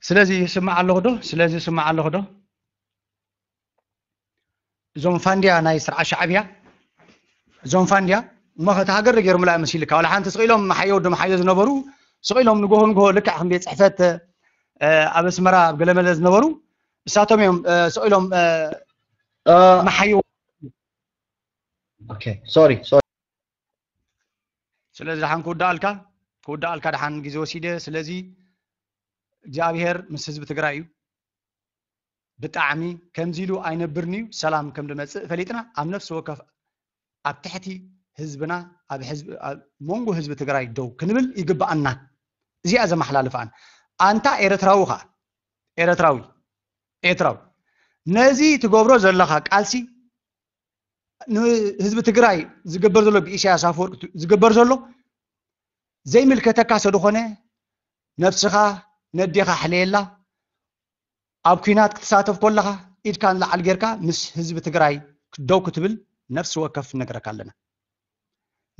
ስለዚ ይስማዕ ኣለኹ ዶ ስለዚ ይስማዕ ኣለኹ ዶ እዞም ፋንድያ ናይ ስርዓት ሻዕብያ እዞም ፋንድያ እሞ ከቲ ሃገር ገይሮምላ መሲልካ ዋላ ሓንቲ ስቂኢሎም መሓየ ወዲ መሓየ ዝነበሩ ስኢሎም ንግሆ ንግሆ ልክዕ ከም ቤት ፅሕፈት ኣብ ኣስመራ ኣብ ገለመለ ዝነበሩ እሳቶም እዮም ስኢሎም መሓይዎ ኦኬ ሶሪ ሶሪ ስለዚ ድሓን ክውዳእልካ ክውዳእልካ ድሓን ግዜ ወሲደ ስለዚ እግዚኣብሄር ምስ ህዝቢ ትግራይ እዩ ብጣዕሚ ከምዚ ኢሉ ኣይነብርን እዩ ሰላም ከም ዝመፅእ ፈሊጥና ኣብ ነፍሲ ወከፍ ኣብ ትሕቲ ህዝብና ኣብ ህዝቢ ኣብ መንጎ ህዝቢ ትግራይ ደው ክንብል ይግባአና እዚኣ ዘመሓላልፍኣን ኣንታ ኤርትራዊ ከዓ ኤርትራዊ ኤርትራዊ ነዚ ትገብሮ ዘለካ ቃልሲ ንህዝቢ ትግራይ ዝግበር ዘሎ ብኢሳያስ ኣፈወርቂ ዝግበር ዘሎ ዘይምልከተካ ስለዝኾነ ነፍስኻ ነዲኻ ሕለየላ ኣብ ኩናት ክትሳተፍ ከለካ ኢድካ ንላዕሊ ጌርካ ምስ ህዝቢ ትግራይ ደው ክትብል ነፍሲ ወከፍ ነግረካ ኣለና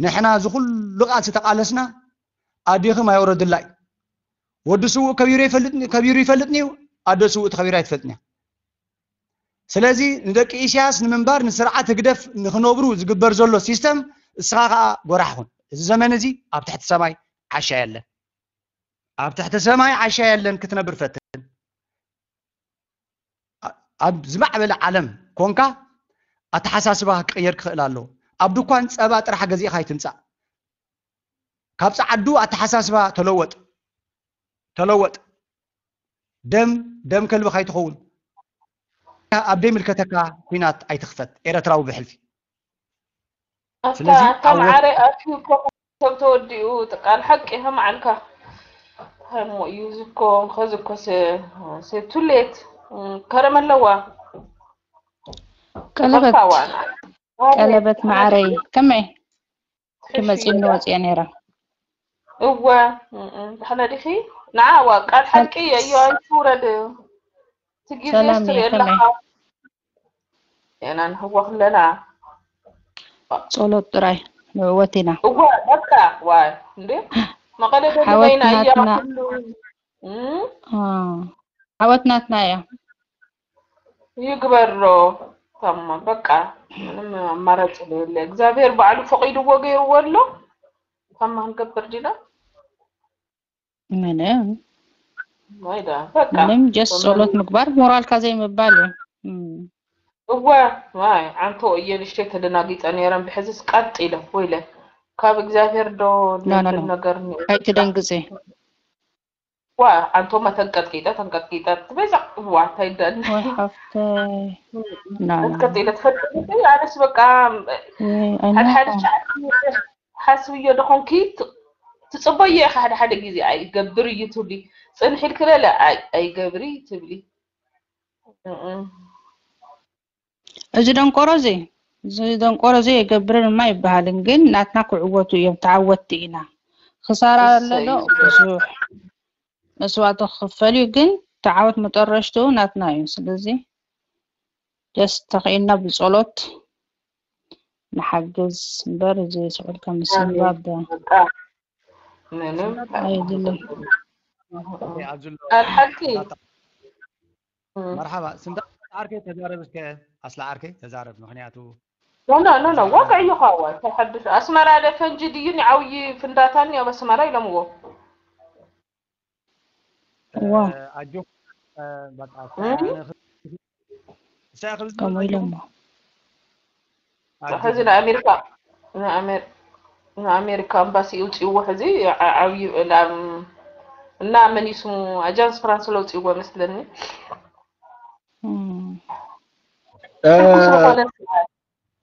ንሕና እዚ ኩሉ ቃልሲ ተቃለስና ኣዴኹም ኣይወረድላ እዩ ወዲ ስውእ ከቢሩ ይፈልጥ ከቢሩ ይፈልጥ እዩ ኣደ ስውእ ተኸቢራ ኣይትፈልጥን እያ ስለዚ ንደቂ ኢሳያስ ንምንባር ንስርዓት ህግደፍ ንክነብሩ ዝግበር ዘሎ ሲስተም እስኻ ከዓ ጎራሕ ይኹን እዚ ዘመን እዚ ኣብ ትሕቲ ሰማይ ዓሻ የለን ኣብ ትሕቲ ሰማይ ዓሻ የለን ክትነብር ፈትን ኣብ ዝማዕበለ ዓለም ኮንካ ኣተሓሳስባ ክቅየር ክኽእል ኣለዎ ኣብ ድኳን ፀባ ጥራሕ ገዚእካ ይትምፃእ ካብ ፃዓዱ ኣተሓሳስባ ተለወጥ ተለወጥ ደም ደም ከልቢ ከይትኸውን ኣብ ደይምልከተካ ኩናት ኣይትኽፈት ኤረትራዊ ብሕልፊ ስለዚ ከም ዓረ ኣትዩ ሰብ ተወዲኡ ጥቃል ሓቂ ከመዓልካ ከሞ እዩ ዝኮ ከዝኮ ሴቱሌት ከረመለዋ ቀለበት ቀለበት قلبت مع ري إيه كم ازين وز يعني را اوه حنا ديخي نعاوة قال حكي أيوه اي صورة تجي يسري لها يعني هو خلنا صولت راي نوتنا اوه بكا واي ما قال حوتنا تنا آه حوتنا يا يكبر رو ታማ በቃ ምንም ኣማራጭ የለ እግዚኣብሔር ባዕሉ ፈቂድዎ ገይርዎ ኣሎ ታማ ክንገብር ዲና? ምንም። ምንም ጀስ ጸሎት ምግባር ሞራልካ ዘይምባል እዩ እም፣ እወ ዋይ ዓንቶ እየ ንእሽተይ ተደናጊፀ ነይረን ብሕዝስ ቀጥ ኢለ ወይለ። ካብ እግዚኣብሔር ዶ ነገር እኒኦ Wah, antum tengkat kita, tengkat kita. Besok wah tidak. Wah حتى نعم. تنقد إلى تفضل إيه، أنا سبق إيه، هل حد حاسوية دخون كيت تصبي حد حد جزي أي جبري تبلي صنح الكلا لا. أي أي جبري تبلي. أه. أجد أنقرزي زيد أنقرزي يجبرن ما يبهالن. ناتنا كعوته يوم تعودتينا خسارة لا بزوح መስዋዕቲ ክኽፈል እዩ ግን ተዓወት መጨረሽትኡ ናትና እዩ ስለዚ ደስ ተኽኢልና ብፀሎት ንሓግዝ እምበር እዚ ስዑልካ ምስንባብ በቃ ምንም ኣይድልን ኣብ ዘሎ ቃል ሓቂ መርሓባ ስንታ ዓርከ ተዛረብ እስከ ኣስላ ዓርከ ተዛረብ ምክንያቱ ኖ ኖ ኖ ኖ ዋቅዕ እዩ ኸ ዋይ ተሐድስ ኣስመራ ደ ፈንጂ ድዩ ንዓብይ ፍንዳታ እኒኦ ኣብ ኣስመራ ኢሎምዎ ዋ ኣጆ በቃ እም? ሳይ ክብዝ ከምኡ ኢሎሞ ሕዚ ንኣሜሪካ ንኣሜ- ንኣሜሪካ ኤምባሲ ውፅይዎ ሕዚ ዓ- ዓብይ ናብ እና መን እዩ ስሙ ኣጃንስ ፍራንስ ለውፅይዎ መስለኒ እም፣ ሕጉስ ዝኾነ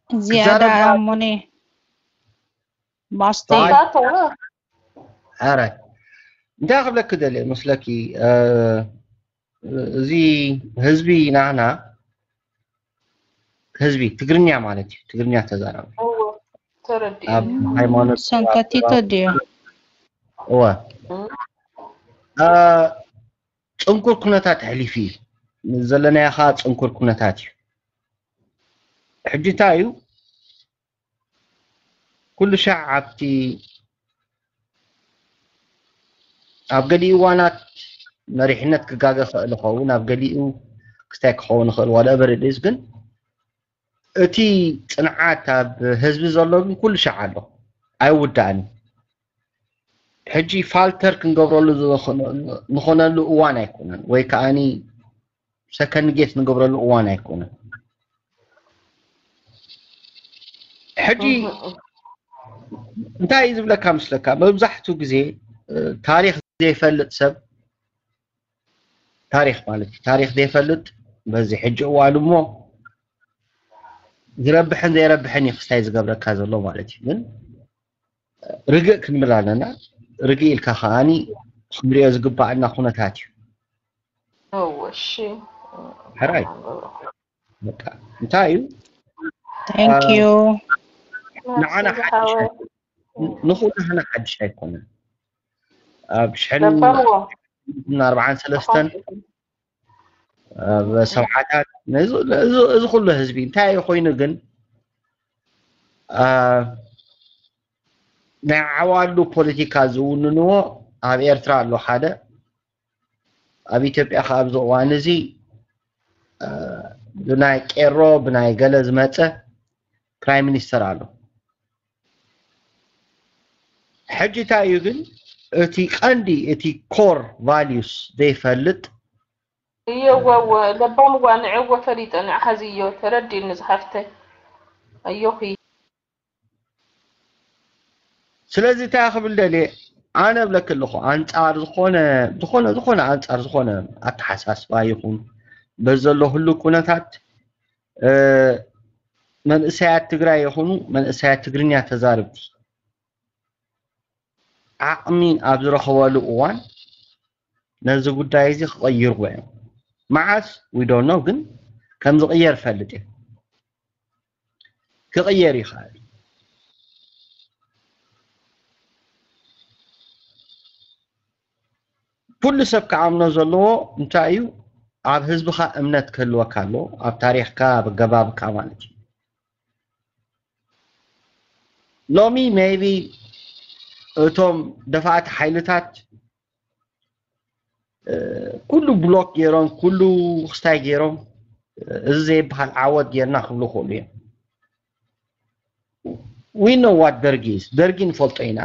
ዝያዳ ክዛረብ እሞኒ ማስተይ ስንታቶ ዓራይ እንታይ ክብለክ ደልየ መስለኪ አ፣ እዚ ህዝቢ ናህና ህዝቢ ትግርኛ ማለት እዩ ትግርኛ ተዛረበ ኣብ ተረዲእኒ ሃይማኖት ሰንከቲቶ ድዮ እወ አ፣ ፅንኩር ኩነታት ሕሊፉ እዩ ዘለናዮ ከዓ ፅንኩር ኩነታት እዩ ሕጂ እንታይ እዩ ኩሉ ሻዕ ኣብቲ ኣብ ገሊኡ እዋናት መሪሕነት ክጋገ ክእል ይኸውን ኣብ ገሊኡ ክስታይ ክኸውን ይኽእል ወለበር ኢዝ ግን እቲ ፅንዓት ኣብ ህዝቢ ዘሎ ግን ኩሉ ሻዕ ኣሎ ኣይውዳእን ሕጂ ፋልተር ክንገብረሉ ንኾነሉ እዋን ኣይኮነን ወይ ከዓኒ ሰከንድ ጌት ንገብረሉ እዋን ኣይኮነን ሕጂ እንታይ እዩ ዝብለካ ምስለካ መብዛሕትኡ ግዜ ታሪክ ዘይፈልጥ ሰብ ታሪክ ማለት እዩ ታሪክ ዘይፈልጥ በዚ ሕጂ እዋን እሞ ዝረብሕን ዘይረብሕን እዩ ክስታይ ዝገብረካ ዘሎ ማለት እዩ ግን ርግእ ክንብል ኣለና ርግእ ኢልካ ከዓኒ ክንሪኦ ዝግባአና ኩነታት እዩ እሺ ሕራይ በቃ እንታይ እዩ ቴንክ ዩ ንዓና ሓድሽ ንኹሉ ንሕና ሓድሽ ኣይኮነን ኣብ ሽሕን ገባርዎ ኣርባዓን ሰለስተን ኣብ ሰብዓታት እዚ ኩሉ ህዝቢ እንታይ እዩ ኮይኑ ግን ናይ ዓዋሉ ፖለቲካ ዝውንንዎ ኣብ ኤርትራ ኣሎ ሓደ ኣብ ኢትዮጵያ ከዓ ኣብዚ እዋን እዚ ብናይ ቄሮ ብናይ ገለ ዝመፀ ፕራይም ሚኒስተር ኣሎ ሕጂ እንታይ እዩ ግን እቲ ቀንዲ እቲ ኮር ቫልዩስ ዘይፈልጥ እየወወ ለባምዋ ንዕወ ፈሊጠ ንዓኸዚ እዮ ተረዲእኒ ዝሓፍተይ ኣዮኺ ስለዚ እንታይ ክብል ደልየ ኣነ ብለክ ኣለኹ ኣንፃር ዝኾነ ዝኾነ ዝኾነ ኣንፃር ዝኾነ ኣተሓሳስባ ይኹን በዚ ዘሎ ህሉ ኩነታት መንእሰያት ትግራይ ይኹኑ መንእሰያት ትግርኛ ተዛርብቲ ዓቕሚ ኣብ ዝረኸበሉ እዋን ነዚ ጉዳይ እዚ ክቐይርዎ እዮም መዓስ ዊዶኖ ግን ከም ዝቕየር ፈልጥ እየ ክቕየር ይኽእል ኩሉ ሰብ ክኣምኖ ዘለዎ እንታይ እዩ ኣብ ህዝብካ እምነት ክህልወካ ኣለዎ ኣብ ታሪክካ ኣብ ገባብካ ማለት እዩ ሎሚ ሜይቢ እቶም ደፋእቲ ሓይልታት ኩሉ ብሎክ ገይሮም ኩሉ ክስታይ ገይሮም እዚ ዘይበሃል ዓወት ጌርና ክብሉ ክእሉ እዮም ዊ ኖ ዋት ደርጊ is ደርጊ ንፈልጦ ኢና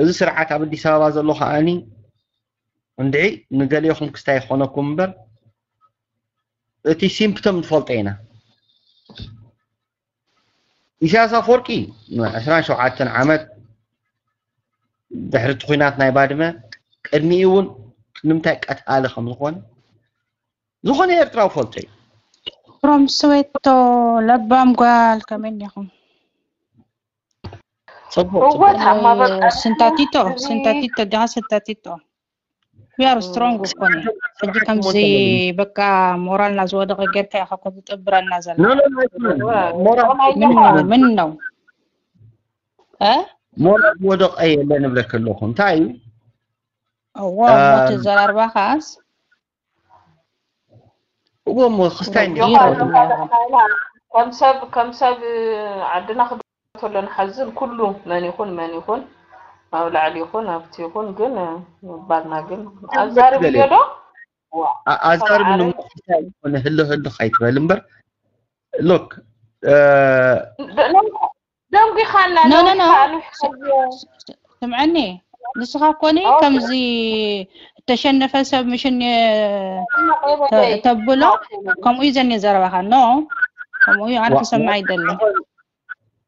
እዚ ስርዓት ኣብ ኣዲስ ኣበባ ዘሎ ከዓኒ እንድዒ ንገሊኹም ክስታይ ይኮነኩም እምበር እቲ ሲምፕቶም ንፈልጦ ኢና ኢሳያስ ኣፈወርቂ 27 ዓመት ድሕሪ እቲ ኩናት ናይ ባድመ ቅድሚኡ እውን ንምንታይ ቀትኣለ ከም ዝኾነ ዝኾነ ኤርትራዊ ፈልጦ እዩ from Soweto ለባም ጓል ከመይ ኢኹም ፅቡቅ እወት ኣማበቃ ስንታቲቶ ስንታቲቶ ዲኻ ስንታቲቶ we are strong እኮ ኒ ሕጂ ከምዚ በቃ ሞራልና ዝወደቀ ጌርካ ኢኻ እኮ ትጥብረና ዘላ ኖ ኖ ሞራል ምን ነው ምን ነው እ ሞራል ወደቀ የለን ንብለክ ኣለኹ እንታይ እዩ እዎ ሞት ዘራርባኻስ እዎ እሞ ክስታይ ከም ሰብ ከም ሰብ ዓድና ክተሎ ንሓዝን ኩሉ መን ይኹን መን ይኹን ኣብ ላዕሊ ይኹን ኣብቲ ይኹን ግን ባልና ግን ኣዛርብ እዮ ዶ ኣዛርብ ንምክስታይ ይኮነ ህሎ ህሎ ከይትበል እምበር ሎክ دونك يخانا نو نو نو سمعني. نسخة كوني كم زي تشن فلسة مشن آه، تبلو. كم إذا نزار بها نو. كم يعرف سمعي دلو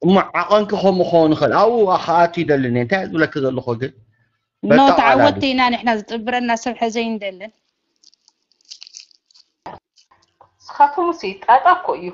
ما عقنك خم خون خل. أو أخاتي دلني تعد ولا كذا اللي خد نو تعودتينا نحن تبرنا سبحة زين دلن خافوا مسيت أتاكو يو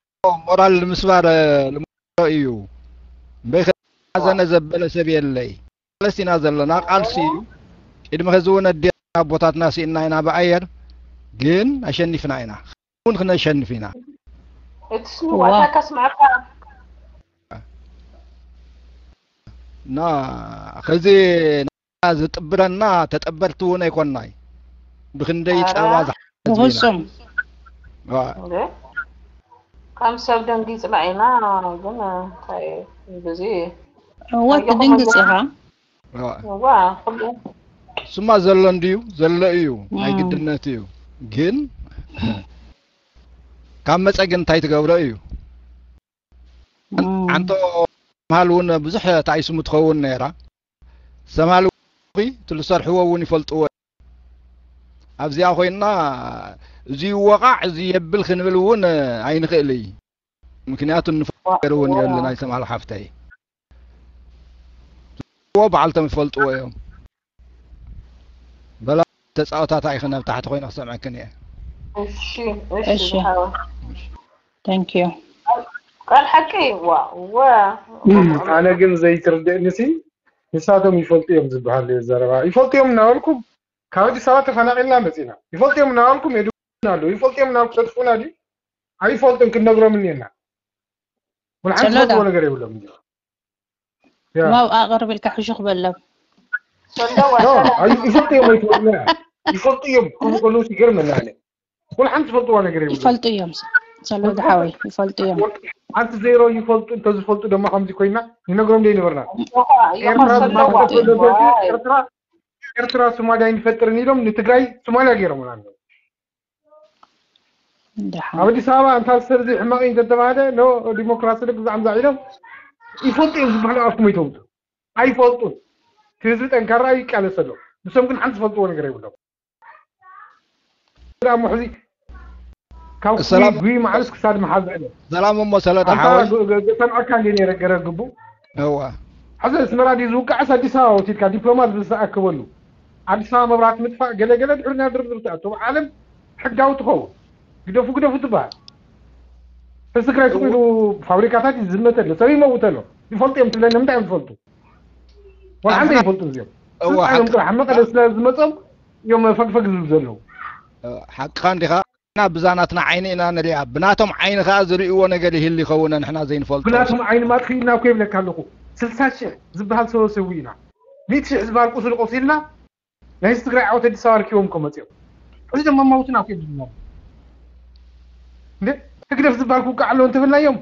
ሞራል ንምስባር ልምሮ እዩ በይከዘነ ዘበለ ሰብ የለይ ፈለስቲና ዘለና ቃልሲ እዩ ቅድሚ ሕዚ እውን ኣዴና ቦታትና ሲእና ኢና ብኣየር ግን ኣሸኒፍና ኢና እውን ክነሸንፍ ኢና እትስምዋ እታ ከስማዕካ እና ከዚ ዝጥብረና ተጠበርቲ እውን ኣይኮናይ ብክንደይ ፀባ ዝሓዝብ ሰብ ደንጊፅና ኢና ግን እንታይ ብዙ ወት ድንግፅ ኢኻ ዋ ኩሉ እሱማ ዘሎ እንድዩ ዘሎ እዩ ናይ ግድነት እዩ ግን ካብ መፀግን እንታይ ትገብሮ እዩ ዓንቶ መሃል እውን ብዙሕ ታይስሙ ትኸውን ነይራ ሰማል እቲ ዝሰርሕዎ እውን ይፈልጥዎ ኣብዚኣ ኮይንና እዚ ይወቃዕ እዚ የብል ክንብል እውን ኣይንኽእል እዩ ምክንያቱ ንፈገር እውን የሉ ናይ ሰማል ሓፍተይ በዓልቶም ይፈልጥዎ እዮም በላ ተፃወታት ኣይኽነ ኣብ ታሕቲ ኮይነ ክሰምዐክን እየ እሺ እሺ እሺ ዝሓወ ታንክ ዩ ቃል ሓቂ ዋ ዋ ኣነ ግን ዘይትርድእኒ ሲ ንሳቶም ይፈልጡ እዮም ዝበሃል ዘረባ ይፈልጡ እዮም እናበልኩም ካብ ኣዲስ ኣበባ ተፈናቂልና መፂና ይፈልጡ እዮም እናበልኩም የድና ኣለዉ ይፈልጡ እዮም እናበልኩ ተጥፉና ድዩ ኣይፈልጡን ክንነግሮም እኒአና ወልሓንቲ ሰሎዳ ዝፈልጥዎ ነገር የብሎም እንጂ ያ ማብ ኣቕርብ ኢልካ ሕሹኽ በለም ኖ ኣይ- ይፈልጡ እዮም ኣይትበልና ይፈልጡ እዮም ከምኡ ከለዉ ሲገርመና ኣነ ወልሓንቲ ዝፈልጥዎ ነገር የብሎም ይፈልጡ እዮም ሰሎዳ ሓወይ ይፈልጡ እዮም ሓንቲ ዜሮ ይፈልጡ እንተዝፈልጡ ድማ ከምዚ ኮይና ይነግሮም ደይ ነበርና ኤርትራ ይኸሰለዋ ዝማዕቀፍ ዘሎ ኤርትራ ኤርትራ ሶማልያ ይንፈጥርን ኢሎም ንትግራይ ሶማልያ ገይሮም ኣሎ ኣብ ኣዲስ ኣበባ እንታ ሰብ ሕማቅ እዩ እንተተባሃለ ኖ ዲሞክራሲ ብዛዕባ ኢሎም ይፈልጡ እዮም ዝበሃሉ ኣፍኩም ኣይተውጡ ኣይፈልጡን። እቲ ህዝቢ ጠንካራ ይቃለስ ኣሎ ንሶም ግን ሓንቲ ዝፈልጥዎ ነገር የብሎም። እሞ ሕዚ ካብ ጉይ ክሳድ መሓዝ ዕለ ሰላም እሞ ሰለዳ አንተ ሓወይ ሰምዐካ እንደ ነረ ገረ ግቡ? እዋ። ሕዚ እስመራ ዲ ዝውቃዕስ ኣዲስ ኣበባ ወሲድካ ዲፕሎማት ዝሰኣክበሉ። ኣዲስ ኣበባ መብራህቲ ምጥፋእ ገለገለ ድሕርና ድርድር ተኣቶም ዓለም ሕጋዊ ትኸውን ግደፉ ግደፉ ትበሃል ህዚ ትግራይ ስቁ ኢሉ ፋብሪካታት ይዝመት ኣሎ ሰብ ይመውት ኣሎ ይፈልጡ እዮም ትብለኒ። ንምንታይ እዮም ትፈልጡ ወሓንተ ይፈልጡ እዚኦም? ስልጣኖም ጥራሕ መቐለ ስለ ዝመፆም እዮም ፈግፈግ ዝብል ዘለዉ። ሓቅኻ እንዲኻ እና ብዛናትና ዓይኒ ኢና ንሪኣ። ብናቶም ዓይኒ ከዓ ዝርእይዎ ነገር ይህሉ ይኸውን ንሕና ዘይንፈልጦ። ብናቶም ዓይኒ ማጥኺ ኢና ኮ ይብለካ ኣለኹ። ስልሳ ሽሕ ዝበሃል ሰበሰቡ ኢና። ሚእቲ ሽሕ ዝበሃል ቁስሊ ቆሲልና ናይ ህዝቢ ትግራይ ዓወት ኣዲስ ኣበባ ረኪቦም ኮ መፅኦም ሕዚ ድማ ማውትና ኮ ይብልና እንዴ? ህግደፍ ዝበሃል ክውቃዕ ኣለዎ እንትብልናዮም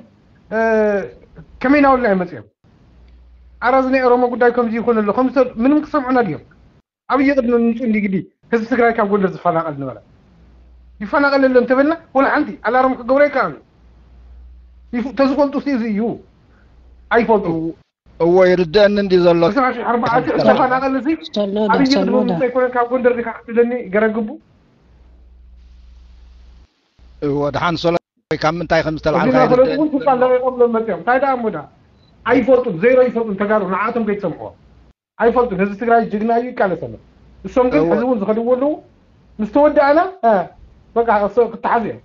ከመይ ናበልና እዮም መፅኦም ኣረ እዚ ናይ ኦሮሞ ጉዳይ ከምዚ ይኮን ኣሎ ከምዚ ምንም ክሰምዑና ድዮም ኣብይ ቅድሚ ምንጩ እንዲግዲ ህዝቢ ትግራይ ካብ ጎንደር ዝፈናቀል ንበለ ይፈናቀል ኣሎ እንተበልና ወላ ሓንቲ ኣላርም ክገብሮ ይከኣሉ ተዝፈልጡ ሲ እዚ እዩ ኣይፈልጡ። እዎ ይርድአኒ እንዲ ዘሎ ሲ ሰሎዳ ኣብይ ቅድሚ ምንጩ ኣይኮነ ካብ ጎንደር ክትብለኒ ገረግቡ እዎ ድሓን ሰሎ ካብ ምንታይ ከም ዝተልዓልካ እዚና ፈለጡ ይርድአኒ እውን ስልጣን ለቂቆምሎም መፅኦም እንታይ ደኣ ሙዳ ኣይፈልጡን ዜሮ ይፈልጡን ተጋሩ ንዓቶም ከይትሰምዕዎ ኣይፈልጡን ህዝቢ ትግራይ ጅግና እዩ ይቃለስ ኣሎ እሶም ግን ሕዚ እውን ዝኸድዎ ኣለዉ ምስ ተወዳእና አ፣ በቃ እሶ ክተሓዝ እዮም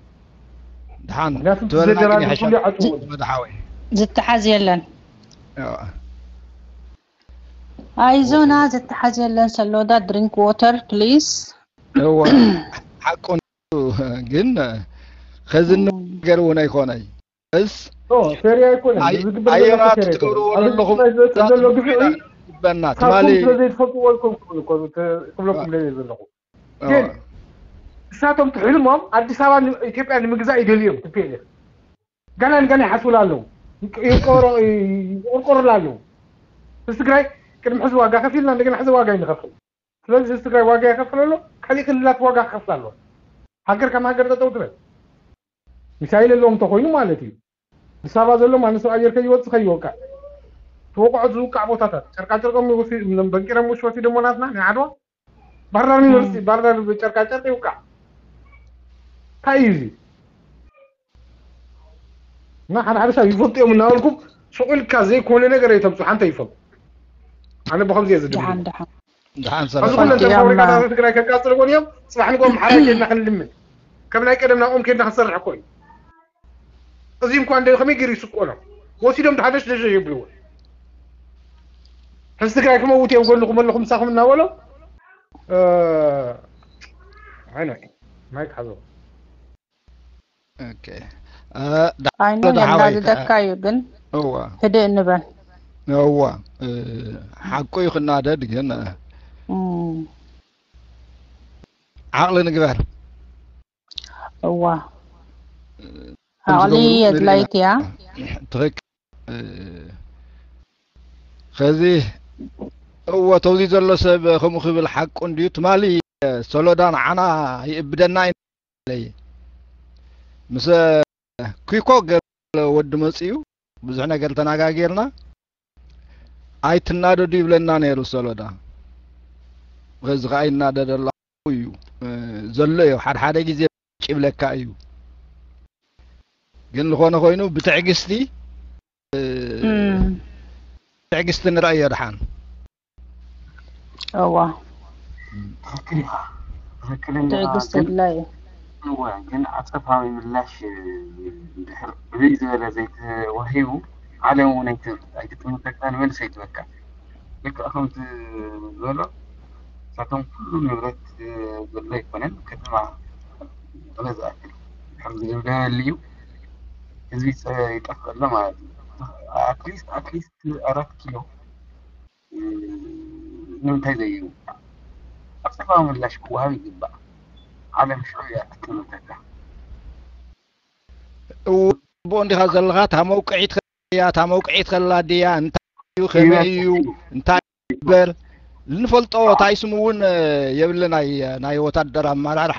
ድሓን ምክንያቱም ትበልና ግን ዘደራጅ ይሓሸ ኩሉ ይዓፅዎ መድሓወይ ዝተሓዝ የለን እዋ ኣይዞና ዝተሓዝ የለን ሰሎዳ ድሪንክ ዋተር ፕሊዝ እዎ ሓቁ ግን ከዚ ነገር እውን ኣይኮነይ እስ ፌርያ ኣይኮነን ኣይ- ዝግበር ኣየራት ፌርያ ትገብርዎ ኣይኮነን ዘለኹም ኣብዚ ዘሎ ግፍዒ ይበና ካብኩም ትማሊ ስለዘይትፈልጥዎ ኢልኩም ክብሉ እኮ ት- ክብለኩም ለየ ዘለኹ ግን እሳቶም ትሕልሞም ኣዲስ ኣበባ ን- ኢትዮጵያ ንምግዛእ ይደልዮም ትፔልፍ ገናን ገና ይሓስቡላ ኣለዉ ይቆሮ- ይቆርቆሩላ ኣለዉ ህዝቢ ትግራይ ቅድሚ ሕዚ ዋጋ ከፊልና እንደገና ሕዚ ዋጋ ይንኸፍል ስለዚ ህዝቢ ትግራይ ዋጋ ይኸፍል ኣሎ ካሊእ ክልላት ዋጋ ክኸፍል ኣለዎ ሃገር ከም ሃገር ጠጠው ትበል ሚሳይል ኣለዎም እንተኮይኑ ማለት እዩ ኣዲስ ኣበባ ዘሎ ማንሰብ ኣየር ከይወፅእ ከይወቃዕ ተወቃዑት ዝውቃዕ ቦታታት ጨርቃጨርቆም ወሲ- በንቂሮም ውሽ ወሲዶሞ ናትና ናይ ዓድዋ ባህርዳር ዩኒቨርሲቲ ባህርዳር ጨርቃጨርቂ ይውቃዕ እንታይ እዩ እዚ እና ሓደ ሓደ ሰብ ይፈልጡ እዮም እናበልኩም ስቁልካ ዘይኮነ ነገር የተምፁ ሓንተ ይፈልጡ ኣነ ብከምዚ እየ ዝድብል ድሓን ድሓን ድሓን ኣብዚ ሰላም ኩሉ እንተ እዮም። ፋብሪካታት ትግራይ ከቃፅልዎን እዮም ፅባሕ ንጎም ሓራ ኬድና ክንልምን ከም ናይ ቀደም ናብኦም ኬድና ክንሰርሕ እኮ እዩ እዚ እንኳ እንደ ከመይ ገይሩ ይስቆሎም ወሲዶም ድሓደሽ ደሸ የብልዎ ሕዚ ትግራይ ክመውት እዮም ጎንኩም ኣለኹም ንሳኹም እናበሎ ዓይነ ማይክ ሓዞ ኦኬ ኣይኑ ሰሎዳ ሓወይ የናድደካ እዩ ግን እዋ ህድእ እንበል እዋ እ፣ ሓቁ ይኽናደድ ግን እ፣ እም፣ ዓቕሊ ንግበር እዋ ከም ዓቕሊ ዝገብሩ ንሪኢ ኣድላይቲ እያ ትኽክል እ፣ ከዚ እዎ ተውዚ ዘሎ ሰብ ከምኡ ክብል ሓቁ እንድዩ ትማሊ እ፣ ሰሎዳ ንዓና ይእብደና ኢለይ ምስ ኩይኮ ገለ ወዲ መፅኡ ብዙሕ ነገር ተነጋጊርና ኣይትናደዱ ይብለና ነይሩ ሰሎዳ ከዚ ከዓ ይናደድ ኣሎ እዩ እ፣ ዘሎ እዩ ሓደ ሓደ ግዜ ጭብለካ እዩ ግን ዝኾነ ኮይኑ ብትዕግስቲ እ፣ እም፣ ትዕግስቲ ንርአዮ ድሓን እዋ ትክክል ኢኻ ትክክል ኢኻ ትዕግስቲ ግን ኣድላይ እዩ እወ ግን ኣፀፋዊ ምላሽ እንድሕር ብልይ ዝበለ ዘይተዋሂቡ ዓለም እውን ኣይት- ኣይትጥምተካን መልሲ ኣይትበካ ልክዕ ከምቲ ዝበሎ እሳቶም ኩሉ ንብረት እ፣ ዘሎ ኣይኮነን ከተማ ገለ ዝኣክል ከም ዝግብደበሉ እዩ ህዝቢ ፀ- ይጠፍእ ኣሎ ማለት እዩ ኣትሊስት ኣትሊስት ኣራት ኪሎ እ፣ ንምንታይ ዘይህቡ ኣፀፋዊ ምላሽ ክወሃብ ይግባእ ዓለም ሽዑ እያ ትጥምተካ እዎ እንዲኻ ዘለኻ እታ መውቅዒት ከላ እታ መውቅዒት ከላ ድያ እንታይ እዩ ከመይ እዩ እንታይ ይግበር ልንፈልጦ እንታይ ስሙ እውን እ፣ የብልናይ ናይ ወታደር ኣመራርሓ